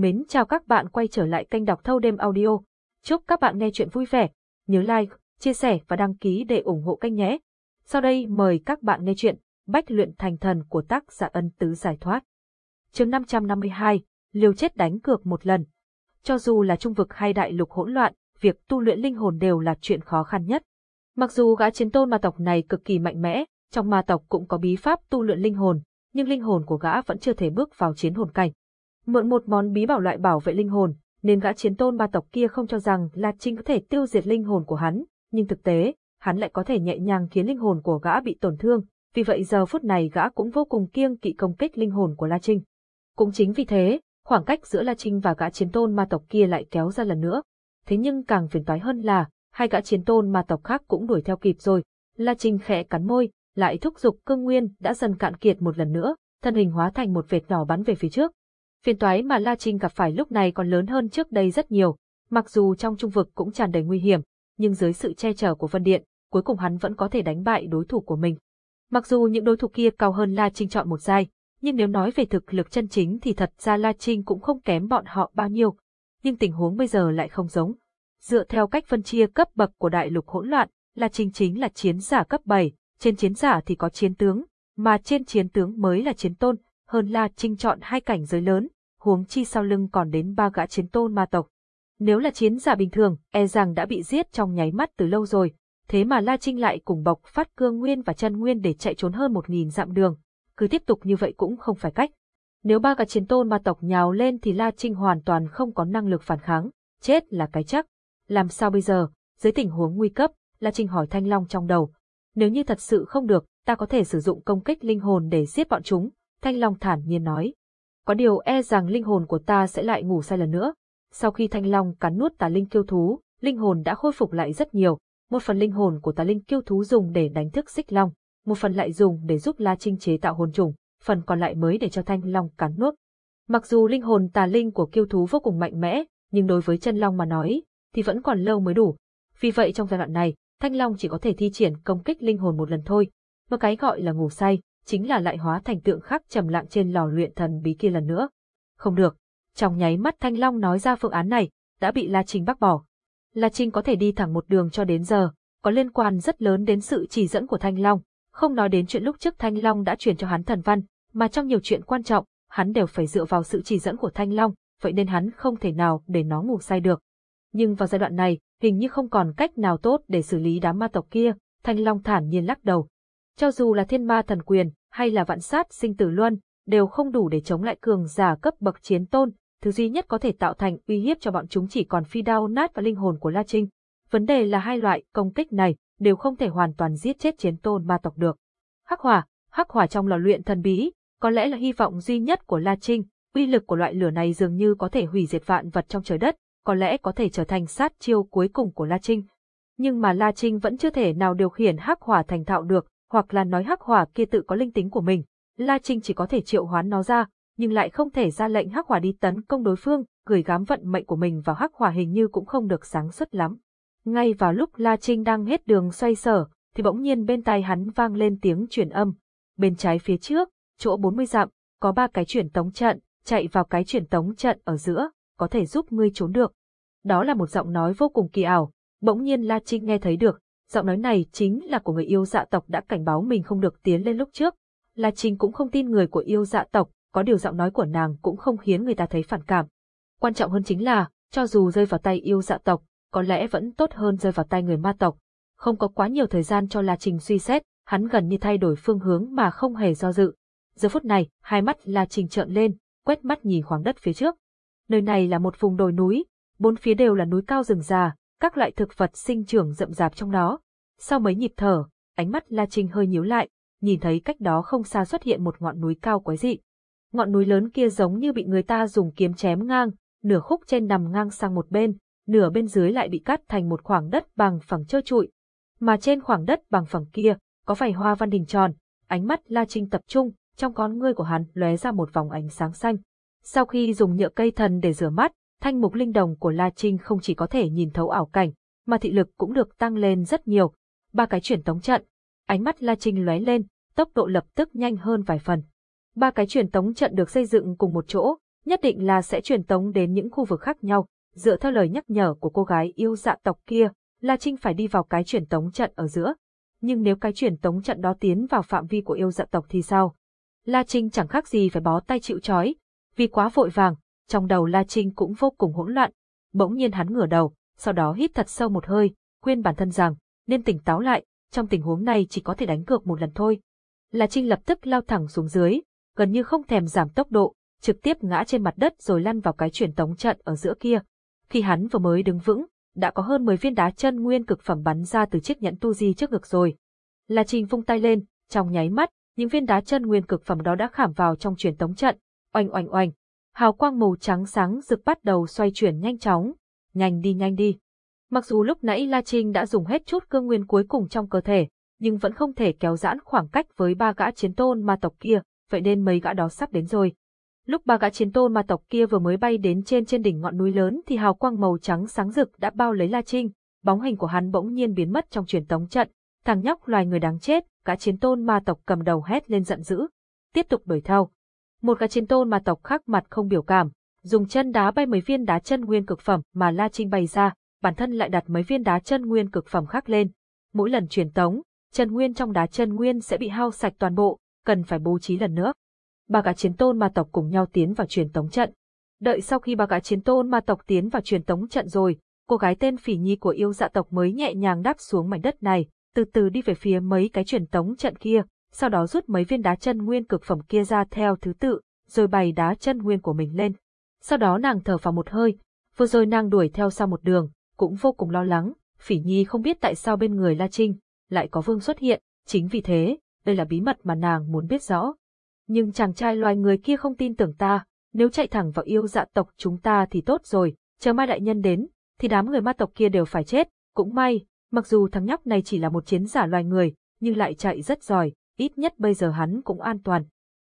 Mến chào các bạn quay trở lại kênh đọc thâu đêm audio. Chúc các bạn nghe chuyện vui vẻ. Nhớ like, chia sẻ và đăng ký để ủng hộ kênh nhé. Sau đây mời các bạn nghe chuyện Bách luyện thành thần của tác giả ân tứ giải thoát. chương 552, liều chết đánh cược một lần. Cho dù là trung vực hay đại lục hỗn loạn, việc tu luyện linh hồn đều là chuyện khó khăn nhất. Mặc dù gã chiến tôn ma tộc này cực kỳ mạnh mẽ, trong ma tộc cũng có bí pháp tu luyện linh hồn, nhưng linh hồn của gã vẫn chưa thể bước vào chiến hồn cảnh. Mượn một món bí bảo loại bảo vệ linh hồn, nên gã chiến tôn ba tộc kia không cho rằng La Trinh có thể tiêu diệt linh hồn của hắn, nhưng thực tế, hắn lại có thể nhẹ nhàng khiến linh hồn của gã bị tổn thương, vì vậy giờ phút này gã cũng vô cùng kiêng kỵ công kích linh hồn của La Trinh. Cũng chính vì thế, khoảng cách giữa La Trinh và gã chiến tôn ma tộc kia lại kéo ra lần nữa. Thế nhưng càng phiền toái hơn là, hai gã chiến tôn ma tộc khác cũng đuổi theo kịp rồi. La Trinh khẽ cắn môi, lại thúc giục cương nguyên đã dần cạn kiệt một lần nữa, thân hình hóa thành một vệt nhỏ bắn về phía trước. Phiền toái mà La Trinh gặp phải lúc này còn lớn hơn trước đây rất nhiều, mặc dù trong trung vực cũng tràn đầy nguy hiểm, nhưng dưới sự che chở của Vân Điện, cuối cùng hắn vẫn có thể đánh bại đối thủ của mình. Mặc dù những đối thủ kia cao hơn La Trinh chọn một giai, nhưng nếu nói về thực lực chân chính thì thật ra La Trinh cũng không kém bọn họ bao nhiêu. Nhưng tình huống bây giờ lại không giống. Dựa theo cách phân chia cấp bậc của đại lục hỗn loạn, La Trinh chính là chiến giả cấp 7, trên chiến giả thì có chiến tướng, mà trên chiến tướng mới là chiến tôn, hơn La Trinh chọn hai cảnh giới lớn, huống chi sau lưng còn đến ba gã chiến tôn ma tộc. Nếu là chiến giả bình thường, e rằng đã bị giết trong nháy mắt từ lâu rồi, thế mà La Trinh lại cùng bọc phát cương nguyên và chân nguyên để chạy trốn hơn một nghìn dặm đường, cứ tiếp tục như vậy cũng không phải cách. Nếu ba gã chiến tôn ma tộc nhào lên thì La Trinh hoàn toàn không có năng lực phản kháng, chết là cái chắc. Làm sao bây giờ, dưới tình huống nguy cấp, La Trinh hỏi Thanh Long trong đầu. Nếu như thật sự không được, ta có thể sử dụng công kích linh hồn để giết bọn chúng, Thanh Long thản nhiên nói. Có điều e rằng linh hồn của ta sẽ lại ngủ say lần nữa. Sau khi Thanh Long cắn nuốt tà linh kiêu thú, linh hồn đã khôi phục lại rất nhiều. Một phần linh hồn của tà linh kiêu thú dùng để đánh thức xích long, một phần lại dùng để giúp La Trinh chế tạo hồn trùng, phần còn lại mới để cho Thanh Long cắn nuốt. Mặc dù linh hồn tà linh của kiêu thú vô cùng mạnh mẽ, nhưng đối với chân long mà nói, thì vẫn còn lâu mới đủ. Vì vậy trong giai đoạn này, Thanh Long chỉ có thể thi triển công kích linh hồn một lần thôi. một cái gọi là ngủ say, chính là lại hóa thành tượng khắc trầm lặng trên lò luyện thần bí kia lần nữa. Không được. Trong nháy mắt Thanh Long nói ra phương án này, đã bị La Trinh bác bỏ. La Trinh có thể đi thẳng một đường cho đến giờ, có liên quan rất lớn đến sự chỉ dẫn của Thanh Long, không nói đến chuyện lúc trước Thanh Long đã truyền cho hắn thần văn, mà trong nhiều chuyện quan trọng, hắn đều phải dựa vào sự chỉ dẫn của Thanh Long, vậy nên hắn không thể nào để nó ngủ say được. Nhưng vào giai đoạn này, hình như không còn cách nào tốt để xử lý đám ma tộc kia, Thanh Long thản nhiên lắc đầu. Cho dù là thiên ma thần quyền, hay là vạn sát sinh tử luân, đều không đủ để chống lại cường giả cấp bậc chiến tôn, thứ duy nhất có thể tạo thành uy hiếp cho bọn chúng chỉ còn phi đao nát và linh hồn của La Trinh. Vấn đề là hai loại công kích này đều không thể hoàn toàn giết chết chiến tôn ma tộc được. Hắc hỏa, hắc hỏa trong lò luyện thần bí, có lẽ là hy vọng duy nhất của La Trinh, uy lực của loại lửa này dường như có thể hủy diệt vạn vật trong trời đất, có lẽ có thể trở thành sát chiêu cuối cùng của La Trinh. Nhưng mà La Trinh vẫn chưa thể nào điều khiển hắc hỏa thành thạo được, hoặc là nói hắc hỏa kia tự có linh tính của mình. La Trinh chỉ có thể triệu hoán nó ra, nhưng lại không thể ra lệnh hắc hỏa đi tấn công đối phương, gửi gắm vận mệnh của mình vào hắc hỏa hình như cũng không được sáng suốt lắm. Ngay vào lúc La Trinh đang hết đường xoay sở, thì bỗng nhiên bên tai hắn vang lên tiếng chuyển âm. Bên trái phía trước, chỗ 40 dặm, có ba cái chuyển tống trận, chạy vào cái chuyển tống trận ở giữa, có thể giúp ngươi trốn được. Đó là một giọng nói vô cùng kỳ ảo, bỗng nhiên La Trinh nghe thấy được, giọng nói này chính là của người yêu dạ tộc đã cảnh báo mình không được tiến lên lúc trước. La Trinh cũng không tin người của yêu dạ tộc, có điều giọng nói của nàng cũng không khiến người ta thấy phản cảm. Quan trọng hơn chính là, cho dù rơi vào tay yêu dạ tộc, có lẽ vẫn tốt hơn rơi vào tay người ma tộc. Không có quá nhiều thời gian cho La Trinh suy xét, hắn gần như thay đổi phương hướng mà không hề do dự. Giờ phút này, hai mắt La Trinh trợn lên, quét mắt nhìn khoảng đất phía trước. Nơi này là một vùng đồi núi, bốn phía đều là núi cao rừng già, các loại thực vật sinh trưởng rậm rạp trong đó. Sau mấy nhịp thở, ánh mắt La Trinh hơi nhíu lại, nhìn thấy cách đó không xa xuất hiện một ngọn núi cao quái dị. Ngọn núi lớn kia giống như bị người ta dùng kiếm chém ngang, nửa khúc trên nằm ngang sang một bên, nửa bên dưới lại bị cắt thành một khoảng đất bằng phẳng trơ trụi. Mà trên khoảng đất bằng phẳng kia, có vài hoa văn hình tròn, ánh mắt La Trinh tập trung, trong con ngươi của hắn lóe ra một vòng ánh sáng xanh. Sau khi dùng nhựa cây thần để rửa mắt, thanh mục linh đồng của La Trinh không chỉ có thể nhìn thấu ảo cảnh, mà thị lực cũng được tăng lên rất nhiều. Ba cái chuyển tống trận, ánh mắt La Trinh lóe lên, tốc độ lập tức nhanh hơn vài phần. Ba cái truyền tống trận được xây dựng cùng một chỗ, nhất định là sẽ truyền tống đến những khu vực khác nhau. Dựa theo lời nhắc nhở của cô gái yêu dạ tộc kia, La Trinh phải đi vào cái truyền tống trận ở giữa. Nhưng nếu cái truyền tống trận đó tiến vào phạm vi của yêu dạ tộc thì sao? La Trinh chẳng khác gì phải bó tay chịu trói. Vì quá vội vàng, trong đầu La Trinh cũng vô cùng hỗn loạn. Bỗng nhiên hắn ngửa đầu, sau đó hít thật sâu một hơi, khuyên bản thân rằng, nên tỉnh táo lại, trong tình huống này chỉ có thể đánh cược một lần thôi. La Trinh lập tức lao thẳng xuống dưới, gần như không thèm giảm tốc độ, trực tiếp ngã trên mặt đất rồi lăn vào cái truyền tống trận ở giữa kia. Khi hắn vừa mới đứng vững, đã có hơn 10 viên đá chân nguyên cực phẩm bắn ra từ chiếc nhẫn tu di trước ngực rồi. La Trinh vung tay lên, trong nháy mắt, những viên đá chân nguyên cực phẩm đó đã khảm vào trong truyền tống trận. Oanh oanh oanh, hào quang màu trắng sáng rực bắt đầu xoay chuyển nhanh chóng. Nhanh đi nhanh đi. Mặc dù lúc nãy La Trinh đã dùng hết chút cương nguyên cuối cùng trong cơ thể, nhưng vẫn không thể kéo giãn khoảng cách với ba gã chiến tôn ma tộc kia, vậy nên mấy gã đó sắp đến rồi. Lúc ba gã chiến tôn ma tộc kia vừa mới bay đến trên trên đỉnh ngọn núi lớn thì hào quang màu trắng sáng rực đã bao lấy La Trinh, bóng hình của hắn bỗng nhiên biến mất trong truyền tống trận. Thằng nhóc loài người đáng chết, gã chiến tôn ma tộc cầm đầu hét lên giận dữ, tiếp tục đuổi theo. Một gã chiến tôn mà tộc khác mặt không biểu cảm, dùng chân đá bay mấy viên đá chân nguyên cực phẩm mà La Trinh bày ra, bản thân lại đặt mấy viên đá chân nguyên cực phẩm khác lên. Mỗi lần truyền tống, chân nguyên trong đá chân nguyên sẽ bị hao sạch toàn bộ, cần phải bố trí lần nữa. Ba gã chiến tôn ma tộc cùng nhau tiến vào truyền tống trận. Đợi sau khi ba gã chiến tôn ma tộc tiến vào truyền tống trận rồi, cô gái tên Phỉ Nhi của yêu dạ tộc mới nhẹ nhàng đáp xuống mảnh đất này, từ từ đi về phía mấy cái truyền tống trận kia, sau đó rút mấy viên đá chân nguyên cực phẩm kia ra theo thứ tự, rồi bày đá chân nguyên của mình lên. Sau đó nàng thở vào một hơi, vừa rồi nàng đuổi theo sau một đường, cũng vô cùng lo lắng, Phỉ Nhi không biết tại sao bên người La Trinh lại có vương xuất hiện, chính vì thế, đây là bí mật mà nàng muốn biết rõ. Nhưng chàng trai loài người kia không tin tưởng ta, nếu chạy thẳng vào yêu dạ tộc chúng ta thì tốt rồi, chờ mai đại nhân đến, thì đám người ma tộc kia đều phải chết, cũng may, mặc dù thằng nhóc này chỉ là một chiến giả loài người, nhưng lại chạy rất giỏi, ít nhất bây giờ hắn cũng an toàn.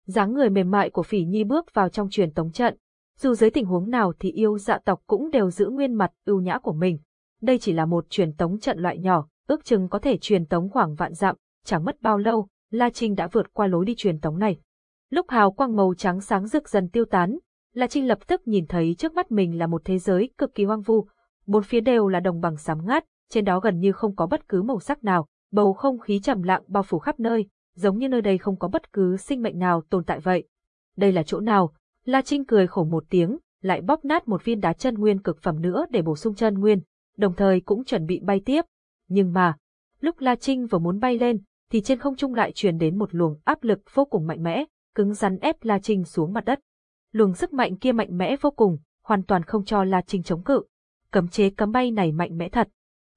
dáng người mềm mại của phỉ nhi bước vào trong truyền tống trận, dù dưới tình huống nào thì yêu dạ tộc cũng đều giữ nguyên mặt ưu nhã của mình. Đây chỉ là một truyền tống trận loại nhỏ, ước chừng có thể truyền tống khoảng vạn dặm, chẳng mất bao lâu, La Trinh đã vượt qua lối đi truyền tống này. Lúc hào quang màu trắng sáng rực dần tiêu tán, La Trinh lập tức nhìn thấy trước mắt mình là một thế giới cực kỳ hoang vu, bốn phía đều là đồng bằng sám ngát, trên đó gần như không có bất cứ màu sắc nào, bầu không khí trầm lặng bao phủ khắp nơi, giống như nơi đây không có bất cứ sinh mệnh nào tồn tại vậy. Đây là chỗ nào? La Trinh cười khổ một tiếng, lại bóp nát một viên đá chân nguyên cực phẩm nữa để bổ sung chân nguyên, đồng thời cũng chuẩn bị bay tiếp. Nhưng mà, lúc La Trinh vừa muốn bay lên, thì trên không trung lại truyền đến một luồng áp lực vô cùng mạnh mẽ, cứng rắn ép La Trinh xuống mặt đất. Luồng sức mạnh kia mạnh mẽ vô cùng, hoàn toàn không cho La Trinh chống cự. Cấm chế cấm bay này mạnh mẽ thật.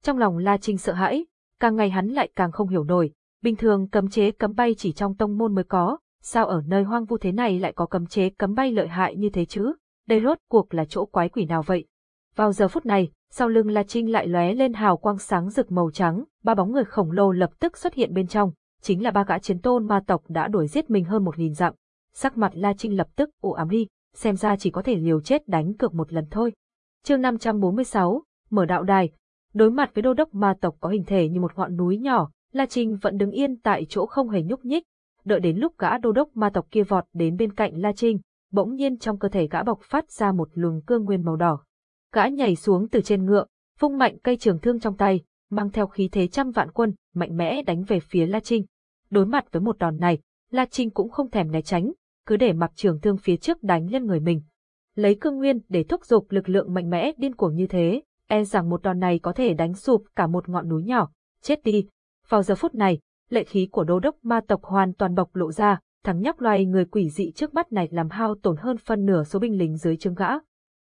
Trong lòng La Trinh sợ hãi, càng ngày hắn lại càng không hiểu nổi, bình thường cấm chế cấm bay chỉ trong tông môn mới có, sao ở nơi hoang vu thế này lại có cấm chế cấm bay lợi hại như thế chứ? Đây rốt cuộc là chỗ quái quỷ nào vậy? Vào giờ phút này, sau lưng La Trinh lại lóe lên hào quang sáng rực màu trắng, ba bóng người khổng lồ lập tức xuất hiện bên trong, chính là ba gã chiến tôn ma tộc đã đuổi giết mình hơn một nghìn dặm. Sắc mặt La Trinh lập tức ủ ám đi, xem ra chỉ có thể liều chết đánh cược một lần thôi. Chương 546, mở đạo đài. Đối mặt với đô đốc ma tộc có hình thể như một ngọn núi nhỏ, La Trinh vẫn đứng yên tại chỗ không hề nhúc nhích, đợi đến lúc gã đô đốc ma tộc kia vọt đến bên cạnh La Trinh, bỗng nhiên trong cơ thể gã bộc phát ra một luồng cương nguyên màu đỏ. Gã nhảy xuống từ trên ngựa, vung mạnh cây trường thương trong tay, mang theo khí thế trăm vạn quân, mạnh mẽ đánh về phía La Trinh. Đối mặt với một đòn này, La Trinh cũng không thèm né tránh, cứ để mặc trường thương phía trước đánh lên người mình. Lấy cương nguyên để thúc giục lực lượng mạnh mẽ điên cuồng như thế, e rằng một đòn này có thể đánh sụp cả một ngọn núi nhỏ, chết đi. Vào giờ phút này, lệ khí của đô đốc ma tộc hoàn toàn bộc lộ ra, thằng nhóc loài người quỷ dị trước mắt này làm hao tổn hơn phân nửa số binh lính dưới trướng gã.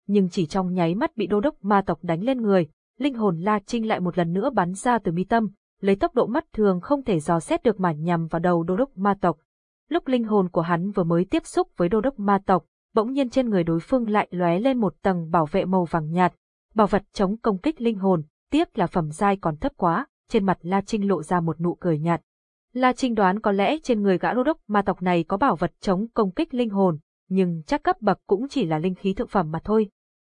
Nhưng chỉ trong nháy mắt bị đô đốc ma tộc đánh lên người, linh hồn La Trinh lại một lần nữa bắn ra từ mi tâm, lấy tốc độ mắt thường không thể dò xét được mà nhằm vào đầu đô đốc ma tộc. Lúc linh hồn của hắn vừa mới tiếp xúc với đô đốc ma tộc, bỗng nhiên trên người đối phương lại lóe lên một tầng bảo vệ màu vàng nhạt, bảo vật chống công kích linh hồn, tiếc là phẩm giai còn thấp quá, trên mặt La Trinh lộ ra một nụ cười nhạt. La Trinh đoán có lẽ trên người gã đô đốc ma tộc này có bảo vật chống công kích linh hồn, nhưng chắc cấp bậc cũng chỉ là linh khí thượng phẩm mà thôi.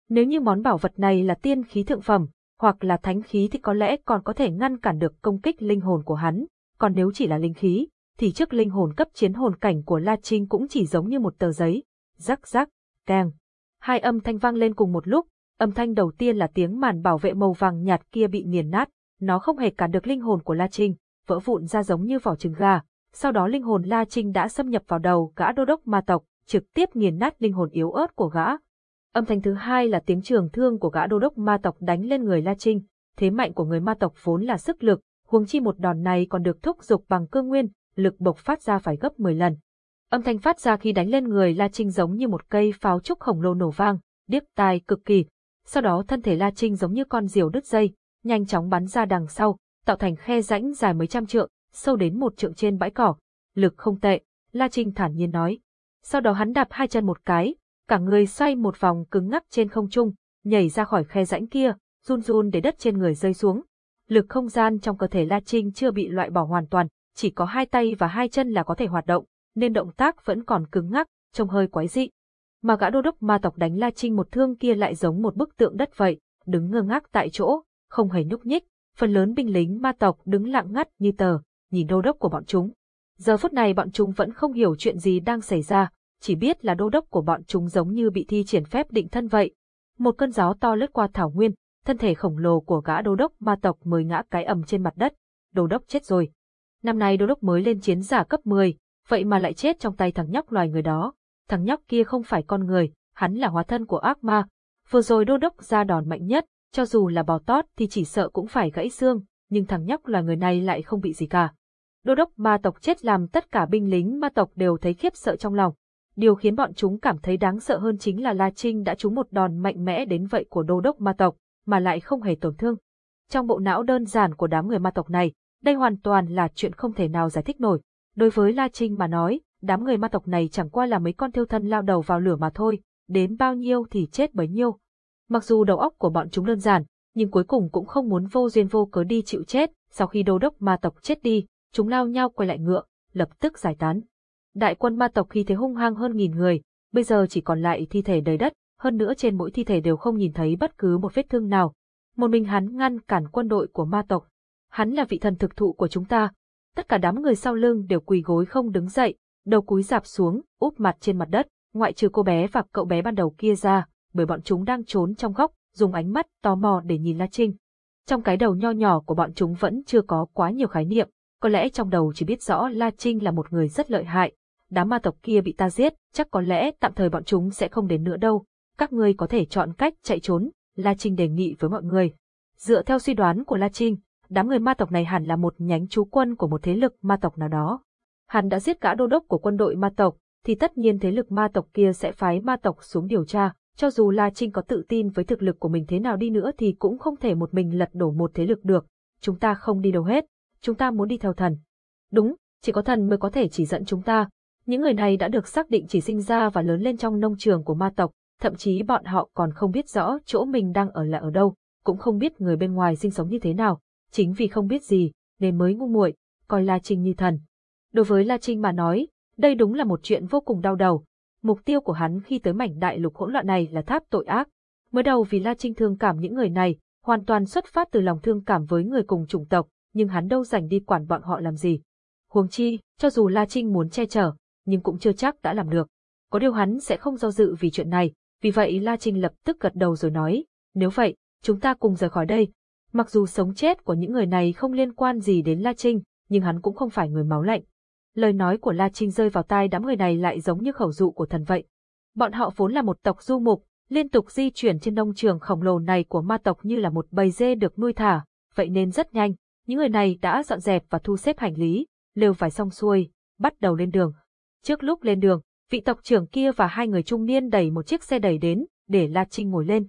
Nếu như món bảo vật này là tiên khí thượng phẩm, hoặc là thánh khí thì có lẽ còn có thể ngăn cản được công kích linh hồn của hắn, còn nếu chỉ là linh khí, thì trước linh hồn cấp chiến hồn cảnh của La Trinh cũng chỉ giống như một tờ giấy. Rắc rắc, keng, Hai âm thanh vang lên cùng một lúc, âm thanh đầu tiên là tiếng màn bảo vệ màu vàng nhạt kia bị nghiền nát, nó không hề cản được linh hồn của La Trinh, vỡ vụn ra giống như vỏ trứng gà. Sau đó linh hồn La Trinh đã xâm nhập vào đầu gã đô đốc ma tộc, trực tiếp nghiền nát linh hồn yếu ớt của gã. Âm thanh thứ hai là tiếng trường thương của gã đô đốc ma tộc đánh lên người La Trinh, thế mạnh của người ma tộc vốn là sức lực, huống chi một đòn này còn được thúc giục bằng cơ nguyên, lực bộc phát ra phải gấp 10 lần. Âm thanh phát ra khi đánh lên người La Trinh giống như một cây pháo trúc khổng lồ nổ vang, điếc tai cực kỳ. Sau đó thân thể La Trinh giống như con diều đứt dây, nhanh chóng bắn ra đằng sau, tạo thành khe rãnh dài mấy trăm trượng, sâu đến một trượng trên bãi cỏ. Lực không tệ, La Trinh thản nhiên nói. Sau đó hắn đạp hai chân một cái, cả người xoay một vòng cứng ngắc trên không trung, nhảy ra khỏi khe rãnh kia, run run để đất trên người rơi xuống. Lực không gian trong cơ thể La Trinh chưa bị loại bỏ hoàn toàn, chỉ có hai tay và hai chân là có thể hoạt động, nên động tác vẫn còn cứng ngắc, trông hơi quái dị. Mà gã đô đốc ma tộc đánh La Trinh một thương kia lại giống một bức tượng đất vậy, đứng ngơ ngác tại chỗ, không hề nhúc nhích, phần lớn binh lính ma tộc đứng lặng ngắt như tờ, nhìn đô đốc của bọn chúng. Giờ phút này bọn chúng vẫn không hiểu chuyện gì đang xảy ra, chỉ biết là đô đốc của bọn chúng giống như bị thi triển phép định thân vậy. Một cơn gió to lướt qua thảo nguyên, thân thể khổng lồ của gã đô đốc ma tộc mới ngã cái ầm trên mặt đất. Đô đốc chết rồi. Năm nay đô đốc mới lên chiến giả cấp 10, vậy mà lại chết trong tay thằng nhóc loài người đó. Thằng nhóc kia không phải con người, hắn là hóa thân của ác ma. Vừa rồi đô đốc ra đòn mạnh nhất, cho dù là bò tót thì chỉ sợ cũng phải gãy xương, nhưng thằng nhóc là người này lại không bị gì cả. Đô đốc ma tộc chết làm tất cả binh lính ma tộc đều thấy khiếp sợ trong lòng. Điều khiến bọn chúng cảm thấy đáng sợ hơn chính là La Trinh đã trúng một đòn mạnh mẽ đến vậy của đô đốc ma tộc, mà lại không hề tổn thương. Trong bộ não đơn giản của đám người ma tộc này, đây hoàn toàn là chuyện không thể nào giải thích nổi. Đối với La Trinh mà nói, đám người ma tộc này chẳng qua là mấy con thiêu thân lao đầu vào lửa mà thôi, đến bao nhiêu thì chết bấy nhiêu. Mặc dù đầu óc của bọn chúng đơn giản, nhưng cuối cùng cũng không muốn vô duyên vô cớ đi chịu chết, sau khi đô đốc ma tộc chết đi, chúng lao nhau quay lại ngựa, lập tức giải tán. Đại quân ma tộc khi thế hung hăng hơn nghìn người, bây giờ chỉ còn lại thi thể đầy đất, hơn nữa trên mỗi thi thể đều không nhìn thấy bất cứ một vết thương nào. Một mình hắn ngăn cản quân đội của ma tộc. Hắn là vị thần thực thụ của chúng ta. Tất cả đám người sau lưng đều quỳ gối không đứng dậy, đầu cúi dạp xuống, úp mặt trên mặt đất, ngoại trừ cô bé và cậu bé ban đầu kia ra, bởi bọn chúng đang trốn trong góc, dùng ánh mắt tò mò để nhìn La Trinh. Trong cái đầu nho nhỏ của bọn chúng vẫn chưa có quá nhiều khái niệm, có lẽ trong đầu chỉ biết rõ La Trinh là một người rất lợi hại. Đám ma tộc kia bị ta giết, chắc có lẽ tạm thời bọn chúng sẽ không đến nữa đâu. Các ngươi có thể chọn cách chạy trốn, La Trinh đề nghị với mọi người. Dựa theo suy đoán của La Trinh, đám người ma tộc này hẳn là một nhánh trú quân của một thế lực ma tộc nào đó. Hắn đã giết cả đô đốc của quân đội ma tộc, thì tất nhiên thế lực ma tộc kia sẽ phái ma tộc xuống điều tra, cho dù La Trinh có tự tin với thực lực của mình thế nào đi nữa thì cũng không thể một mình lật đổ một thế lực được. Chúng ta không đi đâu hết, chúng ta muốn đi theo thần. Đúng, chỉ có thần mới có thể chỉ dẫn chúng ta. Những người này đã được xác định chỉ sinh ra và lớn lên trong nông trường của ma tộc, thậm chí bọn họ còn không biết rõ chỗ mình đang ở là ở đâu, cũng không biết người bên ngoài sinh sống như thế nào. Chính vì không biết gì, nên mới ngu muội, coi La Trinh như thần. Đối với La Trinh mà nói, đây đúng là một chuyện vô cùng đau đầu, Mục tiêu của hắn khi tới mảnh đại lục hỗn loạn này là tháp tội ác. Mới đầu vì La Trinh thương cảm những người này, hoàn toàn xuất phát từ lòng thương cảm với người cùng chủng tộc, nhưng hắn đâu dành đi quản bọn họ làm gì. Huống chi, cho dù La Trinh muốn che chở, nhưng cũng chưa chắc đã làm được. Có điều hắn sẽ không do dự vì chuyện này, vì vậy La Trinh lập tức gật đầu rồi nói, nếu vậy, chúng ta cùng rời khỏi đây. Mặc dù sống chết của những người này không liên quan gì đến La Trinh, nhưng hắn cũng không phải người máu lạnh lời nói của La Trinh rơi vào tai đám người này lại giống như khẩu dụ của thần vậy. Bọn họ vốn là một tộc du mục, liên tục di chuyển trên nông trường khổng lồ này của ma tộc như là một bầy dê được nuôi thả, vậy nên rất nhanh, những người này đã dọn dẹp và thu xếp hành lý, lều vải xong xuôi, bắt đầu lên đường. Trước lúc lên đường, vị tộc trưởng kia và hai người trung niên đẩy một chiếc xe đẩy đến, để La Trinh ngồi lên.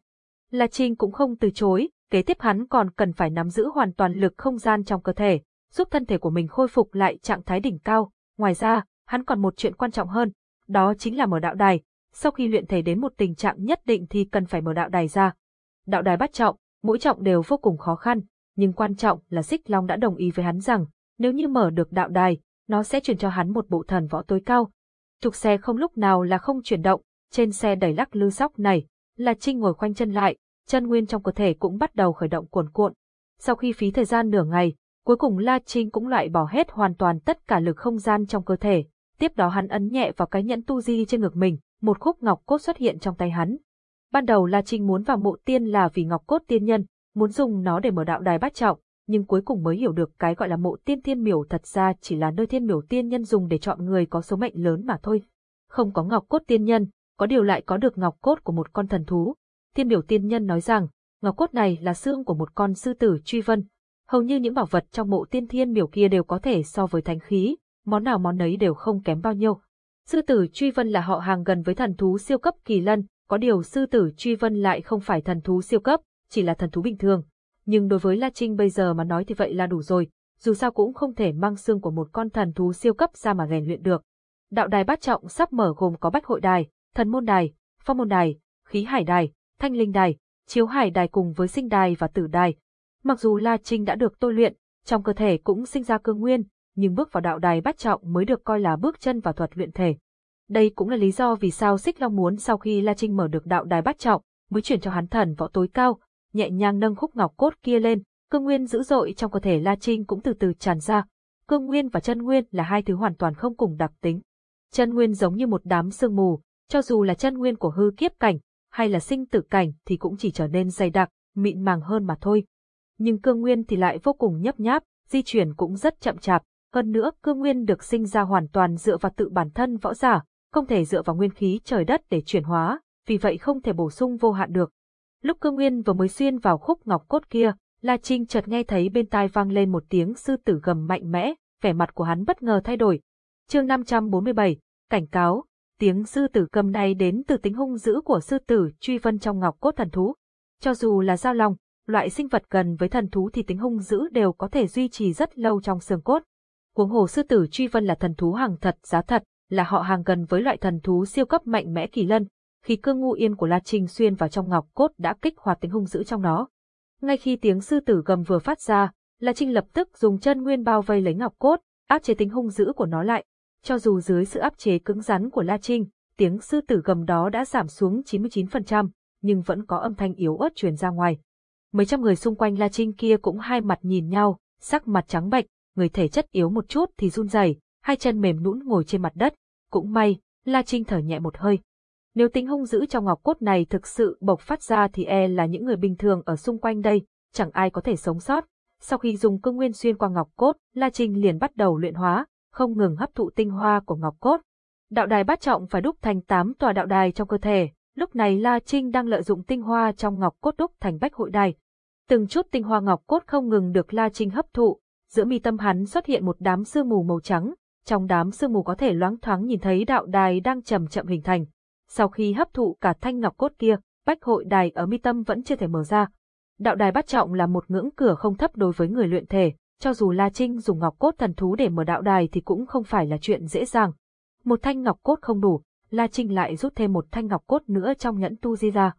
La Trinh cũng không từ chối, kế tiếp hắn còn cần phải nắm giữ hoàn toàn lực không gian trong cơ thể, giúp thân thể của mình khôi phục lại trạng thái đỉnh cao. Ngoài ra, hắn còn một chuyện quan trọng hơn, đó chính là mở đạo đài. Sau khi luyện thể đến một tình trạng nhất định thì cần phải mở đạo đài ra. Đạo đài bắt trọng, mỗi trọng đều vô cùng khó khăn, nhưng quan trọng là Xích Long đã đồng ý với hắn rằng, nếu như mở được đạo đài, nó sẽ truyền cho hắn một bộ thần võ tối cao. Trục xe không lúc nào là không chuyển động, trên xe đẩy lắc lư sóc này, là Trinh ngồi khoanh chân lại, chân nguyên trong cơ thể cũng bắt đầu khởi động cuồn cuộn. Sau khi phí thời gian nửa ngày, Cuối cùng La Trinh cũng loại bỏ hết hoàn toàn tất cả lực không gian trong cơ thể. Tiếp đó hắn ấn nhẹ vào cái nhẫn tu di trên ngực mình, một khúc ngọc cốt xuất hiện trong tay hắn. Ban đầu La Trinh muốn vào mộ tiên là vì ngọc cốt tiên nhân, muốn dùng nó để mở đạo đài bát trọng, nhưng cuối cùng mới hiểu được cái gọi là mộ tiên thiên miểu thật ra chỉ là nơi thiên miểu tiên nhân dùng để chọn người có số mệnh lớn mà thôi. Không có ngọc cốt tiên nhân, có điều lại có được ngọc cốt của một con thần thú. Thiên miểu tiên nhân nói rằng, ngọc cốt này là xương của một con sư tử truy vân. Hầu như những bảo vật trong mộ tiên thiên miểu kia đều có thể so với thánh khí, món nào món ấy đều không kém bao nhiêu. Sư tử truy vân là họ hàng gần với thần thú siêu cấp kỳ lân, có điều sư tử truy vân lại không phải thần thú siêu cấp, chỉ là thần thú bình thường. Nhưng đối với La Trinh bây giờ mà nói thì vậy là đủ rồi, dù sao cũng không thể mang xương của một con thần thú siêu cấp ra mà rèn luyện được. Đạo đài bát trọng sắp mở gồm có bách hội đài, thần môn đài, phong môn đài, khí hải đài, thanh linh đài, chiếu hải đài cùng với sinh đài và tử đài. Mặc dù La Trinh đã được tôi luyện, trong cơ thể cũng sinh ra cương nguyên, nhưng bước vào đạo đài bát trọng mới được coi là bước chân vào thuật luyện thể. Đây cũng là lý do vì sao Xích Long muốn sau khi La Trinh mở được đạo đài bát trọng, mới chuyển cho hắn thần võ tối cao, nhẹ nhàng nâng khúc ngọc cốt kia lên, cương nguyên dữ dội trong cơ thể La Trinh cũng từ từ tràn ra. Cương nguyên và chân nguyên là hai thứ hoàn toàn không cùng đặc tính. Chân nguyên giống như một đám sương mù, cho dù là chân nguyên của hư kiếp cảnh, hay là sinh tử cảnh thì cũng chỉ trở nên dày đặc, mịn màng hơn mà thôi. Nhưng cương nguyên thì lại vô cùng nhấp nháp, di chuyển cũng rất chậm chạp, hơn nữa cương nguyên được sinh ra hoàn toàn dựa vào tự bản thân võ giả, không thể dựa vào nguyên khí trời đất để chuyển hóa, vì vậy không thể bổ sung vô hạn được. Lúc cương nguyên vừa mới xuyên vào khúc ngọc cốt kia, La Trinh chợt nghe thấy bên tai vang lên một tiếng sư tử gầm mạnh mẽ, vẻ mặt của hắn bất ngờ thay đổi. Chương 547, cảnh cáo, tiếng sư tử cầm này đến từ tính hung dữ của sư tử truy vân trong ngọc cốt thần thú. Cho dù là giao long, loại sinh vật gần với thần thú thì tính hung dữ đều có thể duy trì rất lâu trong xương cốt. Huống hồ sư tử truy vân là thần thú hàng thật giá thật, là họ hàng gần với loại thần thú siêu cấp mạnh mẽ kỳ lân, khi cương ngu yên của La Trinh xuyên vào trong ngọc cốt đã kích hoạt tính hung dữ trong nó. Ngay khi tiếng sư tử gầm vừa phát ra, La Trinh lập tức dùng chân nguyên bao vây lấy ngọc cốt, áp chế tính hung dữ của nó lại. Cho dù dưới sự áp chế cứng rắn của La Trinh, tiếng sư tử gầm đó đã giảm xuống 99%, nhưng vẫn có âm thanh yếu ớt truyền ra ngoài. Mấy trăm người xung quanh La Trinh kia cũng hai mặt nhìn nhau, sắc mặt trắng bệch, người thể chất yếu một chút thì run rẩy, hai chân mềm nhũn ngồi trên mặt đất. Cũng may, La Trinh thở nhẹ một hơi. Nếu tính hung dữ trong ngọc cốt này thực sự bộc phát ra thì e là những người bình thường ở xung quanh đây, chẳng ai có thể sống sót. Sau khi dùng cương nguyên xuyên qua ngọc cốt, La Trinh liền bắt đầu luyện hóa, không ngừng hấp thụ tinh hoa của ngọc cốt. Đạo đài bát trọng phải đúc thành 8 tòa đạo đài trong cơ thể, lúc này La Trinh đang lợi dụng tinh hoa trong ngọc cốt đúc thành bách hội đài. Từng chút tinh hoa ngọc cốt không ngừng được La Trinh hấp thụ, giữa mi tâm hắn xuất hiện một đám sương mù màu trắng, trong đám sương mù có thể loáng thoáng nhìn thấy đạo đài đang chậm chậm hình thành. Sau khi hấp thụ cả thanh ngọc cốt kia, bách hội đài ở mi tâm vẫn chưa thể mở ra. Đạo đài bắt trọng là một ngưỡng cửa không thấp đối với người luyện thể, cho dù La Trinh dùng ngọc cốt thần thú để mở đạo đài thì cũng không phải là chuyện dễ dàng. Một thanh ngọc cốt không đủ, La Trinh lại rút thêm một thanh ngọc cốt nữa trong nhẫn tu di ra.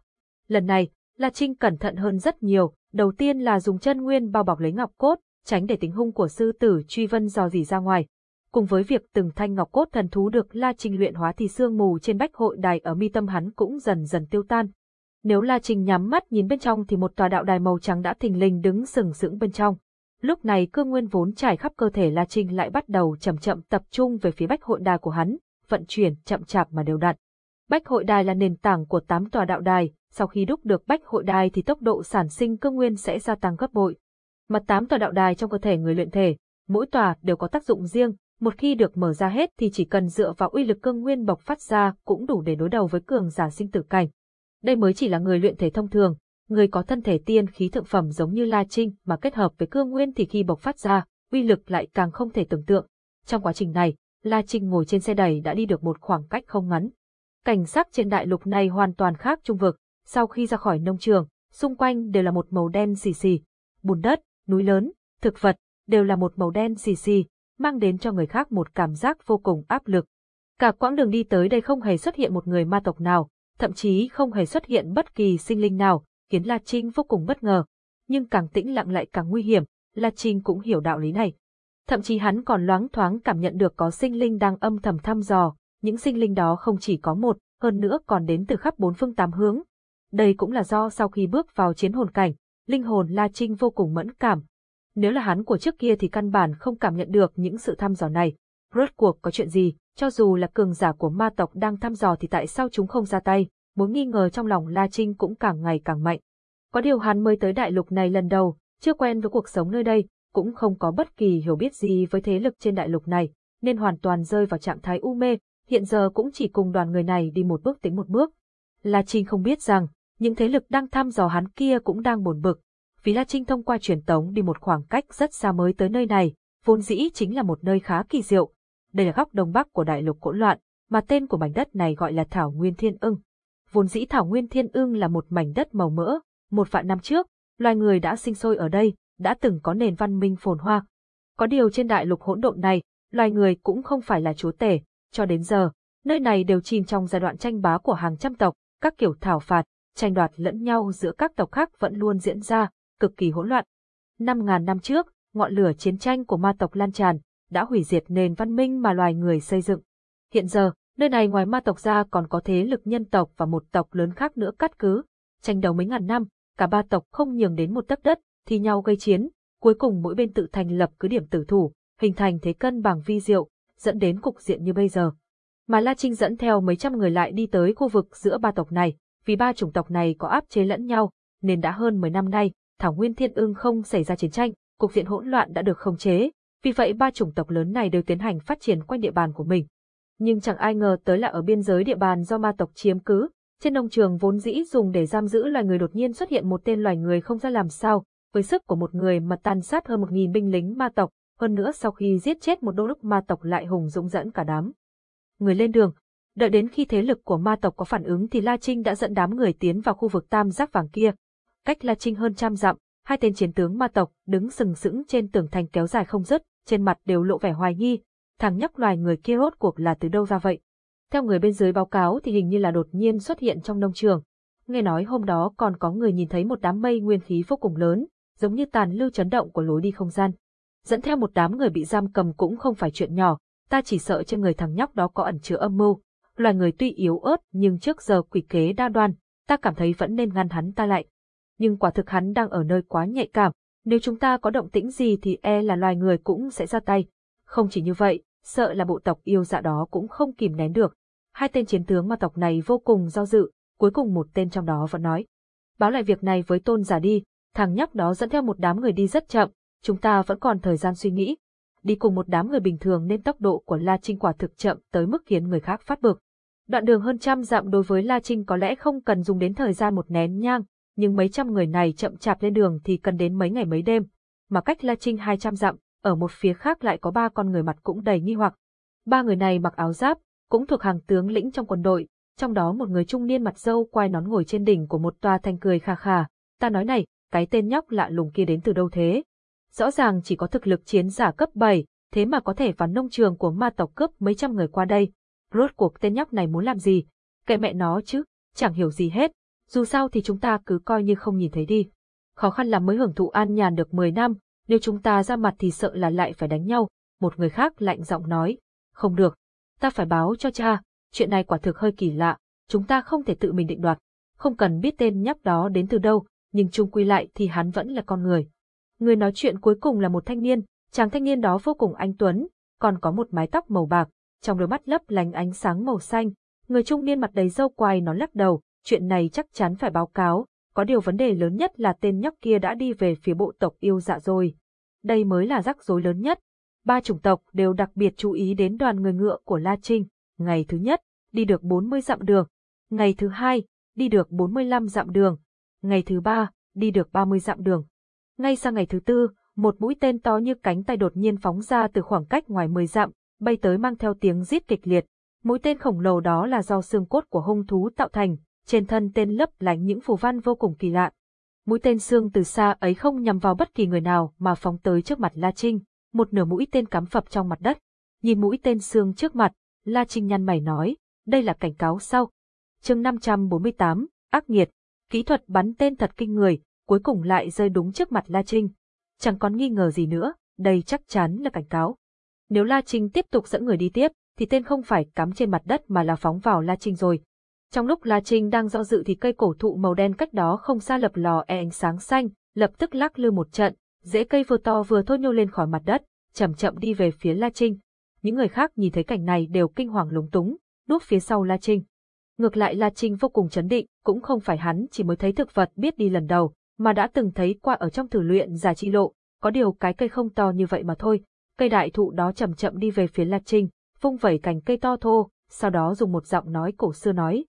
Lần này, La Trinh cẩn thận hơn rất nhiều, đầu tiên là dùng chân nguyên bao bọc lấy ngọc cốt, tránh để tính hung của sư tử truy vân dò dỉ ra ngoài. Cùng với việc từng thanh ngọc cốt thần thú được La Trình luyện hóa thì sương mù trên bách hội đài ở mi tâm hắn cũng dần dần tiêu tan. Nếu La Trình nhắm mắt nhìn bên trong thì một tòa đạo đài màu trắng đã thình lình đứng sừng sững bên trong. Lúc này cương nguyên vốn trải khắp cơ thể La Trình lại bắt đầu chậm chậm tập trung về phía bách hội đài của hắn, vận chuyển chậm chạp mà đều đặn. Bách hội đài là nền tảng của tám tòa đạo đài, sau khi đúc được bách hội đài thì tốc độ sản sinh cơ nguyên sẽ gia tăng gấp bội. Mà tám tòa đạo đài trong cơ thể người luyện thể, mỗi tòa đều có tác dụng riêng, một khi được mở ra hết thì chỉ cần dựa vào uy lực cương nguyên bộc phát ra cũng đủ để đối đầu với cường giả sinh tử cảnh. Đây mới chỉ là người luyện thể thông thường, người có thân thể tiên khí thượng phẩm giống như La Trinh mà kết hợp với cương nguyên thì khi bộc phát ra, uy lực lại càng không thể tưởng tượng. Trong quá trình này, La Trinh ngồi trên xe đẩy đã đi được một khoảng cách không ngắn. Cảnh sắc trên đại lục này hoàn toàn khác trung vực, sau khi ra khỏi nông trường, xung quanh đều là một màu đen xì xì. Bùn đất, núi lớn, thực vật, đều là một màu đen xì xì, mang đến cho người khác một cảm giác vô cùng áp lực. Cả quãng đường đi tới đây không hề xuất hiện một người ma tộc nào, thậm chí không hề xuất hiện bất kỳ sinh linh nào, khiến La Trinh vô cùng bất ngờ. Nhưng càng tĩnh lặng lại càng nguy hiểm, La Trinh cũng hiểu đạo lý này. Thậm chí hắn còn loáng thoáng cảm nhận được có sinh linh đang âm thầm thăm dò, những sinh linh đó không chỉ có một, hơn nữa còn đến từ khắp bốn phương tám hướng. Đây cũng là do sau khi bước vào chiến hồn cảnh, linh hồn La Trinh vô cùng mẫn cảm, nếu là hắn của trước kia thì căn bản không cảm nhận được những sự thăm dò này. Rốt cuộc có chuyện gì, cho dù là cường giả của ma tộc đang thăm dò thì tại sao chúng không ra tay, mối nghi ngờ trong lòng La Trinh cũng càng ngày càng mạnh. Có điều hắn mới tới đại lục này lần đầu, chưa quen với cuộc sống nơi đây, cũng không có bất kỳ hiểu biết gì với thế lực trên đại lục này, nên hoàn toàn rơi vào trạng thái u mê, hiện giờ cũng chỉ cùng đoàn người này đi một bước tính một bước. La Trinh không biết rằng, những thế lực đang thăm dò hắn kia cũng đang buồn bực, vì La Trinh thông qua truyền tống đi một khoảng cách rất xa mới tới nơi này, vốn dĩ chính là một nơi khá kỳ diệu. Đây là góc đông bắc của đại lục hỗn loạn, mà tên của mảnh đất này gọi là Thảo Nguyên Thiên Ưng. Vốn dĩ Thảo Nguyên Thiên Ưng là một mảnh đất màu mỡ, một vạn năm trước, loài người đã sinh sôi ở đây, đã từng có nền văn minh phồn hoa. Có điều trên đại lục hỗn độn này, loài người cũng không phải là chúa tể, cho đến giờ, nơi này đều chìm trong giai đoạn tranh bá của hàng trăm tộc, các kiểu thảo phạt, tranh đoạt lẫn nhau giữa các tộc khác vẫn luôn diễn ra, cực kỳ hỗn loạn. Năm ngàn năm trước, ngọn lửa chiến tranh của ma tộc lan tràn, đã hủy diệt nền văn minh mà loài người xây dựng. Hiện giờ, nơi này ngoài ma tộc ra còn có thế lực nhân tộc và một tộc lớn khác nữa cắt cứ. Tranh đấu mấy ngàn năm, cả ba tộc không nhường đến một tấc đất, thì nhau gây chiến, cuối cùng mỗi bên tự thành lập cứ điểm tử thủ, hình thành thế cân bằng vi diệu, dẫn đến cục diện như bây giờ. Mà La Trinh dẫn theo mấy trăm người lại đi tới khu vực giữa ba tộc này, vì ba chủng tộc này có áp chế lẫn nhau, nên đã hơn 10 năm nay, Thảo Nguyên Thiên Ưng không xảy ra chiến tranh, cục diện hỗn loạn đã được khống chế, vì vậy ba chủng tộc lớn này đều tiến hành phát triển quanh địa bàn của mình. Nhưng chẳng ai ngờ tới là ở biên giới địa bàn do ma tộc chiếm cứ, trên nông trường vốn dĩ dùng để giam giữ loài người đột nhiên xuất hiện một tên loài người không ra làm sao, với sức của một người mà tàn sát hơn một nghìn binh lính ma tộc, hơn nữa sau khi giết chết một đô lúc ma tộc lại hùng dũng dẫn cả đám. Người lên đường, đợi đến khi thế lực của ma tộc có phản ứng thì La Trinh đã dẫn đám người tiến vào khu vực tam giác vàng kia. Cách La Trinh hơn trăm dặm, hai tên chiến tướng ma tộc đứng sừng sững trên tường thành kéo dài không dứt, trên mặt đều lộ vẻ hoài nghi, thằng nhóc loài người kia rốt cuộc là từ đâu ra vậy. Theo người bên dưới báo cáo thì hình như là đột nhiên xuất hiện trong nông trường. Nghe nói hôm đó còn có người nhìn thấy một đám mây nguyên khí vô cùng lớn, giống như tàn lưu chấn động của lối đi không gian. Dẫn theo một đám người bị giam cầm cũng không phải chuyện nhỏ, ta chỉ sợ trên người thằng nhóc đó có ẩn chứa âm mưu. Loài người tuy yếu ớt nhưng trước giờ quỷ kế đa đoan, ta cảm thấy vẫn nên ngăn hắn ta lại. Nhưng quả thực hắn đang ở nơi quá nhạy cảm, nếu chúng ta có động tĩnh gì thì e là loài người cũng sẽ ra tay. Không chỉ như vậy, sợ là bộ tộc yêu dạ đó cũng không kìm nén được. Hai tên chiến tướng ma tộc này vô cùng do dự, cuối cùng một tên trong đó vẫn nói. Báo lại việc này với tôn giả đi, thằng nhóc đó dẫn theo một đám người đi rất chậm, chúng ta vẫn còn thời gian suy nghĩ. Đi cùng một đám người bình thường nên tốc độ của La Trinh quả thực chậm tới mức khiến người khác phát bực. Đoạn đường hơn trăm dặm đối với La Trinh có lẽ không cần dùng đến thời gian một nén nhang, nhưng mấy trăm người này chậm chạp lên đường thì cần đến mấy ngày mấy đêm. Mà cách La Trinh hai trăm dặm, ở một phía khác lại có ba con người mặt cũng đầy nghi hoặc. Ba người này mặc áo giáp, cũng thuộc hàng tướng lĩnh trong quân đội, trong đó một người trung niên mặt dâu quai nón ngồi trên đỉnh của một tòa thành cười khà khà. Ta nói này, cái tên nhóc lạ lùng kia đến từ đâu thế? Rõ ràng chỉ có thực lực chiến giả cấp 7, thế mà có thể vào nông trường của ma tộc cướp mấy trăm người qua đây. Rốt cuộc tên nhóc này muốn làm gì? Kệ mẹ nó chứ, chẳng hiểu gì hết. Dù sao thì chúng ta cứ coi như không nhìn thấy đi. Khó khăn là mới hưởng thụ an nhàn được 10 năm, nếu chúng ta ra mặt thì sợ là lại phải đánh nhau. Một người khác lạnh giọng nói. Không được, ta phải báo cho cha, chuyện này quả thực hơi kỳ lạ, chúng ta không thể tự mình định đoạt. Không cần biết tên nhóc đó đến từ đâu, nhưng chung quy lại thì hắn vẫn là con người. Người nói chuyện cuối cùng là một thanh niên, chàng thanh niên đó vô cùng anh tuấn, còn có một mái tóc màu bạc, trong đôi mắt lấp lánh ánh sáng màu xanh. Người trung niên mặt đầy râu quai nó lắc đầu, chuyện này chắc chắn phải báo cáo, có điều vấn đề lớn nhất là tên nhóc kia đã đi về phía bộ tộc yêu dạ rồi. Đây mới là rắc rối lớn nhất. Ba chủng tộc đều đặc biệt chú ý đến đoàn người ngựa của La Trinh. Ngày thứ nhất, đi được 40 dặm đường. Ngày thứ hai, đi được 45 dặm đường. Ngày thứ ba, đi được 30 dặm đường. Ngay sang ngày thứ tư, một mũi tên to như cánh tay đột nhiên phóng ra từ khoảng cách ngoài 10 dặm, bay tới mang theo tiếng rít kịch liệt. Mũi tên khổng lồ đó là do xương cốt của hung thú tạo thành, trên thân tên lấp lánh những phù văn vô cùng kỳ lạ. Mũi tên xương từ xa ấy không nhằm vào bất kỳ người nào mà phóng tới trước mặt La Trinh, một nửa mũi tên cắm phập trong mặt đất. Nhìn mũi tên xương trước mặt, La Trinh nhăn mày nói, đây là cảnh cáo sau. chương 548, ác nghiệt, kỹ thuật bắn tên thật kinh người, cuối cùng lại rơi đúng trước mặt La Trinh. Chẳng còn nghi ngờ gì nữa, đây chắc chắn là cảnh cáo. Nếu La Trinh tiếp tục dẫn người đi tiếp, thì tên không phải cắm trên mặt đất mà là phóng vào La Trinh rồi. Trong lúc La Trinh đang do dự thì cây cổ thụ màu đen cách đó không xa lập lò e ánh sáng xanh, lập tức lắc lư một trận, rễ cây vừa to vừa thô nhô lên khỏi mặt đất, chậm chậm đi về phía La Trinh. Những người khác nhìn thấy cảnh này đều kinh hoàng lúng túng, đuốc phía sau La Trinh. Ngược lại La Trinh vô cùng chấn định, cũng không phải hắn chỉ mới thấy thực vật biết đi lần đầu, mà đã từng thấy qua ở trong thử luyện giả chi lộ, có điều cái cây không to như vậy mà thôi. Cây đại thụ đó chậm chậm đi về phía La Trinh, vung vẩy cành cây to thô, sau đó dùng một giọng nói cổ xưa nói.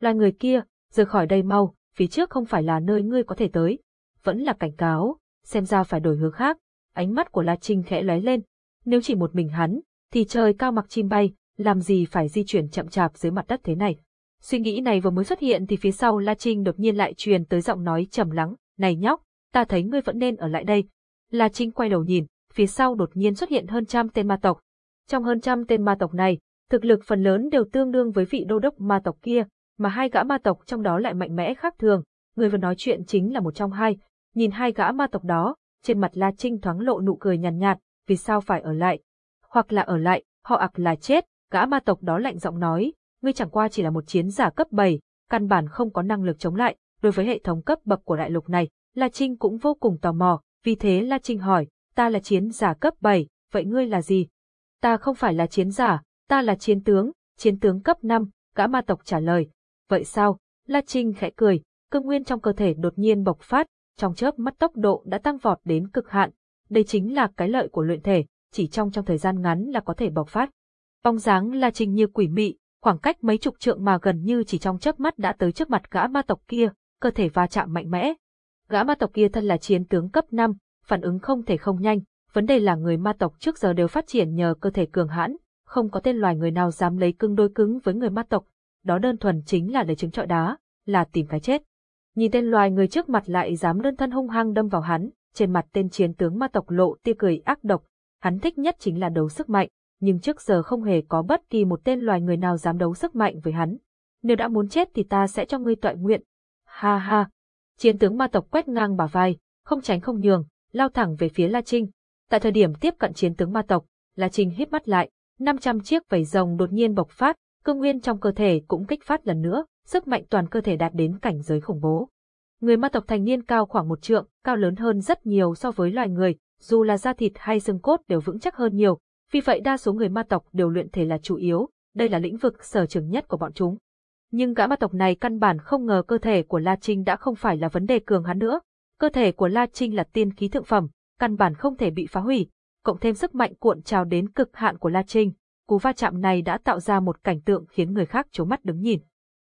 Là người kia, rời khỏi đây mau, phía trước không phải là nơi ngươi có thể tới. Vẫn là cảnh cáo, xem ra phải đổi hướng khác. Ánh mắt của La Trinh khẽ lóe lên. Nếu chỉ một mình hắn, thì trời cao mặc chim bay, làm gì phải di chuyển chậm chạp dưới mặt đất thế này. Suy nghĩ này vừa mới xuất hiện thì phía sau La Trinh đột nhiên lại truyền tới giọng nói trầm lắng, này nhóc, ta thấy ngươi vẫn nên ở lại đây. La Trinh quay đầu nhìn, phía sau đột nhiên xuất hiện hơn trăm tên ma tộc. Trong hơn trăm tên ma tộc này, thực lực phần lớn đều tương đương với vị đô đốc ma tộc kia, mà hai gã ma tộc trong đó lại mạnh mẽ khác thường. Người vừa nói chuyện chính là một trong hai. Nhìn hai gã ma tộc đó, trên mặt La Trinh thoáng lộ nụ cười nhàn nhạt, nhạt, vì sao phải ở lại? Hoặc là ở lại, họ ặc là chết, gã ma tộc đó lạnh giọng nói, ngươi chẳng qua chỉ là một chiến giả cấp 7, căn bản không có năng lực chống lại, đối với hệ thống cấp bậc của đại lục này, La Trinh cũng vô cùng tò mò, vì thế La Trinh hỏi, ta là chiến giả cấp 7, vậy ngươi là gì? Ta không phải là chiến giả, ta là chiến tướng, chiến tướng cấp 5, gã ma tộc trả lời. Vậy sao? La Trinh khẽ cười, cương nguyên trong cơ thể đột nhiên bộc phát, trong chớp mắt tốc độ đã tăng vọt đến cực hạn. Đây chính là cái lợi của luyện thể, chỉ trong trong thời gian ngắn là có thể bộc phát. Bóng dáng La Trinh như quỷ mị, khoảng cách mấy chục trượng mà gần như chỉ trong chớp mắt đã tới trước mặt gã ma tộc kia, cơ thể va chạm mạnh mẽ. Gã ma tộc kia thân là chiến tướng cấp 5, phản ứng không thể không nhanh, vấn đề là người ma tộc trước giờ đều phát triển nhờ cơ thể cường hãn, không có tên loài người nào dám lấy cưng đôi cứng với người ma tộc, đó đơn thuần chính là lấy trứng trọi đá, là tìm cái chết. Nhìn tên loài người trước mặt lại dám đơn thân hung hăng đâm vào hắn, trên mặt tên chiến tướng ma tộc lộ tia cười ác độc, hắn thích nhất chính là đấu sức mạnh, nhưng trước giờ không hề có bất kỳ một tên loài người nào dám đấu sức mạnh với hắn. Nếu đã muốn chết thì ta sẽ cho ngươi tọa nguyện. Ha ha. Chiến tướng ma tộc quét ngang bả vai, không tránh không nhường, lao thẳng về phía La Trinh. Tại thời điểm tiếp cận chiến tướng ma tộc, La Trinh hít mắt lại, 500 chiếc vảy rồng đột nhiên bộc phát, cương nguyên trong cơ thể cũng kích phát lần nữa, sức mạnh toàn cơ thể đạt đến cảnh giới khủng bố. Người ma tộc thành niên cao khoảng một trượng, cao lớn hơn rất nhiều so với loài người, dù là da thịt hay xương cốt đều vững chắc hơn nhiều, vì vậy đa số người ma tộc đều luyện thể là chủ yếu, đây là lĩnh vực sở trường nhất của bọn chúng. Nhưng gã ma tộc này căn bản không ngờ cơ thể của La Trinh đã không phải là vấn đề cường hắn nữa. Cơ thể của La Trinh là tiên khí thượng phẩm, căn bản không thể bị phá hủy, cộng thêm sức mạnh cuộn trào đến cực hạn của La Trinh, cú va chạm này đã tạo ra một cảnh tượng khiến người khác chố mắt đứng nhìn.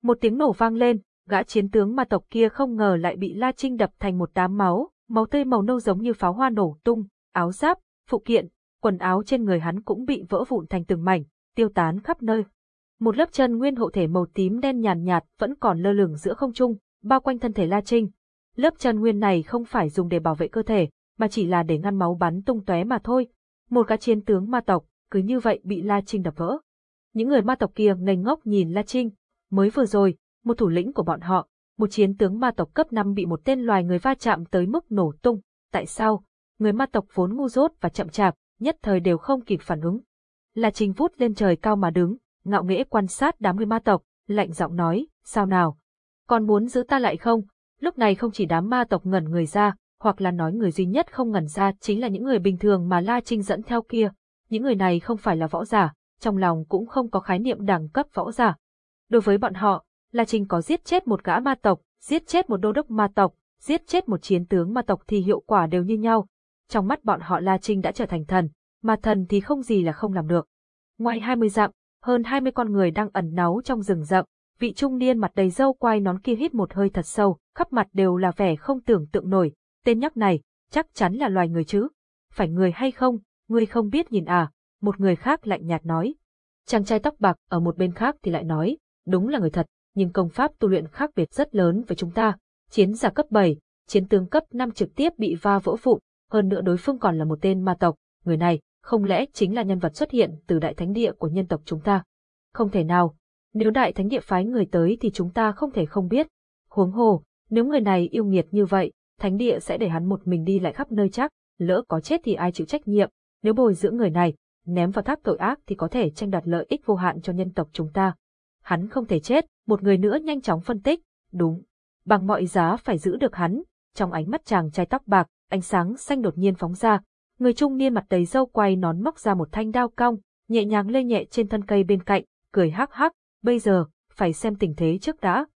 Một tiếng nổ vang lên, gã chiến tướng ma tộc kia không ngờ lại bị La Trinh đập thành một đám máu, máu tươi màu nâu giống như pháo hoa nổ tung, áo giáp, phụ kiện, quần áo trên người hắn cũng bị vỡ vụn thành từng mảnh, tiêu tán khắp nơi. Một lớp chân nguyên hộ thể màu tím đen nhàn nhạt vẫn còn lơ lửng giữa không trung, bao quanh thân thể La Trinh. Lớp chân nguyên này không phải dùng để bảo vệ cơ thể, mà chỉ là để ngăn máu bắn tung tóe mà thôi. Một cá chiến tướng ma tộc, cứ như vậy bị La Trinh đập vỡ. Những người ma tộc kia ngây ngốc nhìn La Trinh. Mới vừa rồi, một thủ lĩnh của bọn họ, một chiến tướng ma tộc cấp 5 bị một tên loài người va chạm tới mức nổ tung. Tại sao? Người ma tộc vốn ngu dốt và chậm chạp, nhất thời đều không kịp phản ứng. La Trinh vút lên trời cao mà đứng, ngạo nghễ quan sát đám người ma tộc, lạnh giọng nói, sao nào? Còn muốn giữ ta lại không? Lúc này không chỉ đám ma tộc ngẩn người ra, hoặc là nói người duy nhất không ngẩn ra chính là những người bình thường mà La Trinh dẫn theo kia. Những người này không phải là võ giả, trong lòng cũng không có khái niệm đẳng cấp võ giả. Đối với bọn họ, La Trinh có giết chết một gã ma tộc, giết chết một đô đốc ma tộc, giết chết một chiến tướng ma tộc thì hiệu quả đều như nhau, trong mắt bọn họ La Trinh đã trở thành thần, mà thần thì không gì là không làm được. Ngoài 20 dặm, hơn 20 con người đang ẩn náu trong rừng rậm, vị trung niên mặt đầy râu quai nón kia hít một hơi thật sâu, khắp mặt đều là vẻ không tưởng tượng nổi, tên nhóc này, chắc chắn là loài người chứ. Phải người hay không, ngươi không biết nhìn à, một người khác lạnh nhạt nói. Chàng trai tóc bạc ở một bên khác thì lại nói, đúng là người thật, nhưng công pháp tu luyện khác biệt rất lớn với chúng ta. Chiến giả cấp 7, chiến tướng cấp 5 trực tiếp bị va vỡ vụn, hơn nữa đối phương còn là một tên ma tộc, người này, không lẽ chính là nhân vật xuất hiện từ đại thánh địa của nhân tộc chúng ta? Không thể nào, nếu đại thánh địa phái người tới thì chúng ta không thể không biết. Huống hồ, nếu người này yêu nghiệt như vậy, thánh địa sẽ để hắn một mình đi lại khắp nơi chắc, lỡ có chết thì ai chịu trách nhiệm, nếu bồi dưỡng người này, ném vào tháp tội ác thì có thể tranh đoạt lợi ích vô hạn cho nhân tộc chúng ta. Hắn không thể chết, một người nữa nhanh chóng phân tích, đúng, bằng mọi giá phải giữ được hắn, trong ánh mắt chàng trai tóc bạc, ánh sáng xanh đột nhiên phóng ra. Người trung niên mặt đầy râu quay nón móc ra một thanh đao cong, nhẹ nhàng lê nhẹ trên thân cây bên cạnh, cười hắc hắc, bây giờ, phải xem tình thế trước đã.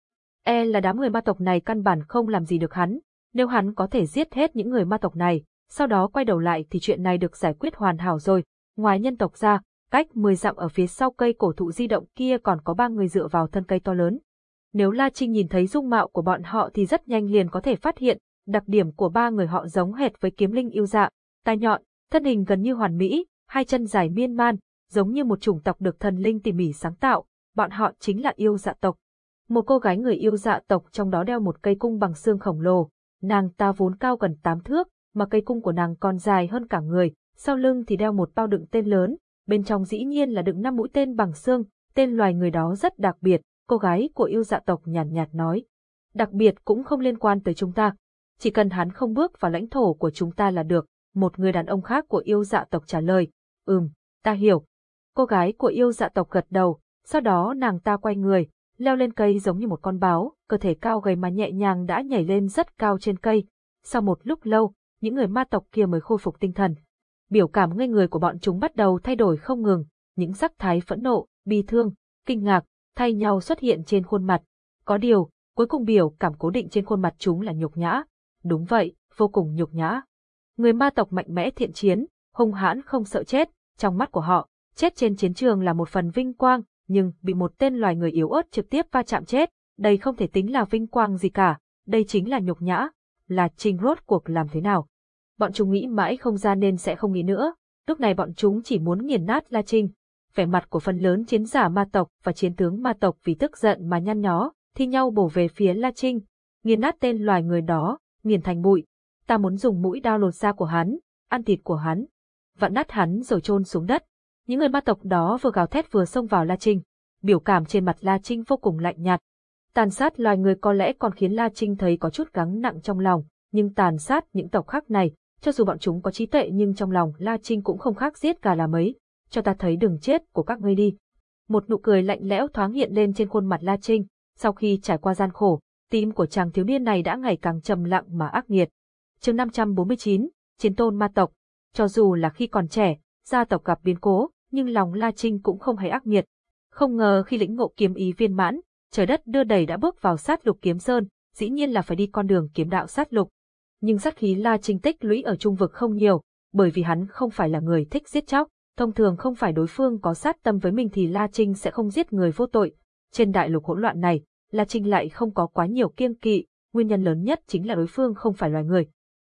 E là đám người ma tộc này căn bản không làm gì được hắn, nếu hắn có thể giết hết những người ma tộc này, sau đó quay đầu lại thì chuyện này được giải quyết hoàn hảo rồi. Ngoài nhân tộc ra, cách 10 dặm ở phía sau cây cổ thụ di động kia còn có ba người dựa vào thân cây to lớn. Nếu La Trinh nhìn thấy dung mạo của bọn họ thì rất nhanh liền có thể phát hiện, đặc điểm của ba người họ giống hệt với kiếm linh yêu dạ, tai nhọn, thân hình gần như hoàn mỹ, hai chân dài miên man, giống như một chủng tộc được thần linh tỉ mỉ sáng tạo, bọn họ chính là yêu dạ tộc. Một cô gái người yêu dạ tộc trong đó đeo một cây cung bằng xương khổng lồ, nàng ta vốn cao gần 8 thước, mà cây cung của nàng còn dài hơn cả người, sau lưng thì đeo một bao đựng tên lớn, bên trong dĩ nhiên là đựng năm mũi tên bằng xương, tên loài người đó rất đặc biệt, cô gái của yêu dạ tộc nhàn nhạt, nhạt nói. Đặc biệt cũng không liên quan tới chúng ta, chỉ cần hắn không bước vào lãnh thổ của chúng ta là được, một người đàn ông khác của yêu dạ tộc trả lời, ừm, ta hiểu. Cô gái của yêu dạ tộc gật đầu, sau đó nàng ta quay người, leo lên cây giống như một con báo, cơ thể cao gầy mà nhẹ nhàng đã nhảy lên rất cao trên cây. Sau một lúc lâu, những người ma tộc kia mới khôi phục tinh thần. Biểu cảm ngây người của bọn chúng bắt đầu thay đổi không ngừng, những sắc thái phẫn nộ, bi thương, kinh ngạc, thay nhau xuất hiện trên khuôn mặt. Có điều, cuối cùng biểu cảm cố định trên khuôn mặt chúng là nhục nhã. Đúng vậy, vô cùng nhục nhã. Người ma tộc mạnh mẽ thiện chiến, hung hãn không sợ chết, trong mắt của họ, chết trên chiến trường là một phần vinh quang, nhưng bị một tên loài người yếu ớt trực tiếp va chạm chết, đây không thể tính là vinh quang gì cả, đây chính là nhục nhã, là trình rốt cuộc làm thế nào. Bọn chúng nghĩ mãi không ra nên sẽ không nghĩ nữa, lúc này bọn chúng chỉ muốn nghiền nát La Trinh. Vẻ mặt của phần lớn chiến giả ma tộc và chiến tướng ma tộc vì tức giận mà nhăn nhó, thi nhau bổ về phía La Trinh, nghiền nát tên loài người đó, nghiền thành bụi. Ta muốn dùng mũi đao lột da của hắn, ăn thịt của hắn, vặn nát hắn rồi chôn xuống đất. Những người ma tộc đó vừa gào thét vừa xông vào La Trinh. Biểu cảm trên mặt La Trinh vô cùng lạnh nhạt, Tàn sát loài người có lẽ còn khiến La Trinh thấy có chút gắng nặng trong lòng, nhưng tàn sát những tộc khác này, cho dù bọn chúng có trí tuệ nhưng trong lòng La Trinh cũng không khác giết gà là mấy, cho ta thấy đường chết của các ngươi đi. Một nụ cười lạnh lẽo thoáng hiện lên trên khuôn mặt La Trinh, sau khi trải qua gian khổ, tim của chàng thiếu niên này đã ngày càng trầm lặng mà ác nghiệt chương 549, Chiến tôn ma tộc, cho dù là khi còn trẻ, gia tộc gặp biến cố, nhưng lòng La Trinh cũng không hề ác nghiệt. Không ngờ khi lĩnh ngộ kiếm ý viên mãn, trời đất đưa đẩy đã bước vào sát lục kiếm sơn, dĩ nhiên là phải đi con đường kiếm đạo sát lục. Nhưng sát khí La Trinh tích lũy ở trung vực không nhiều, bởi vì hắn không phải là người thích giết chóc, thông thường không phải đối phương có sát tâm với mình thì La Trinh sẽ không giết người vô tội. Trên đại lục hỗn loạn này, La Trinh lại không có quá nhiều kiêng kỵ, nguyên nhân lớn nhất chính là đối phương không phải loài người.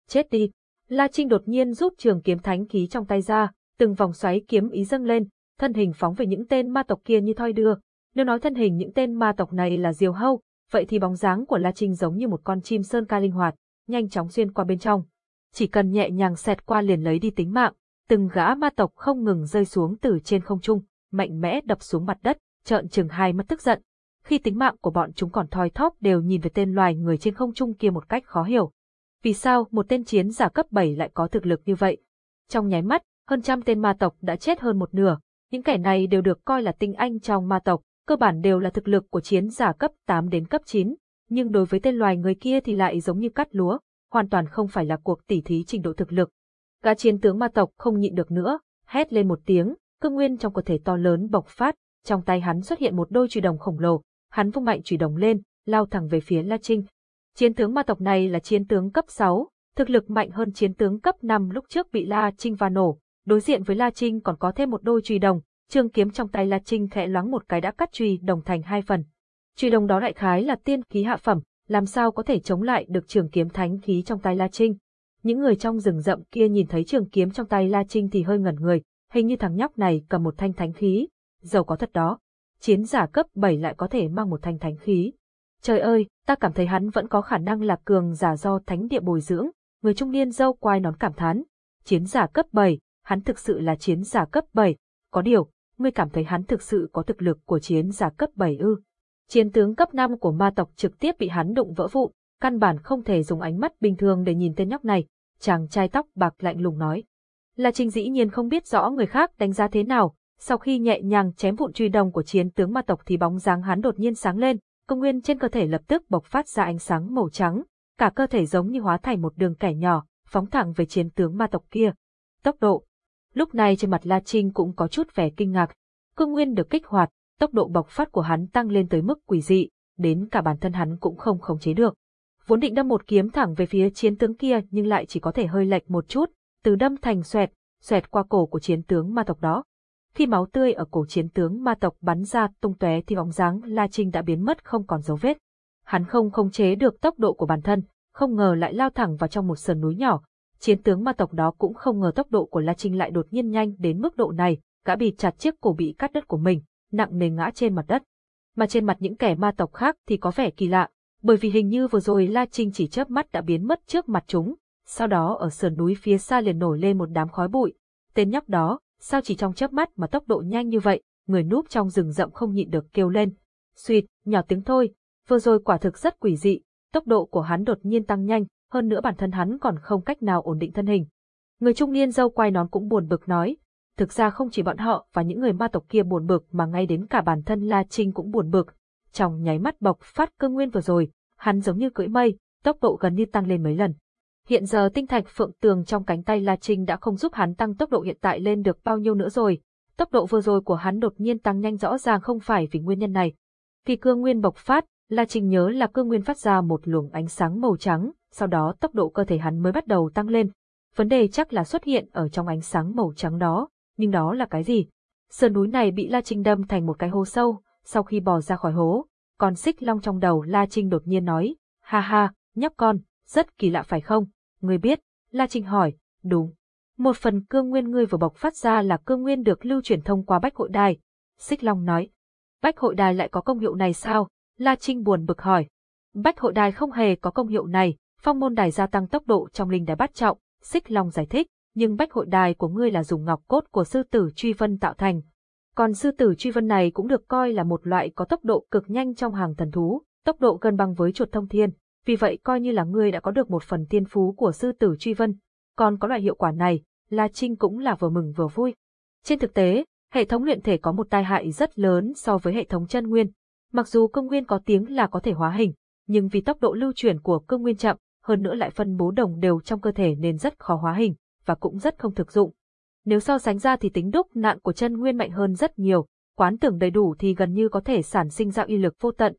Chết đi! La Trinh đột nhiên rút trường kiếm thánh khí trong tay ra, từng vòng xoáy kiếm ý dâng lên, thân hình phóng về những tên ma tộc kia như thoi đưa, nếu nói thân hình những tên ma tộc này là diều hâu, vậy thì bóng dáng của La Trinh giống như một con chim sơn ca linh hoạt, nhanh chóng xuyên qua bên trong. Chỉ cần nhẹ nhàng xẹt qua liền lấy đi tính mạng, từng gã ma tộc không ngừng rơi xuống từ trên không trung, mạnh mẽ đập xuống mặt đất, trợn trừng hai mắt tức giận. Khi tính mạng của bọn chúng còn thoi thóp đều nhìn về tên loài người trên không trung kia một cách khó hiểu. Vì sao một tên chiến giả cấp 7 lại có thực lực như vậy? Trong nháy mắt, hơn trăm tên ma tộc đã chết hơn một nửa. Những kẻ này đều được coi là tinh anh trong ma tộc, cơ bản đều là thực lực của chiến giả cấp 8 đến cấp 9, nhưng đối với tên loài người kia thì lại giống như cắt lúa, hoàn toàn không phải là cuộc tỉ thí trình độ thực lực. Gã chiến tướng ma tộc không nhịn được nữa, hét lên một tiếng, cương nguyên trong cơ thể to lớn bộc phát, trong tay hắn xuất hiện một đôi chùy đồng khổng lồ, hắn vung mạnh chùy đồng lên, lao thẳng về phía La Trinh. Chiến tướng ma tộc này là chiến tướng cấp 6, thực lực mạnh hơn chiến tướng cấp 5 lúc trước bị La Trinh va nổ, đối diện với La Trinh còn có thêm một đôi chùy đồng, Trường kiếm trong tay La Trinh khẽ loáng một cái đã cắt chùy đồng thành hai phần. Chùy đồng đó đại khái là tiên khí hạ phẩm, làm sao có thể chống lại được trường kiếm thánh khí trong tay La Trinh. Những người trong rừng rậm kia nhìn thấy trường kiếm trong tay La Trinh thì hơi ngẩn người, hình như thằng nhóc này cầm một thanh thánh khí, giàu có thật đó. Chiến giả cấp 7 lại có thể mang một thanh thánh khí. Trời ơi, ta cảm thấy hắn vẫn có khả năng là cường giả do thánh địa bồi dưỡng, người trung niên dâu quai nón cảm thán. Chiến giả cấp 7, hắn thực sự là chiến giả cấp 7, có điều, ngươi cảm thấy hắn thực sự có thực lực của chiến giả cấp 7 ư. Chiến tướng cấp 5 của ma tộc trực tiếp bị hắn đụng vỡ vụn, căn bản không thể dùng ánh mắt bình thường để nhìn tên nhóc này, chàng trai tóc bạc lạnh lùng nói. Là Trình dĩ nhiên không biết rõ người khác đánh giá thế nào, sau khi nhẹ nhàng chém vụn truy đồng của chiến tướng ma tộc thì bóng dáng hắn đột nhiên sáng lên, công nguyên trên cơ thể lập tức bộc phát ra ánh sáng màu trắng, cả cơ thể giống như hóa thành một đường kẻ nhỏ, phóng thẳng về chiến tướng ma tộc kia. Tốc độ, Lúc này trên mặt La Trinh cũng có chút vẻ kinh ngạc. Cương Nguyên được kích hoạt, tốc độ bộc phát của hắn tăng lên tới mức quỷ dị, đến cả bản thân hắn cũng không khống chế được. Vốn định đâm một kiếm thẳng về phía chiến tướng kia nhưng lại chỉ có thể hơi lệch một chút, từ đâm thành xoẹt, xoẹt qua cổ của chiến tướng ma tộc đó. Khi máu tươi ở cổ chiến tướng ma tộc bắn ra tung tóe thì bóng dáng La Trinh đã biến mất không còn dấu vết. Hắn không khống chế được tốc độ của bản thân, không ngờ lại lao thẳng vào trong một sườn núi nhỏ. Chiến tướng ma tộc đó cũng không ngờ tốc độ của La Trinh lại đột nhiên nhanh đến mức độ này, gã bị chặt chiếc cổ bị cắt đứt của mình, nặng nề ngã trên mặt đất. Mà trên mặt những kẻ ma tộc khác thì có vẻ kỳ lạ, bởi vì hình như vừa rồi La Trinh chỉ chớp mắt đã biến mất trước mặt chúng, sau đó ở sườn núi phía xa liền nổi lên một đám khói bụi. Tên nhóc đó, sao chỉ trong chớp mắt mà tốc độ nhanh như vậy, người núp trong rừng rậm không nhịn được kêu lên. Xuyệt, nhỏ tiếng thôi, vừa rồi quả thực rất quỷ dị, tốc độ của hắn đột nhiên tăng nhanh, hơn nữa bản thân hắn còn không cách nào ổn định thân hình. Người trung niên dâu quay nón cũng buồn bực nói, thực ra không chỉ bọn họ và những người ma tộc kia buồn bực mà ngay đến cả bản thân La Trinh cũng buồn bực. Trong nháy mắt bộc phát cơ nguyên vừa rồi, hắn giống như cưỡi mây, tốc độ gần như tăng lên mấy lần. Hiện giờ tinh thạch phượng tường trong cánh tay La Trinh đã không giúp hắn tăng tốc độ hiện tại lên được bao nhiêu nữa rồi. Tốc độ vừa rồi của hắn đột nhiên tăng nhanh rõ ràng không phải vì nguyên nhân này. Vì cương nguyên bộc phát, La Trinh nhớ là cương nguyên phát ra một luồng ánh sáng màu trắng, sau đó tốc độ cơ thể hắn mới bắt đầu tăng lên. Vấn đề chắc là xuất hiện ở trong ánh sáng màu trắng đó, nhưng đó là cái gì? Sườn núi này bị La Trinh đâm thành một cái hố sâu, sau khi bò ra khỏi hố, con xích long trong đầu La Trinh đột nhiên nói, ha ha, nhóc con, rất kỳ lạ phải không? Ngươi biết, La Trinh hỏi, đúng. Một phần cương nguyên ngươi vừa bộc phát ra là cương nguyên được lưu truyền thông qua bách hội đài. Xích long nói, bách hội đài lại có công hiệu này sao? La Trinh buồn bực hỏi. Bách hội đài không hề có công hiệu này, phong môn đài gia tăng tốc độ trong linh đài bắt trọng, xích long giải thích, nhưng bách hội đài của ngươi là dùng ngọc cốt của sư tử truy vân tạo thành. Còn sư tử truy vân này cũng được coi là một loại có tốc độ cực nhanh trong hàng thần thú, tốc độ gần bằng với chuột thông thiên, vì vậy coi như là ngươi đã có được một phần tiên phú của sư tử truy vân. Còn có loại hiệu quả này, La Trinh cũng là vừa mừng vừa vui. Trên thực tế, hệ thống luyện thể có một tai hại rất lớn so với hệ thống chân nguyên. Mặc dù công nguyên có tiếng là có thể hóa hình, nhưng vì tốc độ lưu chuyển của công nguyên chậm, hơn nữa lại phân bố đồng đều trong cơ thể nên rất khó hóa hình, và cũng rất không thực dụng. Nếu so sánh ra thì tính đúc nạn của chân nguyên mạnh hơn rất nhiều, quán tưởng đầy đủ thì gần như có thể sản sinh ra uy lực vô tận.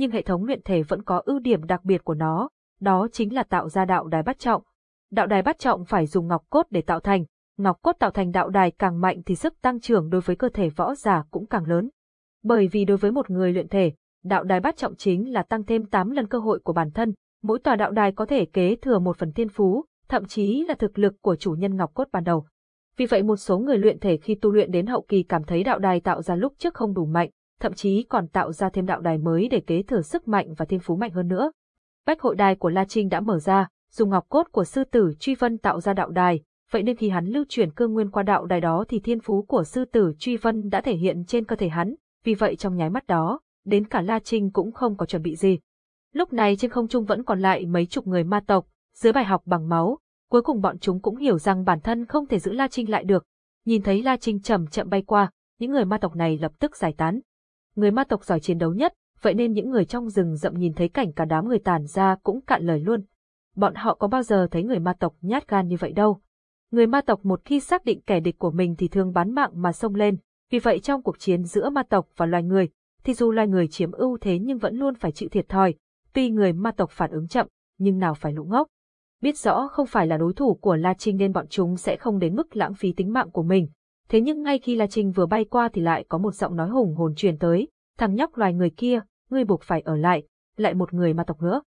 Nhưng hệ thống luyện thể vẫn có ưu điểm đặc biệt của nó, đó chính là tạo ra đạo đài bắt trọng. Đạo đài bắt trọng phải dùng ngọc cốt để tạo thành, ngọc cốt tạo thành đạo đài càng mạnh thì sức tăng trưởng đối với cơ thể võ giả cũng càng lớn. Bởi vì đối với một người luyện thể, đạo đài bắt trọng chính là tăng thêm 8 lần cơ hội của bản thân, mỗi tòa đạo đài có thể kế thừa một phần thiên phú, thậm chí là thực lực của chủ nhân ngọc cốt ban đầu. Vì vậy một số người luyện thể khi tu luyện đến hậu kỳ cảm thấy đạo đài tạo ra lúc trước không đủ mạnh, thậm chí còn tạo ra thêm đạo đài mới để kế thừa sức mạnh và thiên phú mạnh hơn nữa. Bách hội đài của La Trinh đã mở ra, dùng ngọc cốt của sư tử Truy Vân tạo ra đạo đài, vậy nên khi hắn lưu chuyển cương nguyên qua đạo đài đó thì thiên phú của sư tử Truy Vân đã thể hiện trên cơ thể hắn, vì vậy trong nháy mắt đó, đến cả La Trinh cũng không có chuẩn bị gì. Lúc này trên không trung vẫn còn lại mấy chục người ma tộc, dưới bài học bằng máu, cuối cùng bọn chúng cũng hiểu rằng bản thân không thể giữ La Trinh lại được. Nhìn thấy La Trinh chậm chậm bay qua, những người ma tộc này lập tức giải tán. Người ma tộc giỏi chiến đấu nhất, vậy nên những người trong rừng rậm nhìn thấy cảnh cả đám người tàn ra cũng cạn lời luôn. Bọn họ có bao giờ thấy người ma tộc nhát gan như vậy đâu. Người ma tộc một khi xác định kẻ địch của mình thì thường bán mạng mà xông lên, vì vậy trong cuộc chiến giữa ma tộc và loài người, thì dù loài người chiếm ưu thế nhưng vẫn luôn phải chịu thiệt thòi, tuy người ma tộc phản ứng chậm, nhưng nào phải lũ ngốc biết rõ không phải là đối thủ của La Trinh nên bọn chúng sẽ không đến mức lãng phí tính mạng của mình. Thế nhưng ngay khi La Trinh vừa bay qua thì lại có một giọng nói hùng hồn truyền tới, thằng nhóc loài người kia, ngươi buộc phải ở lại, lại một người ma tộc nữa.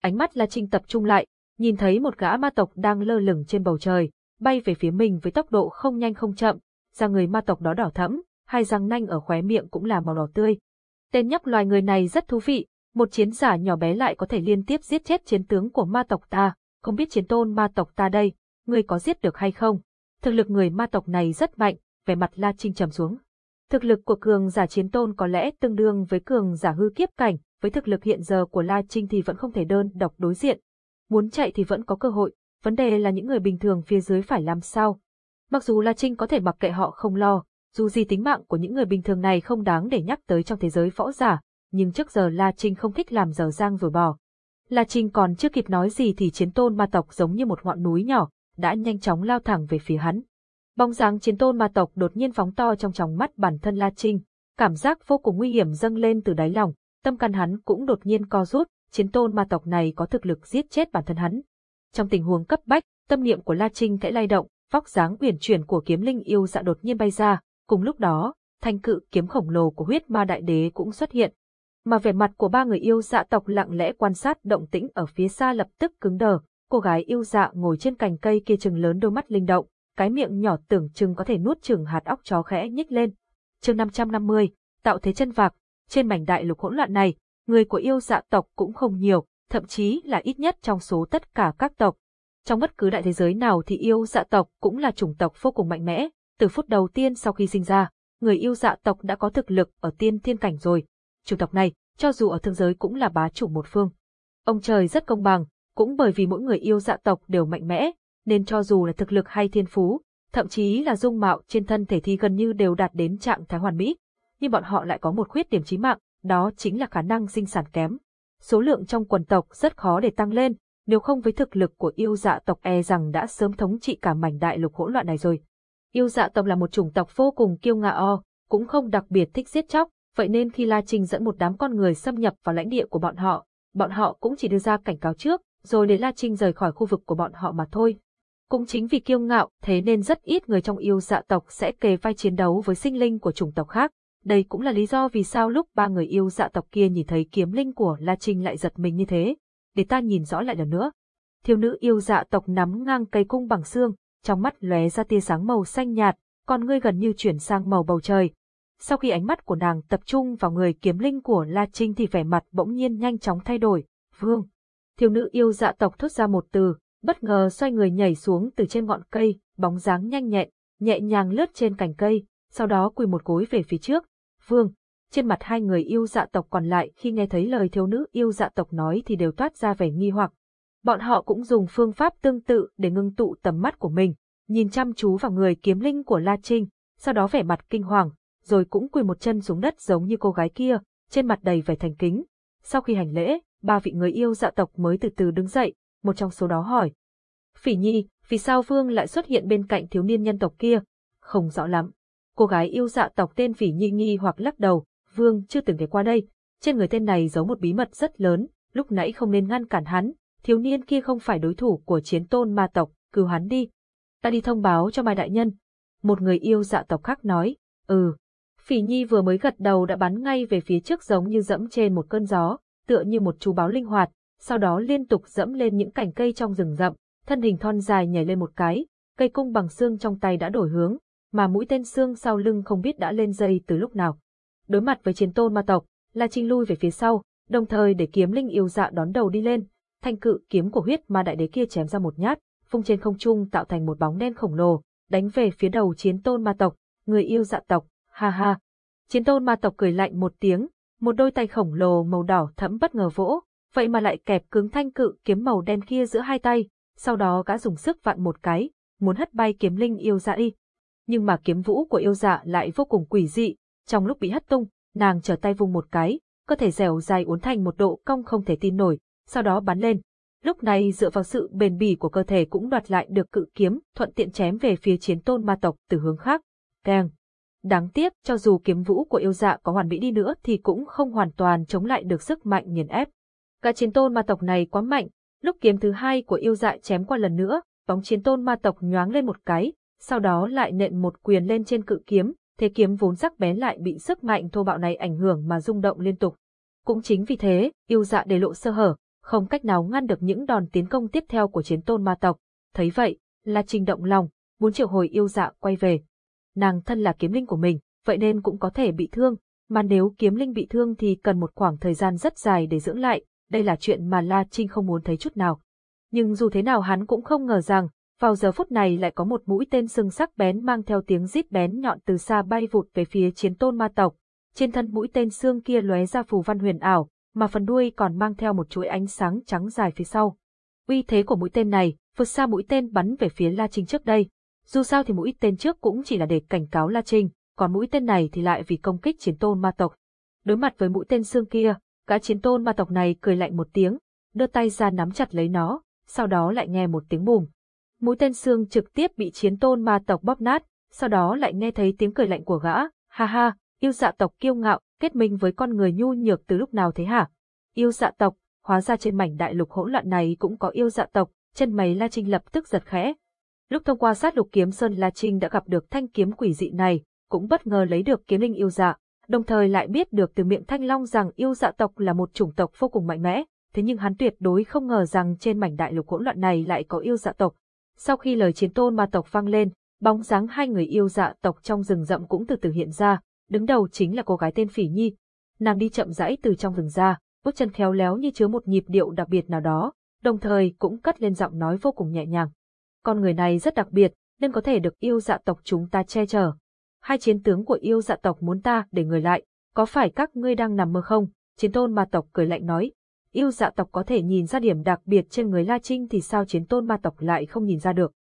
Ánh mắt La Trinh tập trung lại, nhìn thấy một gã ma tộc đang lơ lửng trên bầu trời, bay về phía mình với tốc độ không nhanh không chậm, da người ma tộc đó đỏ thẫm, hai răng nanh ở khóe miệng cũng là màu đỏ tươi. Tên nhóc loài người này rất thú vị, một chiến giả nhỏ bé lại có thể liên tiếp giết chết chiến tướng của ma tộc ta, không biết chiến tôn ma tộc ta đây, ngươi có giết được hay không? Thực lực người ma tộc này rất mạnh, vẻ mặt La Trinh trầm xuống. Thực lực của cường giả chiến tôn có lẽ tương đương với cường giả hư kiếp cảnh, với thực lực hiện giờ của La Trinh thì vẫn không thể đơn độc đối diện. Muốn chạy thì vẫn có cơ hội, vấn đề là những người bình thường phía dưới phải làm sao. Mặc dù La Trinh có thể mặc kệ họ không lo, dù gì tính mạng của những người bình thường này không đáng để nhắc tới trong thế giới võ giả, nhưng trước giờ La Trinh không thích làm dở dang rồi bỏ. La Trinh còn chưa kịp nói gì thì chiến tôn ma tộc giống như một ngọn núi nhỏ, đã nhanh chóng lao thẳng về phía hắn. Bóng dáng chiến tôn ma tộc đột nhiên phóng to trong tròng mắt bản thân La Trinh, Cảm giác vô cùng nguy hiểm dâng lên từ đáy lòng, tâm can hắn cũng đột nhiên co rút, chiến tôn ma tộc này có thực lực giết chết bản thân hắn. Trong tình huống cấp bách, tâm niệm của La Trinh khẽ lay động, vóc dáng uyển chuyển của kiếm linh yêu dạ đột nhiên bay ra, cùng lúc đó, thanh cự kiếm khổng lồ của huyết ma đại đế cũng xuất hiện. Mà vẻ mặt của ba người yêu dạ tộc lặng lẽ quan sát động tĩnh ở phía xa lập tức cứng đờ, cô gái yêu dạ ngồi trên cành cây kia trừng lớn đôi mắt linh động, cái miệng nhỏ tưởng chừng có thể nuốt chừng hạt óc chó khẽ nhích lên. Chương 550, tạo thế chân vạc, trên mảnh đại lục hỗn loạn này, người của yêu dạ tộc cũng không nhiều, thậm chí là ít nhất trong số tất cả các tộc. Trong bất cứ đại thế giới nào thì yêu dạ tộc cũng là chủng tộc vô cùng mạnh mẽ, từ phút đầu tiên sau khi sinh ra, người yêu dạ tộc đã có thực lực ở tiên thiên cảnh rồi. Chủng tộc này, cho dù ở thương giới cũng là bá chủ một phương. Ông trời rất công bằng, cũng bởi vì mỗi người yêu dạ tộc đều mạnh mẽ, nên cho dù là thực lực hay thiên phú, thậm chí là dung mạo trên thân thể thì gần như đều đạt đến trạng thái hoàn mỹ, nhưng bọn họ lại có một khuyết điểm chí mạng, đó chính là khả năng sinh sản kém. Số lượng trong quần tộc rất khó để tăng lên, nếu không với thực lực của yêu dạ tộc e rằng đã sớm thống trị cả mảnh đại lục hỗn loạn này rồi. Yêu dạ tộc là một chủng tộc vô cùng kiêu ngạo, cũng không đặc biệt thích giết chóc, vậy nên khi La Trinh dẫn một đám con người xâm nhập vào lãnh địa của bọn họ, bọn họ cũng chỉ đưa ra cảnh cáo trước, rồi để La Trinh rời khỏi khu vực của bọn họ mà thôi. Cũng chính vì kiêu ngạo, thế nên rất ít người trong yêu dạ tộc sẽ kề vai chiến đấu với sinh linh của chủng tộc khác. Đây cũng là lý do vì sao lúc ba người yêu dạ tộc kia nhìn thấy kiếm linh của La Trinh lại giật mình như thế. Để ta nhìn rõ lại lần nữa. Thiếu nữ yêu dạ tộc nắm ngang cây cung bằng xương, trong mắt lóe ra tia sáng màu xanh nhạt, con ngươi gần như chuyển sang màu bầu trời. Sau khi ánh mắt của nàng tập trung vào người kiếm linh của La Trinh thì vẻ mặt bỗng nhiên nhanh chóng thay đổi. Vương. Thiếu nữ yêu dạ tộc thốt ra một từ, bất ngờ xoay người nhảy xuống từ trên ngọn cây, bóng dáng nhanh nhẹn, nhẹ nhàng lướt trên cành cây, sau đó quỳ một gối về phía trước. Vương, trên mặt hai người yêu dạ tộc còn lại khi nghe thấy lời thiếu nữ yêu dạ tộc nói thì đều toát ra vẻ nghi hoặc. Bọn họ cũng dùng phương pháp tương tự để ngưng tụ tầm mắt của mình, nhìn chăm chú vào người kiếm linh của La Trinh, sau đó vẻ mặt kinh hoàng, rồi cũng quỳ một chân xuống đất giống như cô gái kia, trên mặt đầy vẻ thành kính. Sau khi hành lễ, ba vị người yêu dạ tộc mới từ từ đứng dậy, một trong số đó hỏi. Phỉ nhi, vì sao Vương lại xuất hiện bên cạnh thiếu niên nhân tộc kia? Không rõ lắm. Cô gái yêu dạ tộc tên Phỉ nhi nghi hoặc lắc đầu, Vương chưa từng ghé qua đây. Trên người tên này giấu một bí mật rất lớn, lúc nãy không nên ngăn cản hắn. Thiếu niên kia không phải đối thủ của chiến tôn ma tộc, cứu hắn đi. Ta đi thông báo cho Mai Đại Nhân. Một người yêu dạ tộc khác nói, ừ. Phỉ nhi vừa mới gật đầu đã bắn ngay về phía trước giống như dẫm trên một cơn gió, tựa như một chú báo linh hoạt, sau đó liên tục dẫm lên những cành cây trong rừng rậm, thân hình thon dài nhảy lên một cái, cây cung bằng xương trong tay đã đổi hướng, mà mũi tên xương sau lưng không biết đã lên dây từ lúc nào. Đối mặt với chiến tôn ma tộc, La Trinh lui về phía sau, đồng thời để kiếm linh yêu dạ đón đầu đi lên, thanh cự kiếm của huyết ma đại đế kia chém ra một nhát, phung trên không trung tạo thành một bóng đen khổng lồ, đánh về phía đầu chiến tôn ma tộc, người yêu dạ tộc, ha ha. Chiến tôn ma tộc cười lạnh một tiếng, một đôi tay khổng lồ màu đỏ thẫm bất ngờ vỗ, vậy mà lại kẹp cứng thanh cự kiếm màu đen kia giữa hai tay, sau đó gã dùng sức vặn một cái, muốn hất bay kiếm linh yêu dạ đi. Nhưng mà kiếm vũ của yêu dạ lại vô cùng quỷ dị, trong lúc bị hất tung, nàng trở tay vùng một cái, cơ thể dẻo dài uốn thành một độ cong không thể tin nổi, sau đó bắn lên. Lúc này dựa vào sự bền bỉ của cơ thể cũng đoạt lại được cự kiếm, thuận tiện chém về phía chiến tôn ma tộc từ hướng khác. Keng! Đáng tiếc, cho dù kiếm vũ của yêu dạ có hoàn mỹ đi nữa thì cũng không hoàn toàn chống lại được sức mạnh nghiền ép. Gã chiến tôn ma tộc này quá mạnh, lúc kiếm thứ hai của yêu dại chém qua lần nữa, bóng chiến tôn ma tộc nhoáng lên một cái, sau đó lại nện một quyền lên trên cự kiếm, thế kiếm vốn sắc bén lại bị sức mạnh thô bạo này ảnh hưởng mà rung động liên tục. Cũng chính vì thế, yêu dạ để lộ sơ hở, không cách nào ngăn được những đòn tiến công tiếp theo của chiến tôn ma tộc. Thấy vậy, là trình động lòng, muốn triệu hồi yêu dạ quay về. Nàng thân là kiếm linh của mình, vậy nên cũng có thể bị thương, mà nếu kiếm linh bị thương thì cần một khoảng thời gian rất dài để dưỡng lại, đây là chuyện mà La Trinh không muốn thấy chút nào. Nhưng dù thế nào hắn cũng không ngờ rằng, vào giờ phút này lại có một mũi tên sừng sắc bén mang theo tiếng rít bén nhọn từ xa bay vụt về phía chiến tôn ma tộc. Trên thân mũi tên xương kia lóe ra phù văn huyền ảo, mà phần đuôi còn mang theo một chuỗi ánh sáng trắng dài phía sau. Uy thế của mũi tên này vượt xa mũi tên bắn về phía La Trinh trước đây. Dù sao thì mũi tên trước cũng chỉ là để cảnh cáo La Trinh, còn mũi tên này thì lại vì công kích chiến tôn ma tộc. Đối mặt với mũi tên xương kia, Cá chiến tôn ma tộc này cười lạnh một tiếng, đưa tay ra nắm chặt lấy nó, sau đó lại nghe một tiếng bùm. Mũi tên xương trực tiếp bị chiến tôn ma tộc bóp nát, sau đó lại nghe thấy tiếng cười lạnh của gã, ha ha, Yêu dạ tộc kiêu ngạo, kết minh với con người nhu nhược từ lúc nào thế hả? Yêu dạ tộc, hóa ra trên mảnh đại lục hỗn loạn này cũng có yêu dạ tộc, chân mày La Trinh lập tức giật khẽ. Lúc thông qua sát lục kiếm sơn La Trinh đã gặp được thanh kiếm quỷ dị này, cũng bất ngờ lấy được kiếm linh yêu dạ, đồng thời lại biết được từ miệng Thanh Long rằng yêu dạ tộc là một chủng tộc vô cùng mạnh mẽ, thế nhưng hắn tuyệt đối không ngờ rằng trên mảnh đại lục hỗn loạn này lại có yêu dạ tộc. Sau khi lời chiến tôn ma tộc vang lên, bóng dáng hai người yêu dạ tộc trong rừng rậm cũng từ từ hiện ra, đứng đầu chính là cô gái tên Phỉ Nhi. Nàng đi chậm rãi từ trong rừng ra, bước chân khéo léo như chứa một nhịp điệu đặc biệt nào đó, đồng thời cũng cất lên giọng nói vô cùng nhẹ nhàng. Con người này rất đặc biệt, nên có thể được yêu dạ tộc chúng ta che chở. Hai chiến tướng của yêu dạ tộc muốn ta để người lại, có phải các ngươi đang nằm mơ không? Chiến tôn ma tộc cười lạnh nói. Yêu dạ tộc có thể nhìn ra điểm đặc biệt trên người La Trinh thì sao chiến tôn ma tộc lại không nhìn ra được.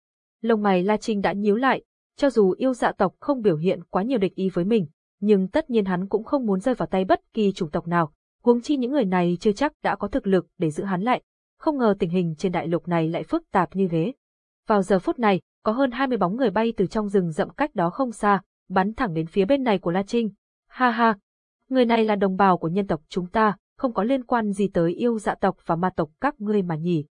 Lông mày La Trinh đã nhíu lại, cho dù yêu dạ tộc không biểu hiện quá nhiều địch ý với mình, nhưng tất nhiên hắn cũng không muốn rơi vào tay bất kỳ chủng tộc nào, huống chi những người này chưa chắc đã có thực lực để giữ hắn lại. Không ngờ tình hình trên đại lục này lại phức tạp như thế. Vào giờ phút này, có hơn 20 bóng người bay từ trong rừng rậm cách đó không xa, bắn thẳng đến phía bên này của La Trinh. Ha ha, người này là đồng bào của nhân tộc chúng ta, không có liên quan gì tới yêu dạ tộc và ma tộc các ngươi mà nhỉ.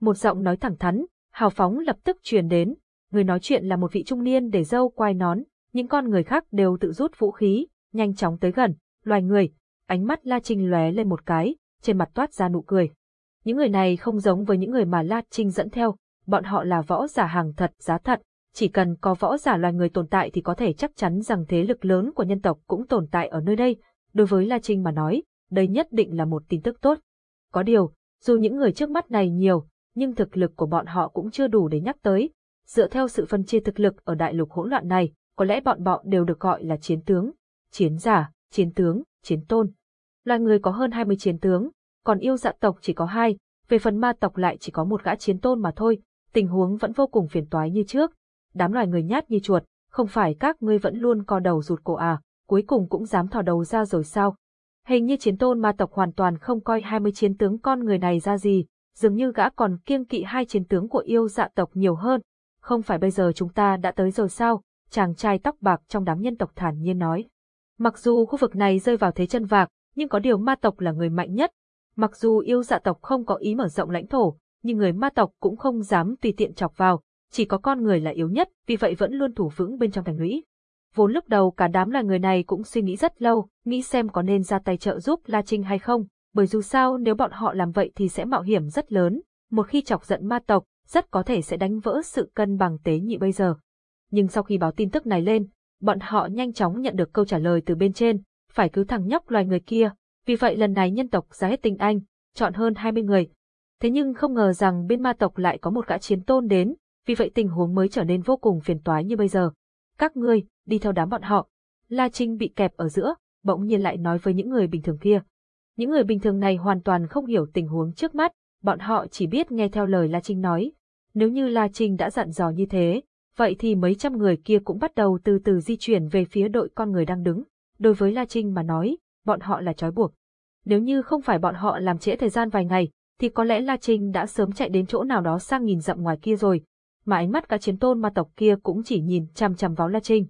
Một giọng nói thẳng thắn, hào phóng lập tức truyền đến, người nói chuyện là một vị trung niên để dâu quai nón, những con người khác đều tự rút vũ khí, nhanh chóng tới gần, loài người, ánh mắt La Trinh lóe lên một cái, trên mặt toát ra nụ cười. Những người này không giống với những người mà La Trinh dẫn theo, bọn họ là võ giả hàng thật giá thật, chỉ cần có võ giả loài người tồn tại thì có thể chắc chắn rằng thế lực lớn của nhân tộc cũng tồn tại ở nơi đây, đối với La Trinh mà nói, đây nhất định là một tin tức tốt. Có điều, dù những người trước mắt này nhiều, nhưng thực lực của bọn họ cũng chưa đủ để nhắc tới. Dựa theo sự phân chia thực lực ở đại lục hỗn loạn này, có lẽ bọn bọn đều được gọi là chiến tướng, chiến giả, chiến tướng, chiến tôn. Loài người có hơn 20 chiến tướng, còn yêu dạ tộc chỉ có hai, về phần ma tộc lại chỉ có một gã chiến tôn mà thôi, tình huống vẫn vô cùng phiền toái như trước. Đám loài người nhát như chuột, không phải các ngươi vẫn luôn co đầu rụt cổ à, cuối cùng cũng dám thò đầu ra rồi sao? Hình như chiến tôn ma tộc hoàn toàn không coi 20 chiến tướng con người này ra gì, dường như gã còn kiêng kỵ hai chiến tướng của yêu dạ tộc nhiều hơn. Không phải bây giờ chúng ta đã tới rồi sao? Chàng trai tóc bạc trong đám nhân tộc thản nhiên nói. Mặc dù khu vực này rơi vào thế chân vạc, nhưng có điều ma tộc là người mạnh nhất. Mặc dù yêu dạ tộc không có ý mở rộng lãnh thổ, nhưng người ma tộc cũng không dám tùy tiện chọc vào, chỉ có con người là yếu nhất, vì vậy vẫn luôn thủ vững bên trong thành lũy. Vốn lúc đầu cả đám là người này cũng suy nghĩ rất lâu, nghĩ xem có nên ra tay trợ giúp La Trinh hay không, bởi dù sao nếu bọn họ làm vậy thì sẽ mạo hiểm rất lớn, một khi chọc giận ma tộc, rất có thể sẽ đánh vỡ sự cân bằng tế nhị bây giờ. Nhưng sau khi báo tin tức này lên, bọn họ nhanh chóng nhận được câu trả lời từ bên trên, phải cứu thằng nhóc loài người kia, vì vậy lần này nhân tộc ra hết tinh anh, chọn hơn 20 người. Thế nhưng không ngờ rằng bên ma tộc lại có một gã chiến tôn đến, vì vậy tình huống mới trở nên vô cùng phiền toái như bây giờ. Các ngươi, đi theo đám bọn họ. La Trinh bị kẹp ở giữa, bỗng nhiên lại nói với những người bình thường kia. Những người bình thường này hoàn toàn không hiểu tình huống trước mắt, bọn họ chỉ biết nghe theo lời La Trinh nói. Nếu như La Trinh đã dặn dò như thế, vậy thì mấy trăm người kia cũng bắt đầu từ từ di chuyển về phía đội con người đang đứng. Đối với La Trinh mà nói, bọn họ là trói buộc. Nếu như không phải bọn họ làm trễ thời gian vài ngày, thì có lẽ La Trinh đã sớm chạy đến chỗ nào đó sang nhìn dặm ngoài kia rồi, mà ánh mắt cả chiến tôn ma tộc kia cũng chỉ nhìn chằm chằm vào La Trinh.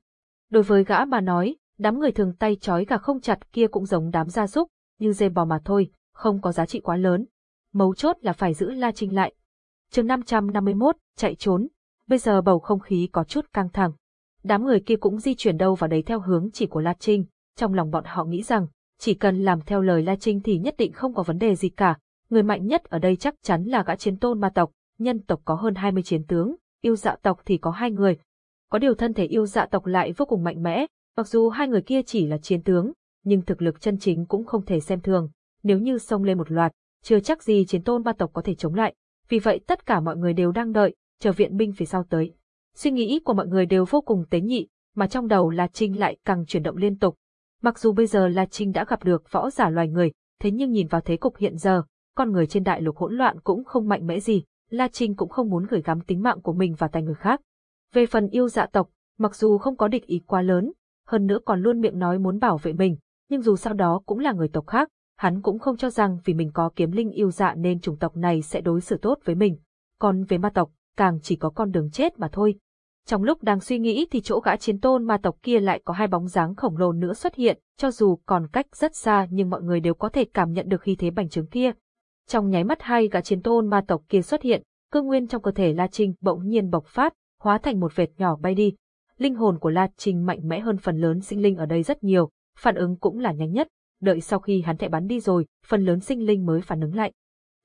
Đối với gã mà nói, đám người thường tay trói gà không chặt kia cũng giống đám gia súc, như dê bò mà thôi, không có giá trị quá lớn. Mấu chốt là phải giữ La Trinh lại. chương 551, chạy trốn. Bây giờ bầu không khí có chút căng thẳng. Đám người kia cũng di chuyển đâu vào đấy theo hướng chỉ của La Trinh, trong lòng bọn họ nghĩ rằng, chỉ cần làm theo lời La Trinh thì nhất định không có vấn đề gì cả. Người mạnh nhất ở đây chắc chắn là gã chiến tôn ma tộc, nhân tộc có hơn 20 chiến tướng, yêu dạ tộc thì có hai người. Có điều thân thể yêu dạ tộc lại vô cùng mạnh mẽ, mặc dù hai người kia chỉ là chiến tướng, nhưng thực lực chân chính cũng không thể xem thường. Nếu như xông lên một loạt, chưa chắc gì chiến tôn ba tộc có thể chống lại. Vì vậy tất cả mọi người đều đang đợi, chờ viện binh phía sau tới. Suy nghĩ của mọi người đều vô cùng tế nhị, mà trong đầu La Trinh lại càng chuyển động liên tục. Mặc dù bây giờ La Trinh đã gặp được võ giả loài người, thế nhưng nhìn vào thế cục hiện giờ, con người trên đại lục hỗn loạn cũng không mạnh mẽ gì, La Trinh cũng không muốn gửi gắm tính mạng của mình vào tay người khác. Về phần yêu dạ tộc, mặc dù không có địch ý quá lớn, hơn nữa còn luôn miệng nói muốn bảo vệ mình, nhưng dù sao đó cũng là người tộc khác, hắn cũng không cho rằng vì mình có kiếm linh yêu dạ nên chủng tộc này sẽ đối xử tốt với mình. Còn về ma tộc, càng chỉ có con đường chết mà thôi. Trong lúc đang suy nghĩ thì chỗ gã chiến tôn ma tộc kia lại có hai bóng dáng khổng lồ nữa xuất hiện, cho dù còn cách rất xa nhưng mọi người đều có thể cảm nhận được khí thế bành trướng kia. Trong nháy mắt hai gã chiến tôn ma tộc kia xuất hiện, cơ nguyên trong cơ thể La Trinh bỗng nhiên bộc phát, hóa thành một vệt nhỏ bay đi. Linh hồn của La Trinh mạnh mẽ hơn phần lớn sinh linh ở đây rất nhiều, phản ứng cũng là nhanh nhất. Đợi sau khi hắn thẻ bắn đi rồi, phần lớn sinh linh mới phản ứng lại.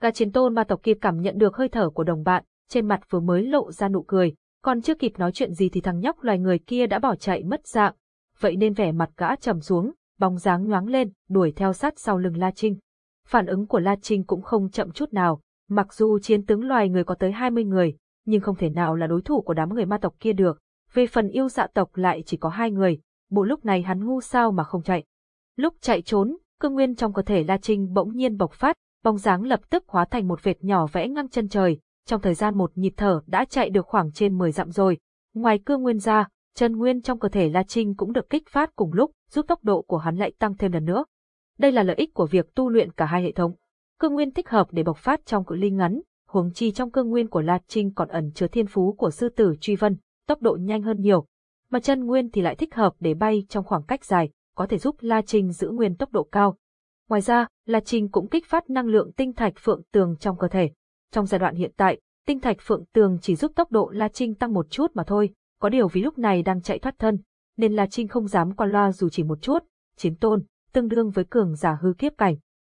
Gã chiến tôn ma tộc kia cảm nhận được hơi thở của đồng bạn, trên mặt vừa mới lộ ra nụ cười, còn chưa kịp nói chuyện gì thì thằng nhóc loài người kia đã bỏ chạy mất dạng. Vậy nên vẻ mặt gã trầm xuống, bóng dáng nhoáng lên, đuổi theo sát sau lưng La Trinh. Phản ứng của La Trinh cũng không chậm chút nào, mặc dù chiến tướng loài người có tới 20 người, nhưng không thể nào là đối thủ của đám người ma tộc kia được. Về phần yêu dạ tộc lại chỉ có hai người, bộ lúc này hắn ngu sao mà không chạy. Lúc chạy trốn, cương nguyên trong cơ thể La Trinh bỗng nhiên bộc phát, bóng dáng lập tức hóa thành một vệt nhỏ vẽ ngang chân trời, trong thời gian một nhịp thở đã chạy được khoảng trên 10 dặm rồi. Ngoài cương nguyên ra, chân nguyên trong cơ thể La Trinh cũng được kích phát cùng lúc, giúp tốc độ của hắn lại tăng thêm lần nữa. Đây là lợi ích của việc tu luyện cả hai hệ thống. Cương nguyên thích hợp để bộc phát trong cự ly ngắn, huống chi trong cương nguyên của La Trinh còn ẩn chứa thiên phú của sư tử truy vân, tốc độ nhanh hơn nhiều. Mà chân nguyên thì lại thích hợp để bay trong khoảng cách dài, có thể giúp La Trinh giữ nguyên tốc độ cao. Ngoài ra, La Trinh cũng kích phát năng lượng tinh thạch phượng tường trong cơ thể. Trong giai đoạn hiện tại, tinh thạch phượng tường chỉ giúp tốc độ La Trinh tăng một chút mà thôi, có điều vì lúc này đang chạy thoát thân, nên La Trinh không dám qua loa dù chỉ một chút, chiến tôn, tương đương với cường giả hư kiếp cảnh.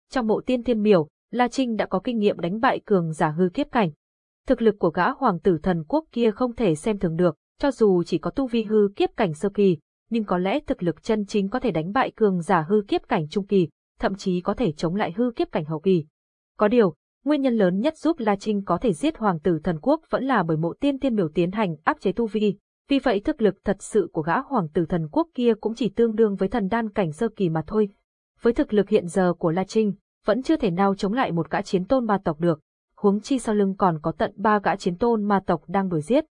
Trong bộ tiên thiên miểu, La Trinh đã có kinh nghiệm đánh bại cường giả hư kiếp cảnh. Thực lực của gã hoàng tử thần quốc kia không thể xem thường được, cho dù chỉ có tu vi hư kiếp cảnh sơ kỳ, nhưng có lẽ thực lực chân chính có thể đánh bại cường giả hư kiếp cảnh trung kỳ, thậm chí có thể chống lại hư kiếp cảnh hậu kỳ. Có điều, nguyên nhân lớn nhất giúp La Trinh có thể giết hoàng tử thần quốc vẫn là bởi mộ tiên tiên miểu tiến hành áp chế tu vi, vì vậy thực lực thật sự của gã hoàng tử thần quốc kia cũng chỉ tương đương với thần đan cảnh sơ kỳ mà thôi. Với thực lực hiện giờ của La Trinh, vẫn chưa thể nào chống lại một gã chiến tôn ma tộc được, huống chi sau lưng còn có tận ba gã chiến tôn ma tộc đang đuổi giết.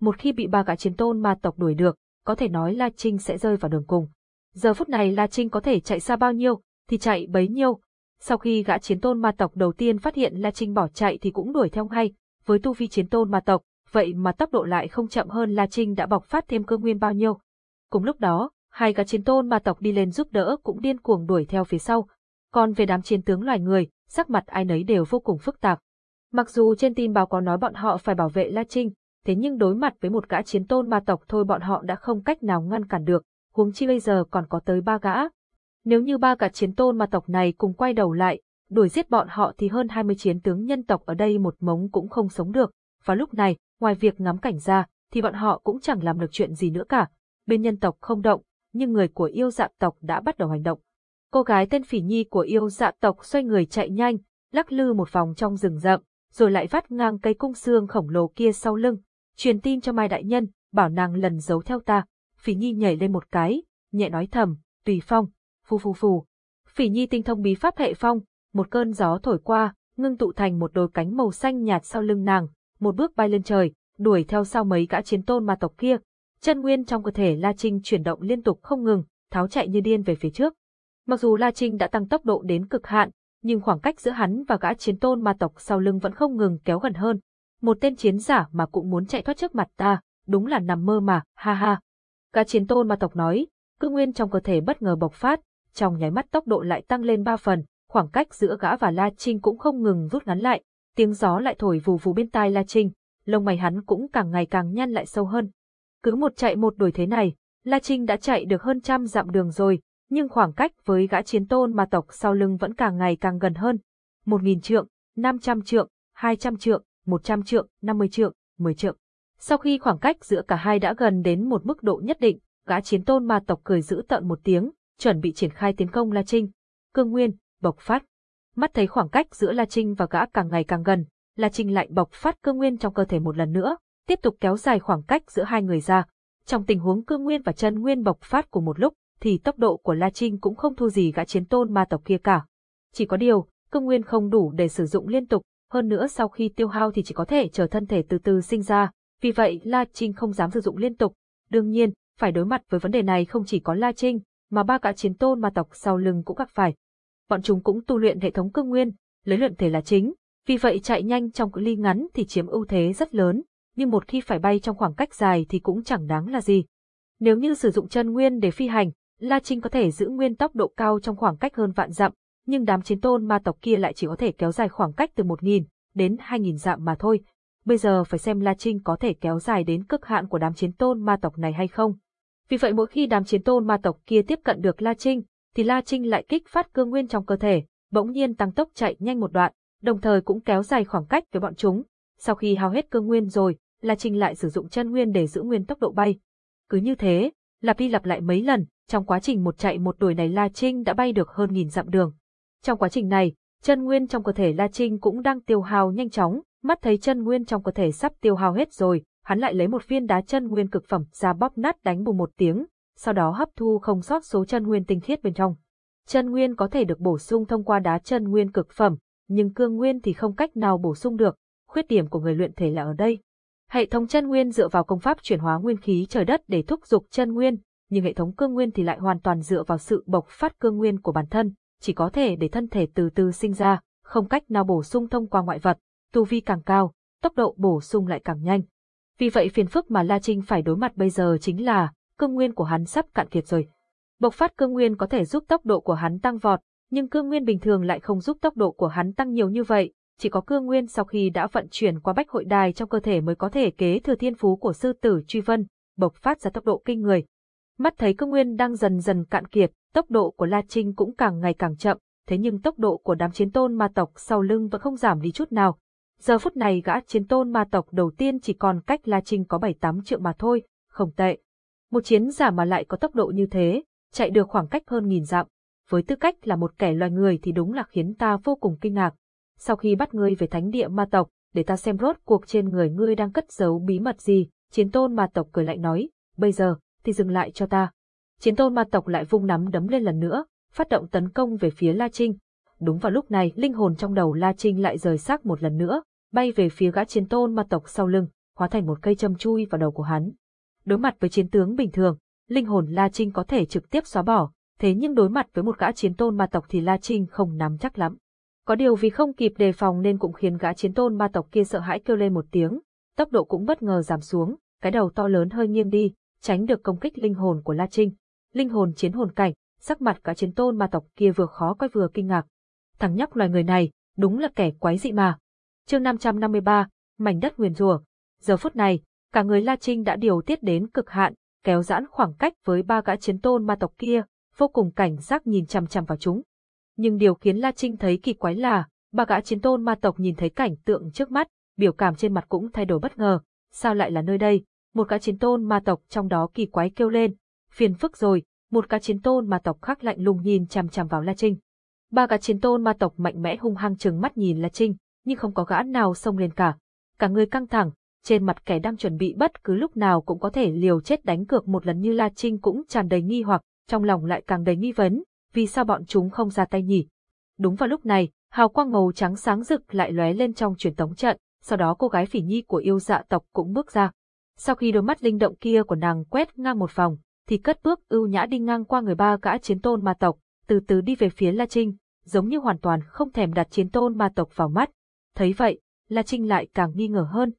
Một khi bị ba gã chiến tôn ma tộc đuổi được, có thể nói La Trinh sẽ rơi vào đường cùng. Giờ phút này La Trinh có thể chạy xa bao nhiêu, thì chạy bấy nhiêu. Sau khi gã chiến tôn ma tộc đầu tiên phát hiện La Trinh bỏ chạy thì cũng đuổi theo ngay, với tu vi chiến tôn ma tộc, vậy mà tốc độ lại không chậm hơn La Trinh đã bộc phát thêm cơ nguyên bao nhiêu. Cùng lúc đó, hai gã chiến tôn ma tộc đi lên giúp đỡ cũng điên cuồng đuổi theo phía sau. Còn về đám chiến tướng loài người, sắc mặt ai nấy đều vô cùng phức tạp. Mặc dù trên tin báo có nói bọn họ phải bảo vệ La Trinh, thế nhưng đối mặt với một gã chiến tôn ma tộc thôi bọn họ đã không cách nào ngăn cản được, huống chi bây giờ còn có tới ba gã. Nếu như ba gã chiến tôn ma tộc này cùng quay đầu lại, đuổi giết bọn họ thì hơn 20 chiến tướng nhân tộc ở đây một mống cũng không sống được, và lúc này, ngoài việc ngắm cảnh ra, thì bọn họ cũng chẳng làm được chuyện gì nữa cả. Bên nhân tộc không động, nhưng người của yêu dạ tộc đã bắt đầu hành động. Cô gái tên Phỉ Nhi của yêu dạ tộc xoay người chạy nhanh, lắc lư một vòng trong rừng rậm, rồi lại vắt ngang cây cung xương khổng lồ kia sau lưng, truyền tin cho Mai Đại Nhân, bảo nàng lần giấu theo ta. Phỉ Nhi nhảy lên một cái, nhẹ nói thầm, tùy phong, phù phù phù. Phỉ Nhi tinh thông bí pháp hệ phong, một cơn gió thổi qua, ngưng tụ thành một đôi cánh màu xanh nhạt sau lưng nàng, một bước bay lên trời, đuổi theo sau mấy gã chiến tôn ma tộc kia. Chân nguyên trong cơ thể La Trinh chuyển động liên tục không ngừng, tháo chạy như điên về phía trước. Mặc dù La Trinh đã tăng tốc độ đến cực hạn, nhưng khoảng cách giữa hắn và gã chiến tôn ma tộc sau lưng vẫn không ngừng kéo gần hơn. Một tên chiến giả mà cũng muốn chạy thoát trước mặt ta, đúng là nằm mơ mà, ha ha. Gã chiến tôn ma tộc nói, cư nguyên trong cơ thể bất ngờ bộc phát, trong nháy mắt tốc độ lại tăng lên ba phần, khoảng cách giữa gã và La Trinh cũng không ngừng rút ngắn lại, tiếng gió lại thổi vù vù bên tai La Trinh, lông mày hắn cũng càng ngày càng nhăn lại sâu hơn. Cứ một chạy một đuổi thế này, La Trinh đã chạy được hơn trăm dặm đường rồi, nhưng khoảng cách với gã chiến tôn ma tộc sau lưng vẫn càng ngày càng gần hơn. Một nghìn trượng, năm trăm trượng, hai trăm trượng, một trăm trượng, năm mươi trượng, mười trượng. Sau khi khoảng cách giữa cả hai đã gần đến một mức độ nhất định, gã chiến tôn ma tộc cười giữ tận một tiếng, chuẩn bị triển khai tiến công La Trinh. Cương Nguyên, bộc phát. Mắt thấy khoảng cách giữa La Trinh và gã càng ngày càng gần, La Trinh lại bộc phát cơ nguyên trong cơ thể một lần nữa, tiếp tục kéo dài khoảng cách giữa hai người ra. Trong tình huống cơ nguyên và chân nguyên bộc phát của một lúc, thì tốc độ của La Trinh cũng không thua gì gã chiến tôn ma tộc kia cả. Chỉ có điều, cơ nguyên không đủ để sử dụng liên tục, hơn nữa sau khi tiêu hao thì chỉ có thể chờ thân thể từ từ sinh ra, vì vậy La Trinh không dám sử dụng liên tục. Đương nhiên, phải đối mặt với vấn đề này không chỉ có La Trinh, mà ba gã chiến tôn ma tộc sau lưng cũng gặp phải. Bọn chúng cũng tu luyện hệ thống cương nguyên, lấy luyện thể là chính, vì vậy chạy nhanh trong cự ly ngắn thì chiếm ưu thế rất lớn, nhưng một khi phải bay trong khoảng cách dài thì cũng chẳng đáng là gì. Nếu như sử dụng chân nguyên để phi hành, La Trinh có thể giữ nguyên tốc độ cao trong khoảng cách hơn vạn dặm, nhưng đám chiến tôn ma tộc kia lại chỉ có thể kéo dài khoảng cách từ 1.000 đến 2.000 dặm mà thôi. Bây giờ phải xem La Trinh có thể kéo dài đến cực hạn của đám chiến tôn ma tộc này hay không. Vì vậy mỗi khi đám chiến tôn ma tộc kia tiếp cận được La Trinh, thì La Trinh lại kích phát cương nguyên trong cơ thể, bỗng nhiên tăng tốc chạy nhanh một đoạn, đồng thời cũng kéo dài khoảng cách với bọn chúng. Sau khi hao hết cương nguyên rồi, La Trinh lại sử dụng chân nguyên để giữ nguyên tốc độ bay. Cứ như thế, lặp đi lặp lại mấy lần, trong quá trình một chạy một đuổi này La Trinh đã bay được hơn nghìn dặm đường. Trong quá trình này, chân nguyên trong cơ thể La Trinh cũng đang tiêu hao nhanh chóng, mắt thấy chân nguyên trong cơ thể sắp tiêu hao hết rồi, hắn lại lấy một viên đá chân nguyên cực phẩm ra bóp nát đánh bùng một tiếng, sau đó hấp thu không sót số chân nguyên tinh khiết bên trong. Chân nguyên có thể được bổ sung thông qua đá chân nguyên cực phẩm, nhưng cương nguyên thì không cách nào bổ sung được, khuyết điểm của người luyện thể là ở đây. Hệ thống chân nguyên dựa vào công pháp chuyển hóa nguyên khí trời đất để thúc giục chân nguyên, nhưng hệ thống cương nguyên thì lại hoàn toàn dựa vào sự bộc phát cương nguyên của bản thân, chỉ có thể để thân thể từ từ sinh ra, không cách nào bổ sung thông qua ngoại vật, tu vi càng cao, tốc độ bổ sung lại càng nhanh. Vì vậy phiền phức mà La Trinh phải đối mặt bây giờ chính là, cương nguyên của hắn sắp cạn kiệt rồi. Bộc phát cương nguyên có thể giúp tốc độ của hắn tăng vọt, nhưng cương nguyên bình thường lại không giúp tốc độ của hắn tăng nhiều như vậy, chỉ có cương nguyên sau khi đã vận chuyển qua bách hội đài trong cơ thể mới có thể kế thừa thiên phú của sư tử truy vân, bộc phát ra tốc độ kinh người. Mắt thấy cương nguyên đang dần dần cạn kiệt, tốc độ của La Trinh cũng càng ngày càng chậm, thế nhưng tốc độ của đám chiến tôn ma tộc sau lưng vẫn không giảm đi chút nào. Giờ phút này gã chiến tôn ma tộc đầu tiên chỉ còn cách La Trinh có 7-8 triệu mà thôi, không tệ. Một chiến giả mà lại có tốc độ như thế, chạy được khoảng cách hơn nghìn dặm, với tư cách là một kẻ loài người thì đúng là khiến ta vô cùng kinh ngạc. Sau khi bắt ngươi về thánh địa ma tộc, để ta xem rốt cuộc trên người ngươi đang cất giấu bí mật gì, chiến tôn ma tộc cười lạnh nói, bây giờ, thì dừng lại cho ta. Chiến tôn ma tộc lại vung nắm đấm lên lần nữa, phát động tấn công về phía La Trinh. Đúng vào lúc này, linh hồn trong đầu La Trinh lại rời xác một lần nữa, bay về phía gã chiến tôn ma tộc sau lưng, hóa thành một cây châm chui vào đầu của hắn. Đối mặt với chiến tướng bình thường, linh hồn La Trinh có thể trực tiếp xóa bỏ, thế nhưng đối mặt với một gã chiến tôn ma tộc thì La Trinh không nắm chắc lắm. Có điều vì không kịp đề phòng nên cũng khiến gã chiến tôn ma tộc kia sợ hãi kêu lên một tiếng, tốc độ cũng bất ngờ giảm xuống, cái đầu to lớn hơi nghiêng đi, tránh được công kích linh hồn của La Trinh. Linh hồn chiến hồn cảnh, sắc mặt gã chiến tôn ma tộc kia vừa khó coi vừa kinh ngạc. Thằng nhóc loài người này, đúng là kẻ quái dị mà. Chương 553, mảnh đất nguyền rủa. Giờ phút này, cả người La Trinh đã điều tiết đến cực hạn, kéo giãn khoảng cách với ba gã chiến tôn ma tộc kia, vô cùng cảnh giác nhìn chằm chằm vào chúng. Nhưng điều khiến La Trinh thấy kỳ quái là, ba gã chiến tôn ma tộc nhìn thấy cảnh tượng trước mắt, biểu cảm trên mặt cũng thay đổi bất ngờ. Sao lại là nơi đây? Một gã chiến tôn ma tộc trong đó kỳ quái kêu lên. Phiền phức rồi, một gã chiến tôn ma tộc khác lạnh lùng nhìn chằm chằm vào La Trinh. Ba gã chiến tôn ma tộc mạnh mẽ hung hăng trừng mắt nhìn La Trinh, nhưng không có gã nào xông lên cả. Cả người căng thẳng, trên mặt kẻ đang chuẩn bị bất cứ lúc nào cũng có thể liều chết đánh cược một lần như La Trinh cũng tràn đầy nghi hoặc, trong lòng lại càng đầy nghi vấn, vì sao bọn chúng không ra tay nhỉ? Đúng vào lúc này, hào quang màu trắng sáng rực lại lóe lên trong truyền tống trận, sau đó cô gái phỉ nhi của yêu dạ tộc cũng bước ra. Sau khi đôi mắt linh động kia của nàng quét ngang một vòng, thì cất bước ưu nhã đi ngang qua người ba gã chiến tôn ma tộc, từ từ đi về phía La Trinh, giống như hoàn toàn không thèm đặt chiến tôn ma tộc vào mắt. Thấy vậy, La Trinh lại càng nghi ngờ hơn.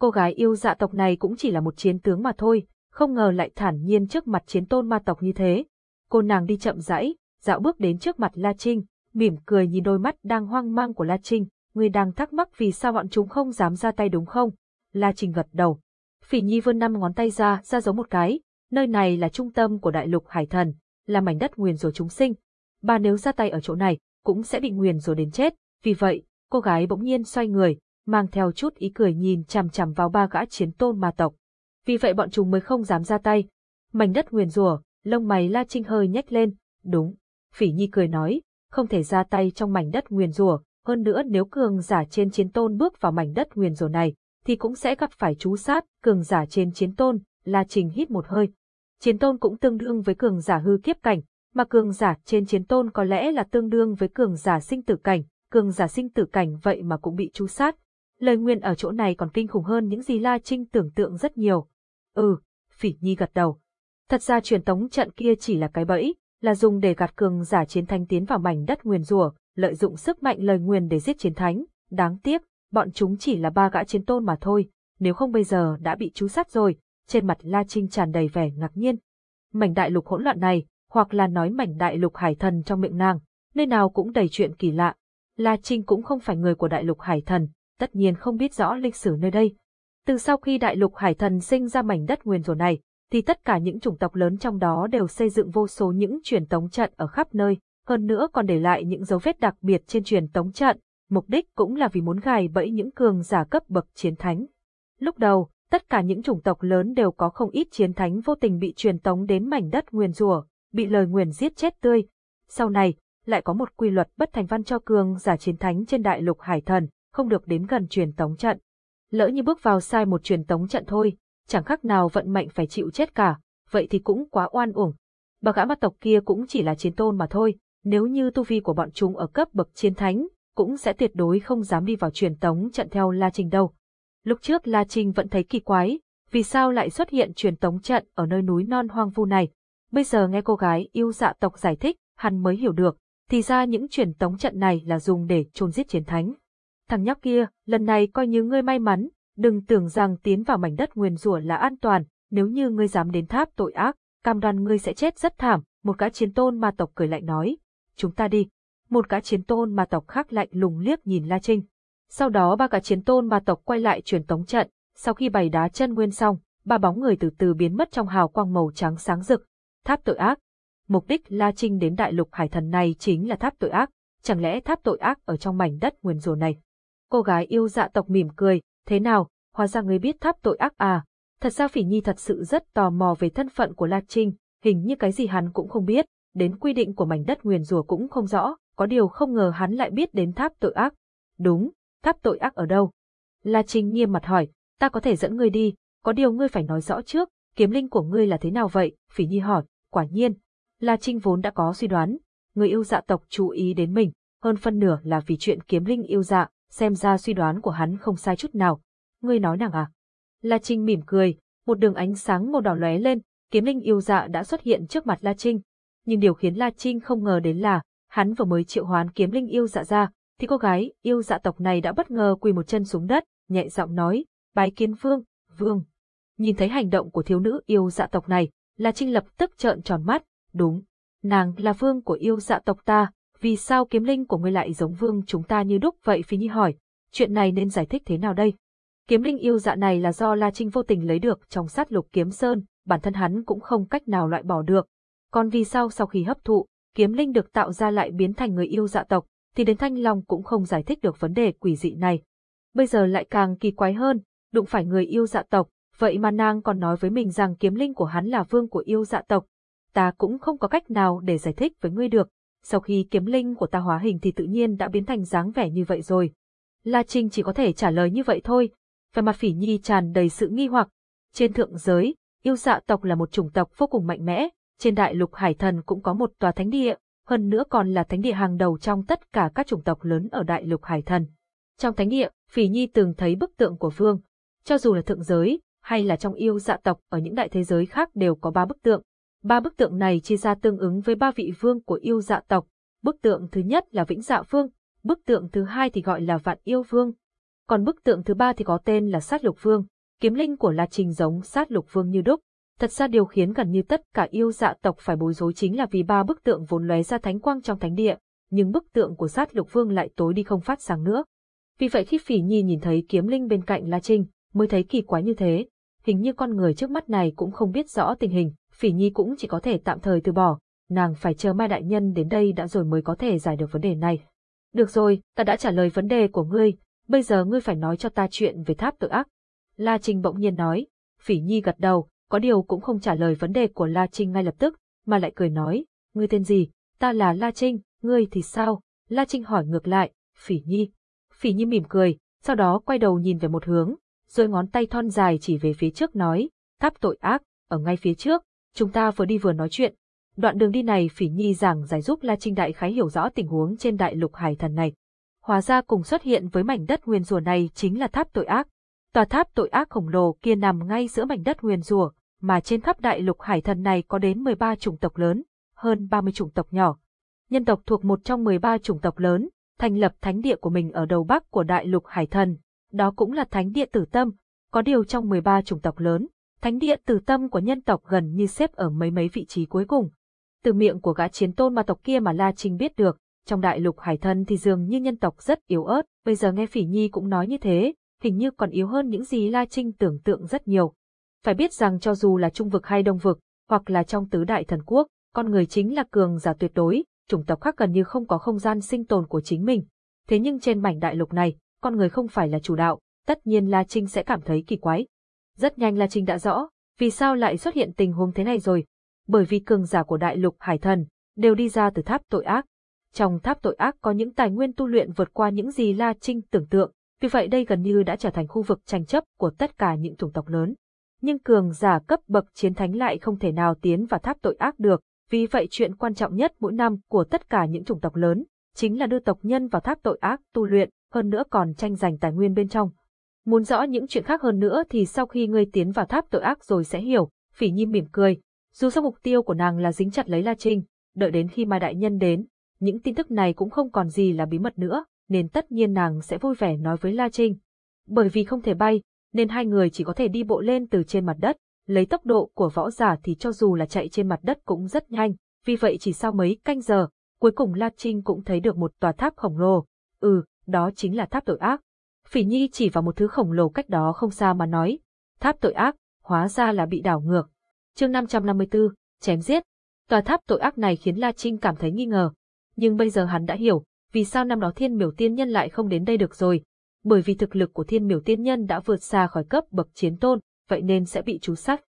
Cô gái yêu dạ tộc này cũng chỉ là một chiến tướng mà thôi, không ngờ lại thản nhiên trước mặt chiến tôn ma tộc như thế. Cô nàng đi chậm rãi, dạo bước đến trước mặt La Trinh, mỉm cười nhìn đôi mắt đang hoang mang của La Trinh, người đang thắc mắc vì sao bọn chúng không dám ra tay đúng không? La Trinh gật đầu. Phỉ Nhi vươn năm ngón tay ra, ra giống một cái, nơi này là trung tâm của đại lục hải thần, là mảnh đất nguyền rủa chúng sinh. Bà nếu ra tay ở chỗ này, cũng sẽ bị nguyền rủa đến chết, vì vậy, cô gái bỗng nhiên xoay người, mang theo chút ý cười nhìn chằm chằm vào ba gã chiến tôn ma tộc. Vì vậy bọn chúng mới không dám ra tay. Mảnh đất nguyền rủa, lông mày La Trinh hơi nhếch lên, đúng. Phỉ Nhi cười nói, không thể ra tay trong mảnh đất nguyền rủa, hơn nữa nếu cường giả trên chiến tôn bước vào mảnh đất nguyền rủa này, thì cũng sẽ gặp phải chú sát, cường giả trên chiến tôn, La Trình hít một hơi. Chiến tôn cũng tương đương với cường giả hư kiếp cảnh, mà cường giả trên chiến tôn có lẽ là tương đương với cường giả sinh tử cảnh, cường giả sinh tử cảnh vậy mà cũng bị chú sát. Lời nguyên ở chỗ này còn kinh khủng hơn những gì La Trinh tưởng tượng rất nhiều. Ừ, Phỉ Nhi gật đầu. Thật ra truyền tống trận kia chỉ là cái bẫy, là dùng để gạt cường giả chiến thánh tiến vào mảnh đất nguyền rủa, lợi dụng sức mạnh lời nguyền để giết chiến thánh. Đáng tiếc, bọn chúng chỉ là ba gã chiến tôn mà thôi. nếu không bây giờ đã bị chú sát rồi, trên mặt La Trinh tràn đầy vẻ ngạc nhiên. Mảnh đại lục hỗn loạn này, hoặc là nói mảnh đại lục hải thần trong miệng nàng, nơi nào cũng đầy chuyện kỳ lạ. La Trinh cũng không phải người của đại lục hải thần, tất nhiên không biết rõ lịch sử nơi đây. Từ sau khi đại lục hải thần sinh ra mảnh đất nguyên rủa này, thì tất cả những chủng tộc lớn trong đó đều xây dựng vô số những truyền tống trận ở khắp nơi, hơn nữa còn để lại những dấu vết đặc biệt trên truyền tống trận, mục đích cũng là vì muốn gài bẫy những cường giả cấp bậc chiến thánh. Lúc đầu, tất cả những chủng tộc lớn đều có không ít chiến thánh vô tình bị truyền tống đến mảnh đất nguyên rủa, bị lời nguyền giết chết tươi. Sau này, lại có một quy luật bất thành văn cho cường giả chiến thánh trên đại lục hải thần, không được đến gần truyền tống trận. Lỡ như bước vào sai một truyền tống trận thôi, chẳng khác nào vận mệnh phải chịu chết cả, vậy thì cũng quá oan uổng. Bà gã ma tộc kia cũng chỉ là chiến tôn mà thôi, nếu như tu vi của bọn chúng ở cấp bậc chiến thánh, cũng sẽ tuyệt đối không dám đi vào truyền tống trận theo La Trình đâu. Lúc trước La Trình vẫn thấy kỳ quái, vì sao lại xuất hiện truyền tống trận ở nơi núi non hoang vu này. Bây giờ nghe cô gái yêu dạ tộc giải thích, hắn mới hiểu được, thì ra những truyền tống trận này là dùng để chôn giết chiến thánh. Thằng nhóc kia, lần này coi như ngươi may mắn, đừng tưởng rằng tiến vào mảnh đất nguyên rủa là an toàn, nếu như ngươi dám đến tháp tội ác, cam đoan ngươi sẽ chết rất thảm, một gã chiến tôn ma tộc cười lạnh nói. Chúng ta đi. Một gã chiến tôn ma tộc khác lạnh lùng liếc nhìn La Trinh. Sau đó ba gã chiến tôn ma tộc quay lại truyền tống trận, sau khi bày đá chân nguyên xong, ba bóng người từ từ biến mất trong hào quang màu trắng sáng rực. Tháp tội ác. Mục đích La Trinh đến đại lục hải thần này chính là tháp tội ác, chẳng lẽ tháp tội ác ở trong mảnh đất nguyên rủa này. Cô gái yêu dạ tộc mỉm cười, thế nào, hóa ra người biết tháp tội ác à. Thật ra Phỉ Nhi thật sự rất tò mò về thân phận của La Trinh, hình như cái gì hắn cũng không biết, đến quy định của mảnh đất nguyền rủa cũng không rõ, có điều không ngờ hắn lại biết đến tháp tội ác. Đúng, tháp tội ác ở đâu? La Trinh nghiêm mặt hỏi, ta có thể dẫn ngươi đi, có điều ngươi phải nói rõ trước, kiếm linh của ngươi là thế nào vậy? Phỉ Nhi hỏi, quả nhiên. La Trinh vốn đã có suy đoán, người yêu dạ tộc chú ý đến mình, hơn phân nửa là vì chuyện kiếm linh yêu dạ, xem ra suy đoán của hắn không sai chút nào. Ngươi nói nàng à? La Trinh mỉm cười, một đường ánh sáng màu đỏ lóe lên, kiếm linh yêu dạ đã xuất hiện trước mặt La Trinh. Nhưng điều khiến La Trinh không ngờ đến là, hắn vừa mới triệu hoán kiếm linh yêu dạ ra, thì cô gái yêu dạ tộc này đã bất ngờ quỳ một chân xuống đất, nhẹ giọng nói, bái kiến vương, vương. Nhìn thấy hành động của thiếu nữ yêu dạ tộc này, La Trinh lập tức trợn tròn mắt, đúng, nàng là vương của yêu dạ tộc ta, vì sao kiếm linh của ngươi lại giống vương chúng ta như đúc vậy Phi Nhi hỏi, chuyện này nên giải thích thế nào đây? Kiếm linh yêu dạ này là do La Trinh vô tình lấy được trong sát lục kiếm sơn, bản thân hắn cũng không cách nào loại bỏ được. Còn vì sao sau khi hấp thụ, kiếm linh được tạo ra lại biến thành người yêu dạ tộc, thì đến Thanh Long cũng không giải thích được vấn đề quỷ dị này. Bây giờ lại càng kỳ quái hơn, đụng phải người yêu dạ tộc, vậy mà nàng còn nói với mình rằng kiếm linh của hắn là vương của yêu dạ tộc. Ta cũng không có cách nào để giải thích với ngươi được, sau khi kiếm linh của ta hóa hình thì tự nhiên đã biến thành dáng vẻ như vậy rồi. La Trinh chỉ có thể trả lời như vậy thôi, và mặt phỉ nhi tràn đầy sự nghi hoặc. Trên thượng giới, yêu dạ tộc là một chủng tộc vô cùng mạnh mẽ, trên đại lục hải thần cũng có một tòa thánh địa, hơn nữa còn là thánh địa hàng đầu trong tất cả các chủng tộc lớn ở đại lục hải thần. Trong thánh địa, phỉ nhi từng thấy bức tượng của vương, cho dù là thượng giới, hay là trong yêu dạ tộc ở những đại thế giới khác đều có ba bức tượng. Ba bức tượng này chia ra tương ứng với ba vị vương của yêu dạ tộc. Bức tượng thứ nhất là Vĩnh Dạ Vương, bức tượng thứ hai thì gọi là Vạn Yêu Vương. Còn bức tượng thứ ba thì có tên là Sát Lục Vương, kiếm linh của La Trình giống Sát Lục Vương như đúc. Thật ra điều khiến gần như tất cả yêu dạ tộc phải bối rối chính là vì ba bức tượng vốn lóe ra thánh quang trong thánh địa, nhưng bức tượng của Sát Lục Vương lại tối đi không phát sáng nữa. Vì vậy khi Phỉ Nhi nhìn thấy kiếm linh bên cạnh La Trinh, mới thấy kỳ quái như thế, hình như con người trước mắt này cũng không biết rõ tình hình, Phỉ Nhi cũng chỉ có thể tạm thời từ bỏ, nàng phải chờ Mai Đại Nhân đến đây đã rồi mới có thể giải được vấn đề này. Được rồi, ta đã trả lời vấn đề của ngươi, bây giờ ngươi phải nói cho ta chuyện về tháp tự ác. La Trinh bỗng nhiên nói, Phỉ Nhi gật đầu, có điều cũng không trả lời vấn đề của La Trinh ngay lập tức, mà lại cười nói, ngươi tên gì, ta là La Trinh, ngươi thì sao? La Trinh hỏi ngược lại, Phỉ Nhi. Phỉ Nhi mỉm cười, sau đó quay đầu nhìn về một hướng, rồi ngón tay thon dài chỉ về phía trước nói, tháp tội ác, ở ngay phía trước, Chúng ta vừa đi vừa nói chuyện. Đoạn đường đi này Phỉ Nhi giảng giải giúp La Trinh Đại khái hiểu rõ tình huống trên đại lục hải thần này. Hóa ra cùng xuất hiện với mảnh đất nguyên rùa này chính là tháp tội ác. Tòa tháp tội ác khổng lồ kia nằm ngay giữa mảnh đất nguyên rùa, mà trên khắp đại lục hải thần này có đến 13 chủng tộc lớn, hơn 30 chủng tộc nhỏ. Nhân tộc thuộc một trong 13 chủng tộc lớn, thành lập thánh địa của mình ở đầu bắc của đại lục hải thần. Đó cũng là thánh địa tử tâm, Có điều trong 13 chủng tộc lớn, thánh địa từ tâm của nhân tộc gần như xếp ở mấy mấy vị trí cuối cùng. Từ miệng của gã chiến tôn ma tộc kia mà La Trinh biết được, trong đại lục hải thân thì dường như nhân tộc rất yếu ớt, bây giờ nghe Phỉ Nhi cũng nói như thế, hình như còn yếu hơn những gì La Trinh tưởng tượng rất nhiều. Phải biết rằng cho dù là trung vực hay đông vực, hoặc là trong tứ đại thần quốc, con người chính là cường giả tuyệt đối, chủng tộc khác gần như không có không gian sinh tồn của chính mình. Thế nhưng trên mảnh đại lục này, con người không phải là chủ đạo, tất nhiên La Trinh sẽ cảm thấy kỳ quái. Rất nhanh La Trinh đã rõ, vì sao lại xuất hiện tình huống thế này rồi. Bởi vì cường giả của đại lục hải thần, đều đi ra từ tháp tội ác. Trong tháp tội ác có những tài nguyên tu luyện vượt qua những gì La Trinh tưởng tượng, vì vậy đây gần như đã trở thành khu vực tranh chấp của tất cả những chủng tộc lớn. Nhưng cường giả cấp bậc chiến thánh lại không thể nào tiến vào tháp tội ác được, vì vậy chuyện quan trọng nhất mỗi năm của tất cả những chủng tộc lớn, chính là đưa tộc nhân vào tháp tội ác tu luyện, hơn nữa còn tranh giành tài nguyên bên trong. Muốn rõ những chuyện khác hơn nữa thì sau khi ngươi tiến vào tháp tội ác rồi sẽ hiểu, phỉ nhi mỉm cười. Dù sao mục tiêu của nàng là dính chặt lấy La Trinh, đợi đến khi Mai Đại Nhân đến, những tin tức này cũng không còn gì là bí mật nữa, nên tất nhiên nàng sẽ vui vẻ nói với La Trinh. Bởi vì không thể bay, nên hai người chỉ có thể đi bộ lên từ trên mặt đất, lấy tốc độ của võ giả thì cho dù là chạy trên mặt đất cũng rất nhanh, vì vậy chỉ sau mấy canh giờ, cuối cùng La Trinh cũng thấy được một tòa tháp khổng lồ. Ừ, đó chính là tháp tội ác. Phỉ Nhi chỉ vào một thứ khổng lồ cách đó không xa mà nói, tháp tội ác, hóa ra là bị đảo ngược. Chương 554, chém giết. Tòa tháp tội ác này khiến La Trinh cảm thấy nghi ngờ, nhưng bây giờ hắn đã hiểu, vì sao năm đó Thiên Miểu Tiên Nhân lại không đến đây được rồi. Bởi vì thực lực của Thiên Miểu Tiên Nhân đã vượt xa khỏi cấp bậc chiến tôn, vậy nên sẽ bị chú sát.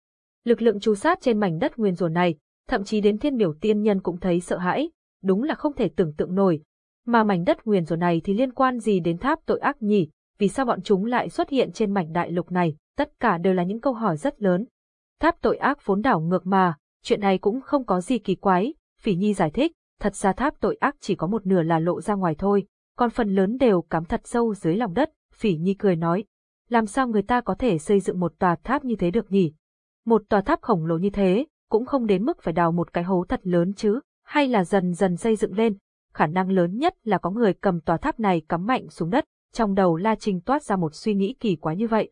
Lực lượng chú sát trên mảnh đất nguyên rùa này, thậm chí đến Thiên Miểu Tiên Nhân cũng thấy sợ hãi, đúng là không thể tưởng tượng nổi. Mà mảnh đất nguyên rùa này thì liên quan gì đến tháp tội ác nhỉ? Vì sao bọn chúng lại xuất hiện trên mảnh đại lục này? Tất cả đều là những câu hỏi rất lớn. Tháp tội ác vốn đảo ngược mà, chuyện này cũng không có gì kỳ quái, Phỉ Nhi giải thích, thật ra tháp tội ác chỉ có một nửa là lộ ra ngoài thôi, còn phần lớn đều cắm thật sâu dưới lòng đất, Phỉ Nhi cười nói. Làm sao người ta có thể xây dựng một tòa tháp như thế được nhỉ? Một tòa tháp khổng lồ như thế, cũng không đến mức phải đào một cái hố thật lớn chứ, hay là dần dần xây dựng lên. Khả năng lớn nhất là có người cầm tòa tháp này cắm mạnh xuống đất, trong đầu La Trinh toát ra một suy nghĩ kỳ quái như vậy.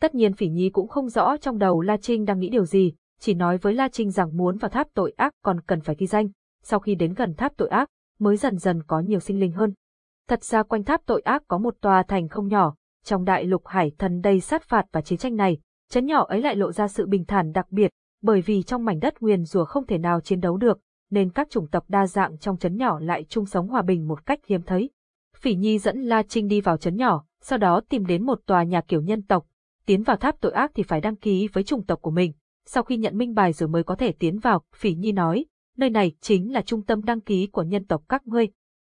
Tất nhiên Phỉ Nhi cũng không rõ trong đầu La Trinh đang nghĩ điều gì, chỉ nói với La Trinh rằng muốn vào tháp tội ác còn cần phải ghi danh, sau khi đến gần tháp tội ác, mới dần dần có nhiều sinh linh hơn. Thật ra quanh tháp tội ác có một tòa thành không nhỏ, trong đại lục hải thần đầy sát phạt và chiến tranh này, chấn nhỏ ấy lại lộ ra sự bình thản đặc biệt, bởi vì trong mảnh đất nguyên rùa không thể nào chiến đấu được, nên các chủng tộc đa dạng trong chấn nhỏ lại chung sống hòa bình một cách hiếm thấy. Phỉ Nhi dẫn La Trinh đi vào chấn nhỏ, sau đó tìm đến một tòa nhà kiểu nhân tộc. Tiến vào tháp tội ác thì phải đăng ký với chủng tộc của mình. Sau khi nhận minh bài rồi mới có thể tiến vào, Phỉ Nhi nói, nơi này chính là trung tâm đăng ký của nhân tộc các ngươi.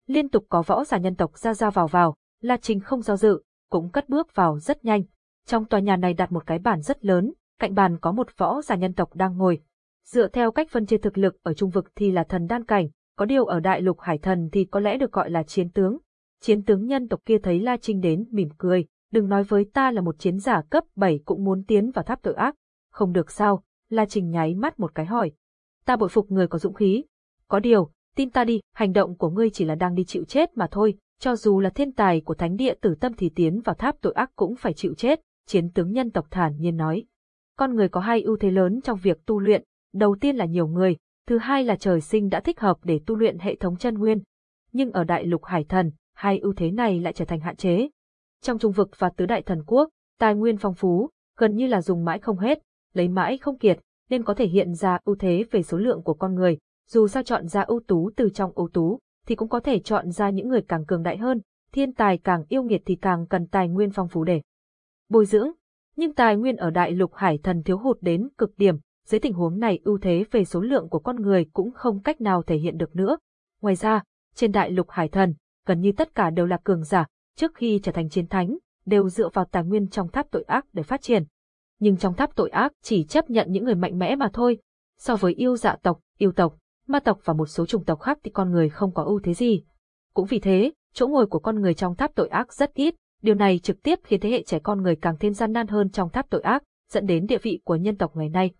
Liên tục có võ giả nhân tộc ra ra vào vào, La Trinh không do dự, cũng cất bước vào rất nhanh. Trong tòa nhà này đặt một cái bàn rất lớn, cạnh bàn có một võ giả nhân tộc đang ngồi. Dựa theo cách phân chia thực lực ở trung vực thì là thần đan cảnh, có điều ở đại lục hải thần thì có lẽ được gọi là chiến tướng. Chiến tướng nhân tộc kia thấy La Trinh đến mỉm cười, đừng nói với ta là một chiến giả cấp 7 cũng muốn tiến vào tháp tội ác. Không được sao, La Trinh nháy mắt một cái hỏi. Ta bội phục người có dũng khí. Có điều, tin ta đi, hành động của ngươi chỉ là đang đi chịu chết mà thôi, cho dù là thiên tài của thánh địa tử tâm thì tiến vào tháp tội ác cũng phải chịu chết, chiến tướng nhân tộc thản nhiên nói. Con người có hai ưu thế lớn trong việc tu luyện, đầu tiên là nhiều người, thứ hai là trời sinh đã thích hợp để tu luyện hệ thống chân nguyên. Nhưng ở đại lục hải thần, hai ưu thế này lại trở thành hạn chế. Trong trung vực và tứ đại thần quốc, tài nguyên phong phú, gần như là dùng mãi không hết, lấy mãi không kiệt, nên có thể hiện ra ưu thế về số lượng của con người. Dù sao chọn ra ưu tú từ trong ưu tú, thì cũng có thể chọn ra những người càng cường đại hơn, thiên tài càng yêu nghiệt thì càng cần tài nguyên phong phú để bồi dưỡng. Nhưng tài nguyên ở đại lục hải thần thiếu hụt đến cực điểm, dưới tình huống này ưu thế về số lượng của con người cũng không cách nào thể hiện được nữa. Ngoài ra, trên đại lục hải thần, gần như tất cả đều là cường giả, trước khi trở thành chiến thánh, đều dựa vào tài nguyên trong tháp tội ác để phát triển. Nhưng trong tháp tội ác chỉ chấp nhận những người mạnh mẽ mà thôi. So với yêu dạ tộc, yêu tộc, ma tộc và một số chủng tộc khác thì con người không có ưu thế gì. Cũng vì thế, chỗ ngồi của con người trong tháp tội ác rất ít, điều này trực tiếp khiến thế hệ trẻ con người càng thêm gian nan hơn trong tháp tội ác, dẫn đến địa vị của nhân tộc ngày nay.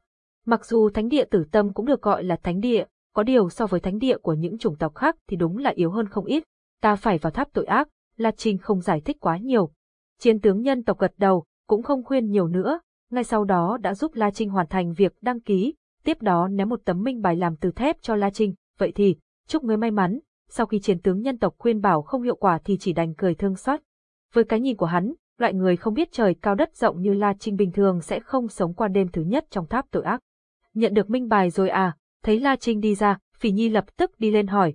Mặc dù thánh địa tử tâm cũng được gọi là thánh địa, có điều so với thánh địa của những chủng tộc khác thì đúng là yếu hơn không ít. Ta phải vào tháp tội ác, La Trinh không giải thích quá nhiều. Chiến tướng nhân tộc gật đầu, cũng không khuyên nhiều nữa, ngay sau đó đã giúp La Trinh hoàn thành việc đăng ký, tiếp đó ném một tấm minh bài làm từ thép cho La Trinh, vậy thì, chúc người may mắn, sau khi chiến tướng nhân tộc khuyên bảo không hiệu quả thì chỉ đành cười thương xót. Với cái nhìn của hắn, loại người không biết trời cao đất rộng như La Trinh bình thường sẽ không sống qua đêm thứ nhất trong tháp tội ác. Nhận được minh bài rồi à, thấy La Trinh đi ra, Phỉ Nhi lập tức đi lên hỏi.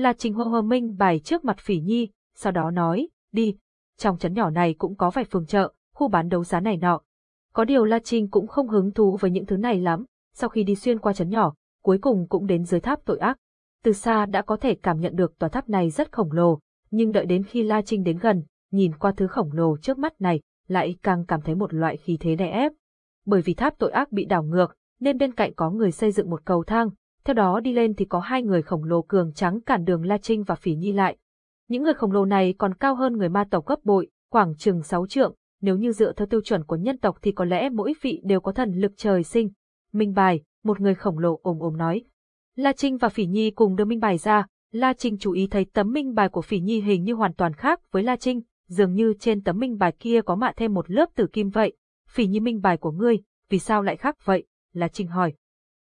La Trình hô Hờ minh bài trước mặt Phỉ Nhi, sau đó nói, đi, trong trấn nhỏ này cũng có vài phường chợ, khu bán đấu giá này nọ. Có điều La Trinh cũng không hứng thú với những thứ này lắm, sau khi đi xuyên qua trấn nhỏ, cuối cùng cũng đến dưới tháp tội ác. Từ xa đã có thể cảm nhận được tòa tháp này rất khổng lồ, nhưng đợi đến khi La Trinh đến gần, nhìn qua thứ khổng lồ trước mắt này, lại càng cảm thấy một loại khí thế đè ép. Bởi vì tháp tội ác bị đảo ngược, nên bên cạnh có người xây dựng một cầu thang, theo đó đi lên thì có hai người khổng lồ cường trắng cản đường La Trinh và Phỉ Nhi lại. Những người khổng lồ này còn cao hơn người ma tộc gấp bội, khoảng chừng sáu trượng, nếu như dựa theo tiêu chuẩn của nhân tộc thì có lẽ mỗi vị đều có thần lực trời sinh. Minh bài, một người khổng lồ ồm ồm nói. La Trinh và Phỉ Nhi cùng đưa minh bài ra, La Trinh chú ý thấy tấm minh bài của Phỉ Nhi hình như hoàn toàn khác với La Trinh, dường như trên tấm minh bài kia có mạ thêm một lớp tử kim vậy. Phỉ Nhi minh bài của ngươi, vì sao lại khác vậy? La Trinh hỏi.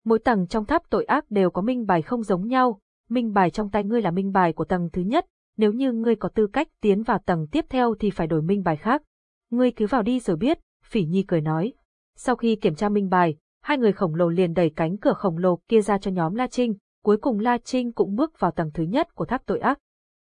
Mỗi tầng trong tháp tội ác đều có minh bài không giống nhau, minh bài trong tay ngươi là minh bài của tầng thứ nhất, nếu như ngươi có tư cách tiến vào tầng tiếp theo thì phải đổi minh bài khác. Ngươi cứ vào đi rồi biết, Phỉ Nhi cười nói. Sau khi kiểm tra minh bài, hai người khổng lồ liền đẩy cánh cửa khổng lồ kia ra cho nhóm La Trinh, cuối cùng La Trinh cũng bước vào tầng thứ nhất của tháp tội ác.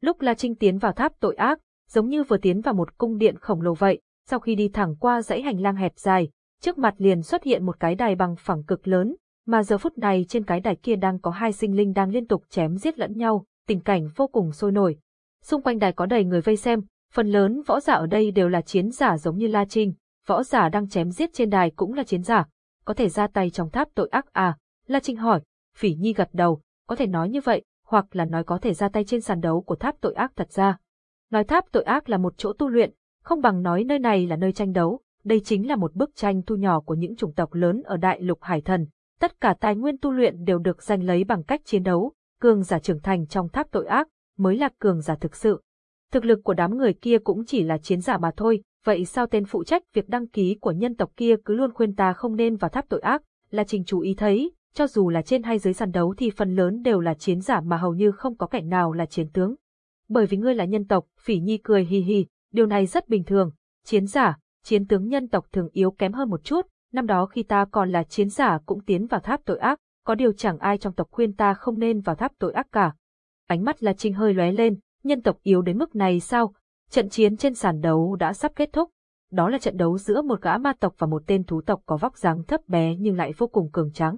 Lúc La Trinh tiến vào tháp tội ác, giống như vừa tiến vào một cung điện khổng lồ vậy, sau khi đi thẳng qua dãy hành lang hẹp dài, trước mặt liền xuất hiện một cái đài bằng phẳng cực lớn, mà giờ phút này trên cái đài kia đang có hai sinh linh đang liên tục chém giết lẫn nhau, tình cảnh vô cùng sôi nổi. Xung quanh đài có đầy người vây xem, phần lớn võ giả ở đây đều là chiến giả giống như La Trinh, võ giả đang chém giết trên đài cũng là chiến giả, có thể ra tay trong tháp tội ác à? La Trinh hỏi, Phỉ Nhi gật đầu, có thể nói như vậy, hoặc là nói có thể ra tay trên sàn đấu của tháp tội ác thật ra. Nói tháp tội ác là một chỗ tu luyện, không bằng nói nơi này là nơi tranh đấu, đây chính là một bức tranh thu nhỏ của những chủng tộc lớn ở đại lục hải thần. Tất cả tài nguyên tu luyện đều được giành lấy bằng cách chiến đấu, cường giả trưởng thành trong tháp tội ác, mới là cường giả thực sự. Thực lực của đám người kia cũng chỉ là chiến giả mà thôi, vậy sao tên phụ trách việc đăng ký của nhân tộc kia cứ luôn khuyên ta không nên vào tháp tội ác, là trình chú ý thấy, cho dù là trên hay dưới sàn đấu thì phần lớn đều là chiến giả mà hầu như không có cảnh nào là chiến tướng. Bởi vì ngươi là nhân tộc, phỉ nhi cười hì hì, điều này rất bình thường, chiến giả, chiến tướng nhân tộc thường yếu kém hơn một chút, năm đó khi ta còn là chiến giả cũng tiến vào tháp tội ác, có điều chẳng ai trong tộc khuyên ta không nên vào tháp tội ác cả. Ánh mắt La Trinh hơi lóe lên, nhân tộc yếu đến mức này sao? Trận chiến trên sàn đấu đã sắp kết thúc. Đó là trận đấu giữa một gã ma tộc và một tên thú tộc có vóc dáng thấp bé nhưng lại vô cùng cường tráng.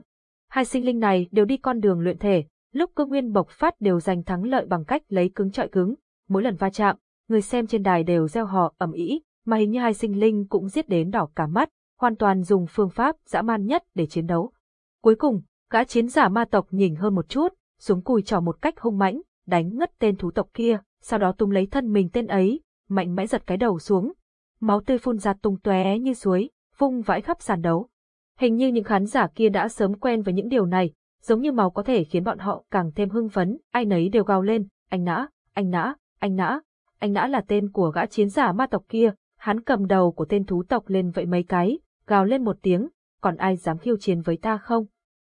Hai sinh linh này đều đi con đường luyện thể, lúc cơ nguyên bộc phát đều giành thắng lợi bằng cách lấy cứng trọi cứng. Mỗi lần va chạm, người xem trên đài đều gieo hò ầm ĩ, mà hình như hai sinh linh cũng giết đến đỏ cả mắt, hoàn toàn dùng phương pháp dã man nhất để chiến đấu. Cuối cùng, gã chiến giả ma tộc nhìn hơn một chút, xuống cùi trỏ một cách hung mãnh, đánh ngất tên thú tộc kia, sau đó tung lấy thân mình tên ấy, mạnh mẽ giật cái đầu xuống. Máu tươi phun ra tung tóe như suối, vung vãi khắp sàn đấu. Hình như những khán giả kia đã sớm quen với những điều này, giống như máu có thể khiến bọn họ càng thêm hưng phấn, ai nấy đều gào lên, anh nã, anh nã, anh nã. Anh nã là tên của gã chiến giả ma tộc kia, hắn cầm đầu của tên thú tộc lên vậy mấy cái, gào lên một tiếng, còn ai dám khiêu chiến với ta không?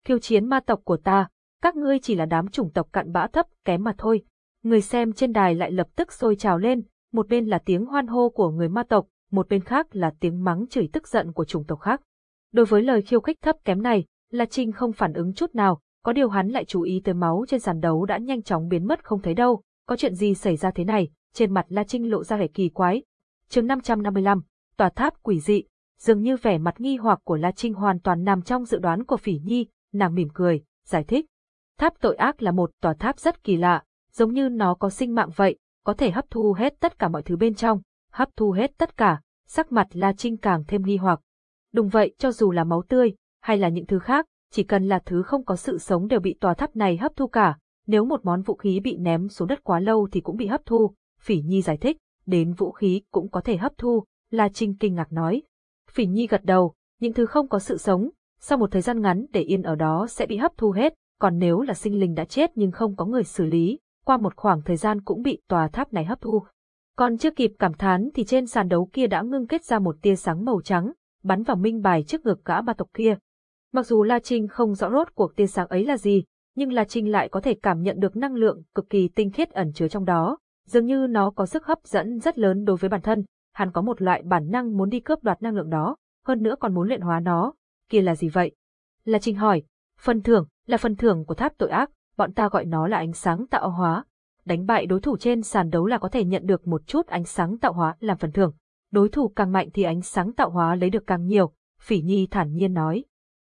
Khiêu chiến ma tộc của ta, các ngươi chỉ là đám chủng tộc cặn bã thấp kém mà thôi. Người xem trên đài lại lập tức sôi trào lên, một bên là tiếng hoan hô của người ma tộc, một bên khác là tiếng mắng chửi tức giận của chủng tộc khác. Đối với lời khiêu khích thấp kém này, La Trinh không phản ứng chút nào, có điều hắn lại chú ý tới máu trên sàn đấu đã nhanh chóng biến mất không thấy đâu, có chuyện gì xảy ra thế này, trên mặt La Trinh lộ ra vẻ kỳ quái. chương 555, tòa tháp quỷ dị, dường như vẻ mặt nghi hoặc của La Trinh hoàn toàn nằm trong dự đoán của Phỉ Nhi, nàng mỉm cười, giải thích. Tháp tội ác là một tòa tháp rất kỳ lạ, giống như nó có sinh mạng vậy, có thể hấp thu hết tất cả mọi thứ bên trong, hấp thu hết tất cả, sắc mặt La Trinh càng thêm nghi hoặc. Đúng vậy, cho dù là máu tươi, hay là những thứ khác, chỉ cần là thứ không có sự sống đều bị tòa tháp này hấp thu cả, nếu một món vũ khí bị ném xuống đất quá lâu thì cũng bị hấp thu, Phỉ Nhi giải thích, đến vũ khí cũng có thể hấp thu, La Trinh kinh ngạc nói. Phỉ Nhi gật đầu, những thứ không có sự sống, sau một thời gian ngắn để yên ở đó sẽ bị hấp thu hết, còn nếu là sinh linh đã chết nhưng không có người xử lý, qua một khoảng thời gian cũng bị tòa tháp này hấp thu. Còn chưa kịp cảm thán thì trên sàn đấu kia đã ngưng kết ra một tia sáng màu trắng, bắn vào minh bài trước ngực gã ba tộc kia. Mặc dù La Trinh không rõ rốt cuộc tia sáng ấy là gì, nhưng La Trinh lại có thể cảm nhận được năng lượng cực kỳ tinh khiết ẩn chứa trong đó, dường như nó có sức hấp dẫn rất lớn đối với bản thân, hắn có một loại bản năng muốn đi cướp đoạt năng lượng đó, hơn nữa còn muốn luyện hóa nó. Kia là gì vậy? là trình hỏi. Phần thưởng, là phần thưởng của tháp tội ác, bọn ta gọi nó là ánh sáng tạo hóa. Đánh bại đối thủ trên sàn đấu là có thể nhận được một chút ánh sáng tạo hóa làm phần thưởng. Đối thủ càng mạnh thì ánh sáng tạo hóa lấy được càng nhiều, Phỉ Nhi thản nhiên nói.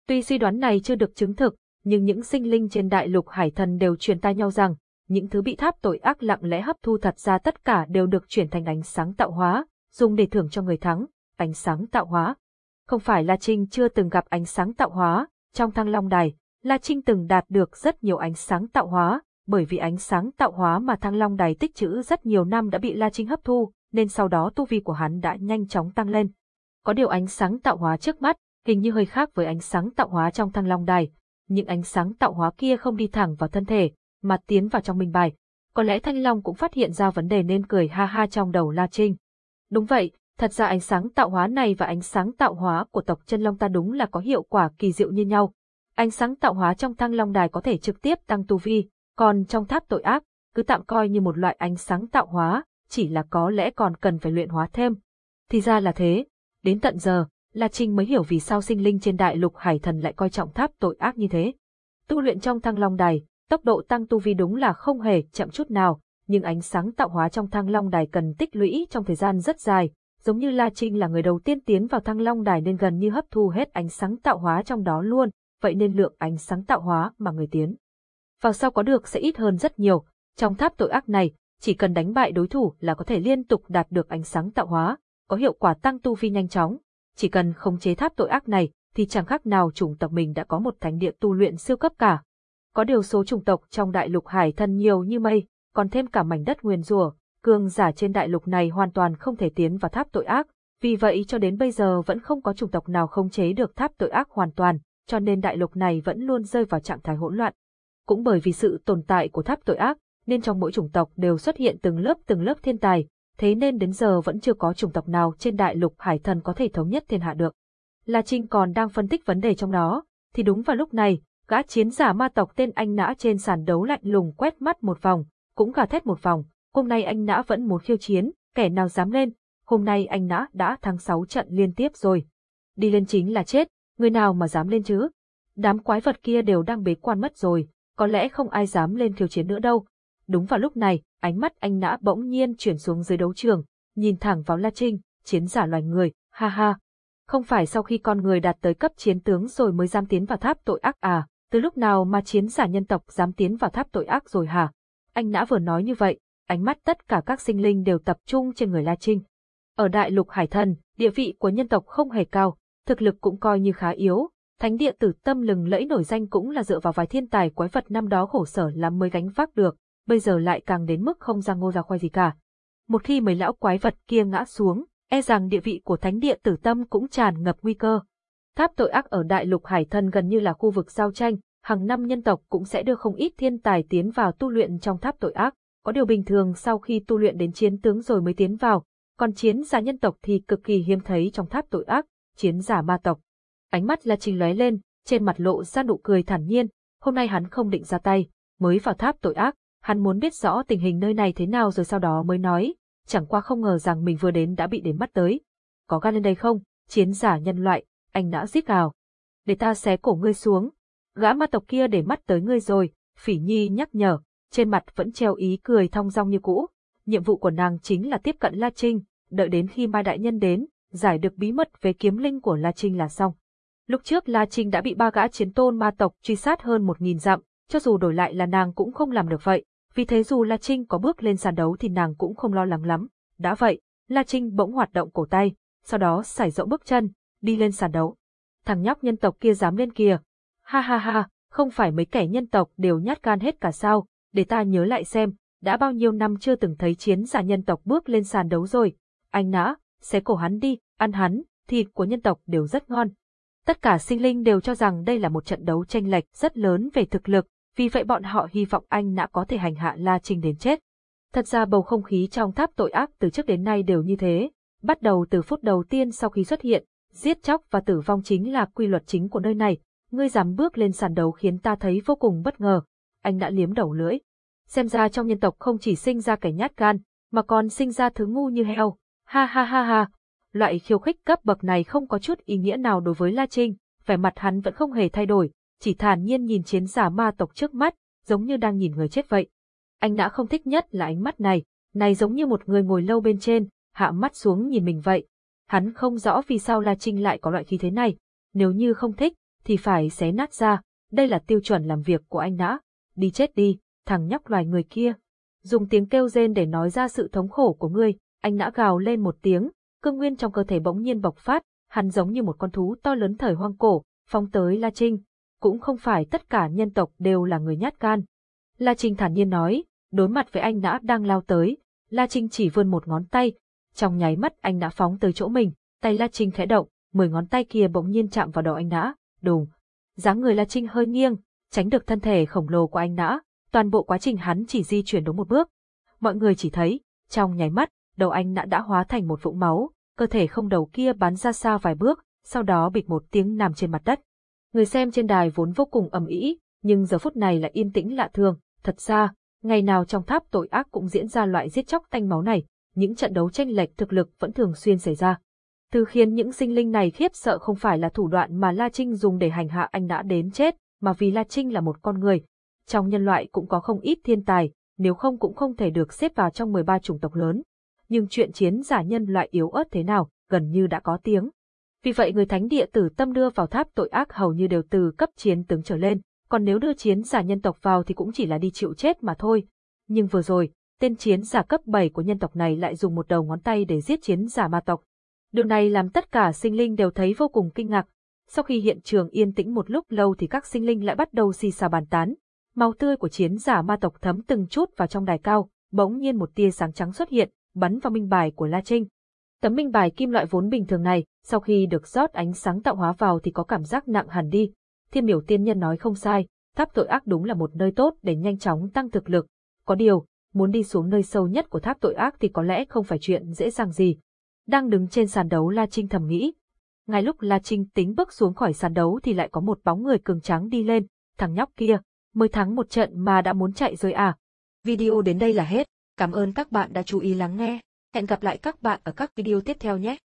Tuy suy đoán này chưa được chứng thực, nhưng những sinh linh trên đại lục hải thần đều truyền tai nhau rằng, những thứ bị tháp tội ác lặng lẽ hấp thu thật ra tất cả đều được chuyển thành ánh sáng tạo hóa, dùng để thưởng cho người thắng, ánh sáng tạo hóa. Không phải La Trinh chưa từng gặp ánh sáng tạo hóa, trong thăng long đài, La Trinh từng đạt được rất nhiều ánh sáng tạo hóa, bởi vì ánh sáng tạo hóa mà thăng long đài tích trữ rất nhiều năm đã bị La Trinh hấp thu, nên sau đó tu vi của hắn đã nhanh chóng tăng lên. Có điều ánh sáng tạo hóa trước mắt, hình như hơi khác với ánh sáng tạo hóa trong thăng long đài. Những ánh sáng tạo hóa kia không đi thẳng vào thân thể, mà tiến vào trong minh bài. Có lẽ Thanh Long cũng phát hiện ra vấn đề nên cười ha ha trong đầu La Trinh. Đúng vậy, thật ra ánh sáng tạo hóa này và ánh sáng tạo hóa của tộc chân long ta đúng là có hiệu quả kỳ diệu như nhau. Ánh sáng tạo hóa trong thăng long đài có thể trực tiếp tăng tu vi, còn trong tháp tội ác, cứ tạm coi như một loại ánh sáng tạo hóa, chỉ là có lẽ còn cần phải luyện hóa thêm. Thì ra là thế, đến tận giờ, La Trinh mới hiểu vì sao sinh linh trên đại lục hải thần lại coi trọng tháp tội ác như thế. Tu luyện trong thăng long đài, tốc độ tăng tu vi đúng là không hề chậm chút nào, nhưng ánh sáng tạo hóa trong thăng long đài cần tích lũy trong thời gian rất dài, giống như La Trinh là người đầu tiên tiến vào thăng long đài nên gần như hấp thu hết ánh sáng tạo hóa trong đó luôn, vậy nên lượng ánh sáng tạo hóa mà người tiến vào sau có được sẽ ít hơn rất nhiều. Trong tháp tội ác này, chỉ cần đánh bại đối thủ là có thể liên tục đạt được ánh sáng tạo hóa, có hiệu quả tăng tu vi nhanh chóng. Chỉ cần khống chế tháp tội ác này, thì chẳng khác nào chủng tộc mình đã có một thánh địa tu luyện siêu cấp cả. Có điều số chủng tộc trong đại lục hải thân nhiều như mây, còn thêm cả mảnh đất nguyên rùa, cường giả trên đại lục này hoàn toàn không thể tiến vào tháp tội ác, vì vậy cho đến bây giờ vẫn không có chủng tộc nào khống chế được tháp tội ác hoàn toàn, cho nên đại lục này vẫn luôn rơi vào trạng thái hỗn loạn. Cũng bởi vì sự tồn tại của tháp tội ác, nên trong mỗi chủng tộc đều xuất hiện từng lớp từng lớp thiên tài, thế nên đến giờ vẫn chưa có chủng tộc nào trên đại lục hải thần có thể thống nhất thiên hạ được. La Trinh còn đang phân tích vấn đề trong đó, thì đúng vào lúc này, gã chiến giả ma tộc tên anh nã trên sàn đấu lạnh lùng quét mắt một vòng, cũng gà thét một vòng, hôm nay anh nã vẫn muốn khiêu chiến, kẻ nào dám lên, hôm nay anh nã đã thắng 6 trận liên tiếp rồi. Đi lên chính là chết, người nào mà dám lên chứ? Đám quái vật kia đều đang bế quan mất rồi, có lẽ không ai dám lên khiêu chiến nữa đâu. Đúng vào lúc này, ánh mắt anh nã bỗng nhiên chuyển xuống dưới đấu trường, nhìn thẳng vào La Trinh, chiến giả loài người, ha ha. Không phải sau khi con người đạt tới cấp chiến tướng rồi mới dám tiến vào tháp tội ác à, từ lúc nào mà chiến giả nhân tộc dám tiến vào tháp tội ác rồi hả? Anh đã vừa nói như vậy, ánh mắt tất cả các sinh linh đều tập trung trên người La Trinh. Ở đại lục hải thần, địa vị của nhân tộc không hề cao, thực lực cũng coi như khá yếu, thánh địa tử tâm lừng lẫy nổi danh cũng là dựa vào vài thiên tài quái vật năm đó khổ sở lắm mới gánh vác được, bây giờ lại càng đến mức không ra ngô ra khoai gì cả. Một khi mấy lão quái vật kia ngã xuống, e rằng địa vị của thánh địa tử tâm cũng tràn ngập nguy cơ. Tháp tội ác ở đại lục hải thân gần như là khu vực giao tranh, hàng năm nhân tộc cũng sẽ đưa không ít thiên tài tiến vào tu luyện trong tháp tội ác. Có điều bình thường sau khi tu luyện đến chiến tướng rồi mới tiến vào, còn chiến giả nhân tộc thì cực kỳ hiếm thấy trong tháp tội ác, chiến giả ma tộc. Ánh mắt La Trinh lóe lên, trên mặt lộ ra nụ cười thản nhiên, hôm nay hắn không định ra tay, mới vào tháp tội ác, hắn muốn biết rõ tình hình nơi này thế nào rồi sau đó mới nói, chẳng qua không ngờ rằng mình vừa đến đã bị đến mắt tới. Có gan lên đây không, chiến giả nhân loại, anh đã giết gào. Để ta xé cổ ngươi xuống. Gã ma tộc kia để mắt tới ngươi rồi, phỉ nhi nhắc nhở, trên mặt vẫn treo ý cười thong dong như cũ. Nhiệm vụ của nàng chính là tiếp cận La Trinh, đợi đến khi Mai Đại Nhân đến, giải được bí mật về kiếm linh của La Trinh là xong. Lúc trước La Trinh đã bị ba gã chiến tôn ma tộc truy sát hơn một nghìn dặm, cho dù đổi lại là nàng cũng không làm được vậy, vì thế dù La Trinh có bước lên sàn đấu thì nàng cũng không lo lắng lắm. Đã vậy, La Trinh bỗng hoạt động cổ tay, sau đó sải rộng bước chân, đi lên sàn đấu. Thằng nhóc nhân tộc kia dám lên kìa. Ha ha ha, không phải mấy kẻ nhân tộc đều nhát gan hết cả sao, để ta nhớ lại xem, đã bao nhiêu năm chưa từng thấy chiến giả nhân tộc bước lên sàn đấu rồi. Anh nã, xé cổ hắn đi, ăn hắn, thịt của nhân tộc đều rất ngon, Tất cả sinh linh đều cho rằng đây là một trận đấu tranh lệch rất lớn về thực lực, vì vậy bọn họ hy vọng anh nã có thể hành hạ La Trinh đến chết. Thật ra bầu không khí trong tháp tội ác từ trước đến nay đều như thế, bắt đầu từ phút đầu tiên sau khi xuất hiện, giết chóc và tử vong chính là quy luật chính của nơi này, ngươi dám bước lên sàn đấu khiến ta thấy vô cùng bất ngờ. Anh đã liếm đầu lưỡi. Xem ra trong nhân tộc không chỉ sinh ra kẻ nhát gan, mà còn sinh ra thứ ngu như heo. Ha ha ha ha. Loại khiêu khích cấp bậc này không có chút ý nghĩa nào đối với La Trinh, vẻ mặt hắn vẫn không hề thay đổi, chỉ thản nhiên nhìn chiến giả ma tộc trước mắt, giống như đang nhìn người chết vậy. Anh đã không thích nhất là ánh mắt này, này giống như một người ngồi lâu bên trên, hạ mắt xuống nhìn mình vậy. Hắn không rõ vì sao La Trinh lại có loại khí thế này, nếu như không thích, thì phải xé nát ra, đây là tiêu chuẩn làm việc của anh đã. Đi chết đi, thằng nhóc loài người kia. Dùng tiếng kêu rên để nói ra sự thống khổ của ngươi, anh đã gào lên một tiếng, cương nguyên trong cơ thể bỗng nhiên bộc phát, hắn giống như một con thú to lớn thời hoang cổ, phóng tới La Trinh. Cũng không phải tất cả nhân tộc đều là người nhát gan. La Trinh thản nhiên nói, đối mặt với anh đã đang lao tới, La Trinh chỉ vươn một ngón tay, trong nháy mắt anh đã phóng tới chỗ mình, tay La Trinh khẽ động, mười ngón tay kia bỗng nhiên chạm vào đầu anh đã, đùng. dáng người La Trinh hơi nghiêng, tránh được thân thể khổng lồ của anh nã toàn bộ quá trình hắn chỉ di chuyển đúng một bước. Mọi người chỉ thấy, trong nháy mắt, đầu anh nã đã hóa thành một vũng máu, cơ thể không đầu kia bắn ra xa vài bước, sau đó bịch một tiếng nằm trên mặt đất. Người xem trên đài vốn vô cùng ầm ĩ, nhưng giờ phút này lại yên tĩnh lạ thường, thật ra, ngày nào trong tháp tội ác cũng diễn ra loại giết chóc tanh máu này, những trận đấu tranh lệch thực lực vẫn thường xuyên xảy ra. Thứ khiến những sinh linh này khiếp sợ không phải là thủ đoạn mà La Trinh dùng để hành hạ anh đã đến chết, mà vì La Trinh là một con người. Trong nhân loại cũng có không ít thiên tài, nếu không cũng không thể được xếp vào trong 13 chủng tộc lớn. Nhưng chuyện chiến giả nhân loại yếu ớt thế nào, gần như đã có tiếng. Vì vậy người thánh địa tử tâm đưa vào tháp tội ác hầu như đều từ cấp chiến tướng trở lên, còn nếu đưa chiến giả nhân tộc vào thì cũng chỉ là đi chịu chết mà thôi. Nhưng vừa rồi, tên chiến giả cấp 7 của nhân tộc này lại dùng một đầu ngón tay để giết chiến giả ma tộc. Điều này làm tất cả sinh linh đều thấy vô cùng kinh ngạc. Sau khi hiện trường yên tĩnh một lúc lâu thì các sinh linh lại bắt đầu xì xào bàn tán. Màu tươi của chiến giả ma tộc thấm từng chút vào trong đài cao, bỗng nhiên một tia sáng trắng xuất hiện, bắn vào minh bài của La Trinh. Tấm minh bài kim loại vốn bình thường này, sau khi được rót ánh sáng tạo hóa vào thì có cảm giác nặng hẳn đi. Thiên miểu tiên nhân nói không sai, tháp tội ác đúng là một nơi tốt để nhanh chóng tăng thực lực. Có điều, muốn đi xuống nơi sâu nhất của tháp tội ác thì có lẽ không phải chuyện dễ dàng gì. Đang đứng trên sàn đấu La Trinh thầm nghĩ. Ngay lúc La Trinh tính bước xuống khỏi sàn đấu thì lại có một bóng người cường trắng đi lên, thằng nhóc kia, mới thắng một trận mà đã muốn chạy rồi à. Video đến đây là hết, cảm ơn các bạn đã chú ý lắng nghe. Hẹn gặp lại các bạn ở các video tiếp theo nhé.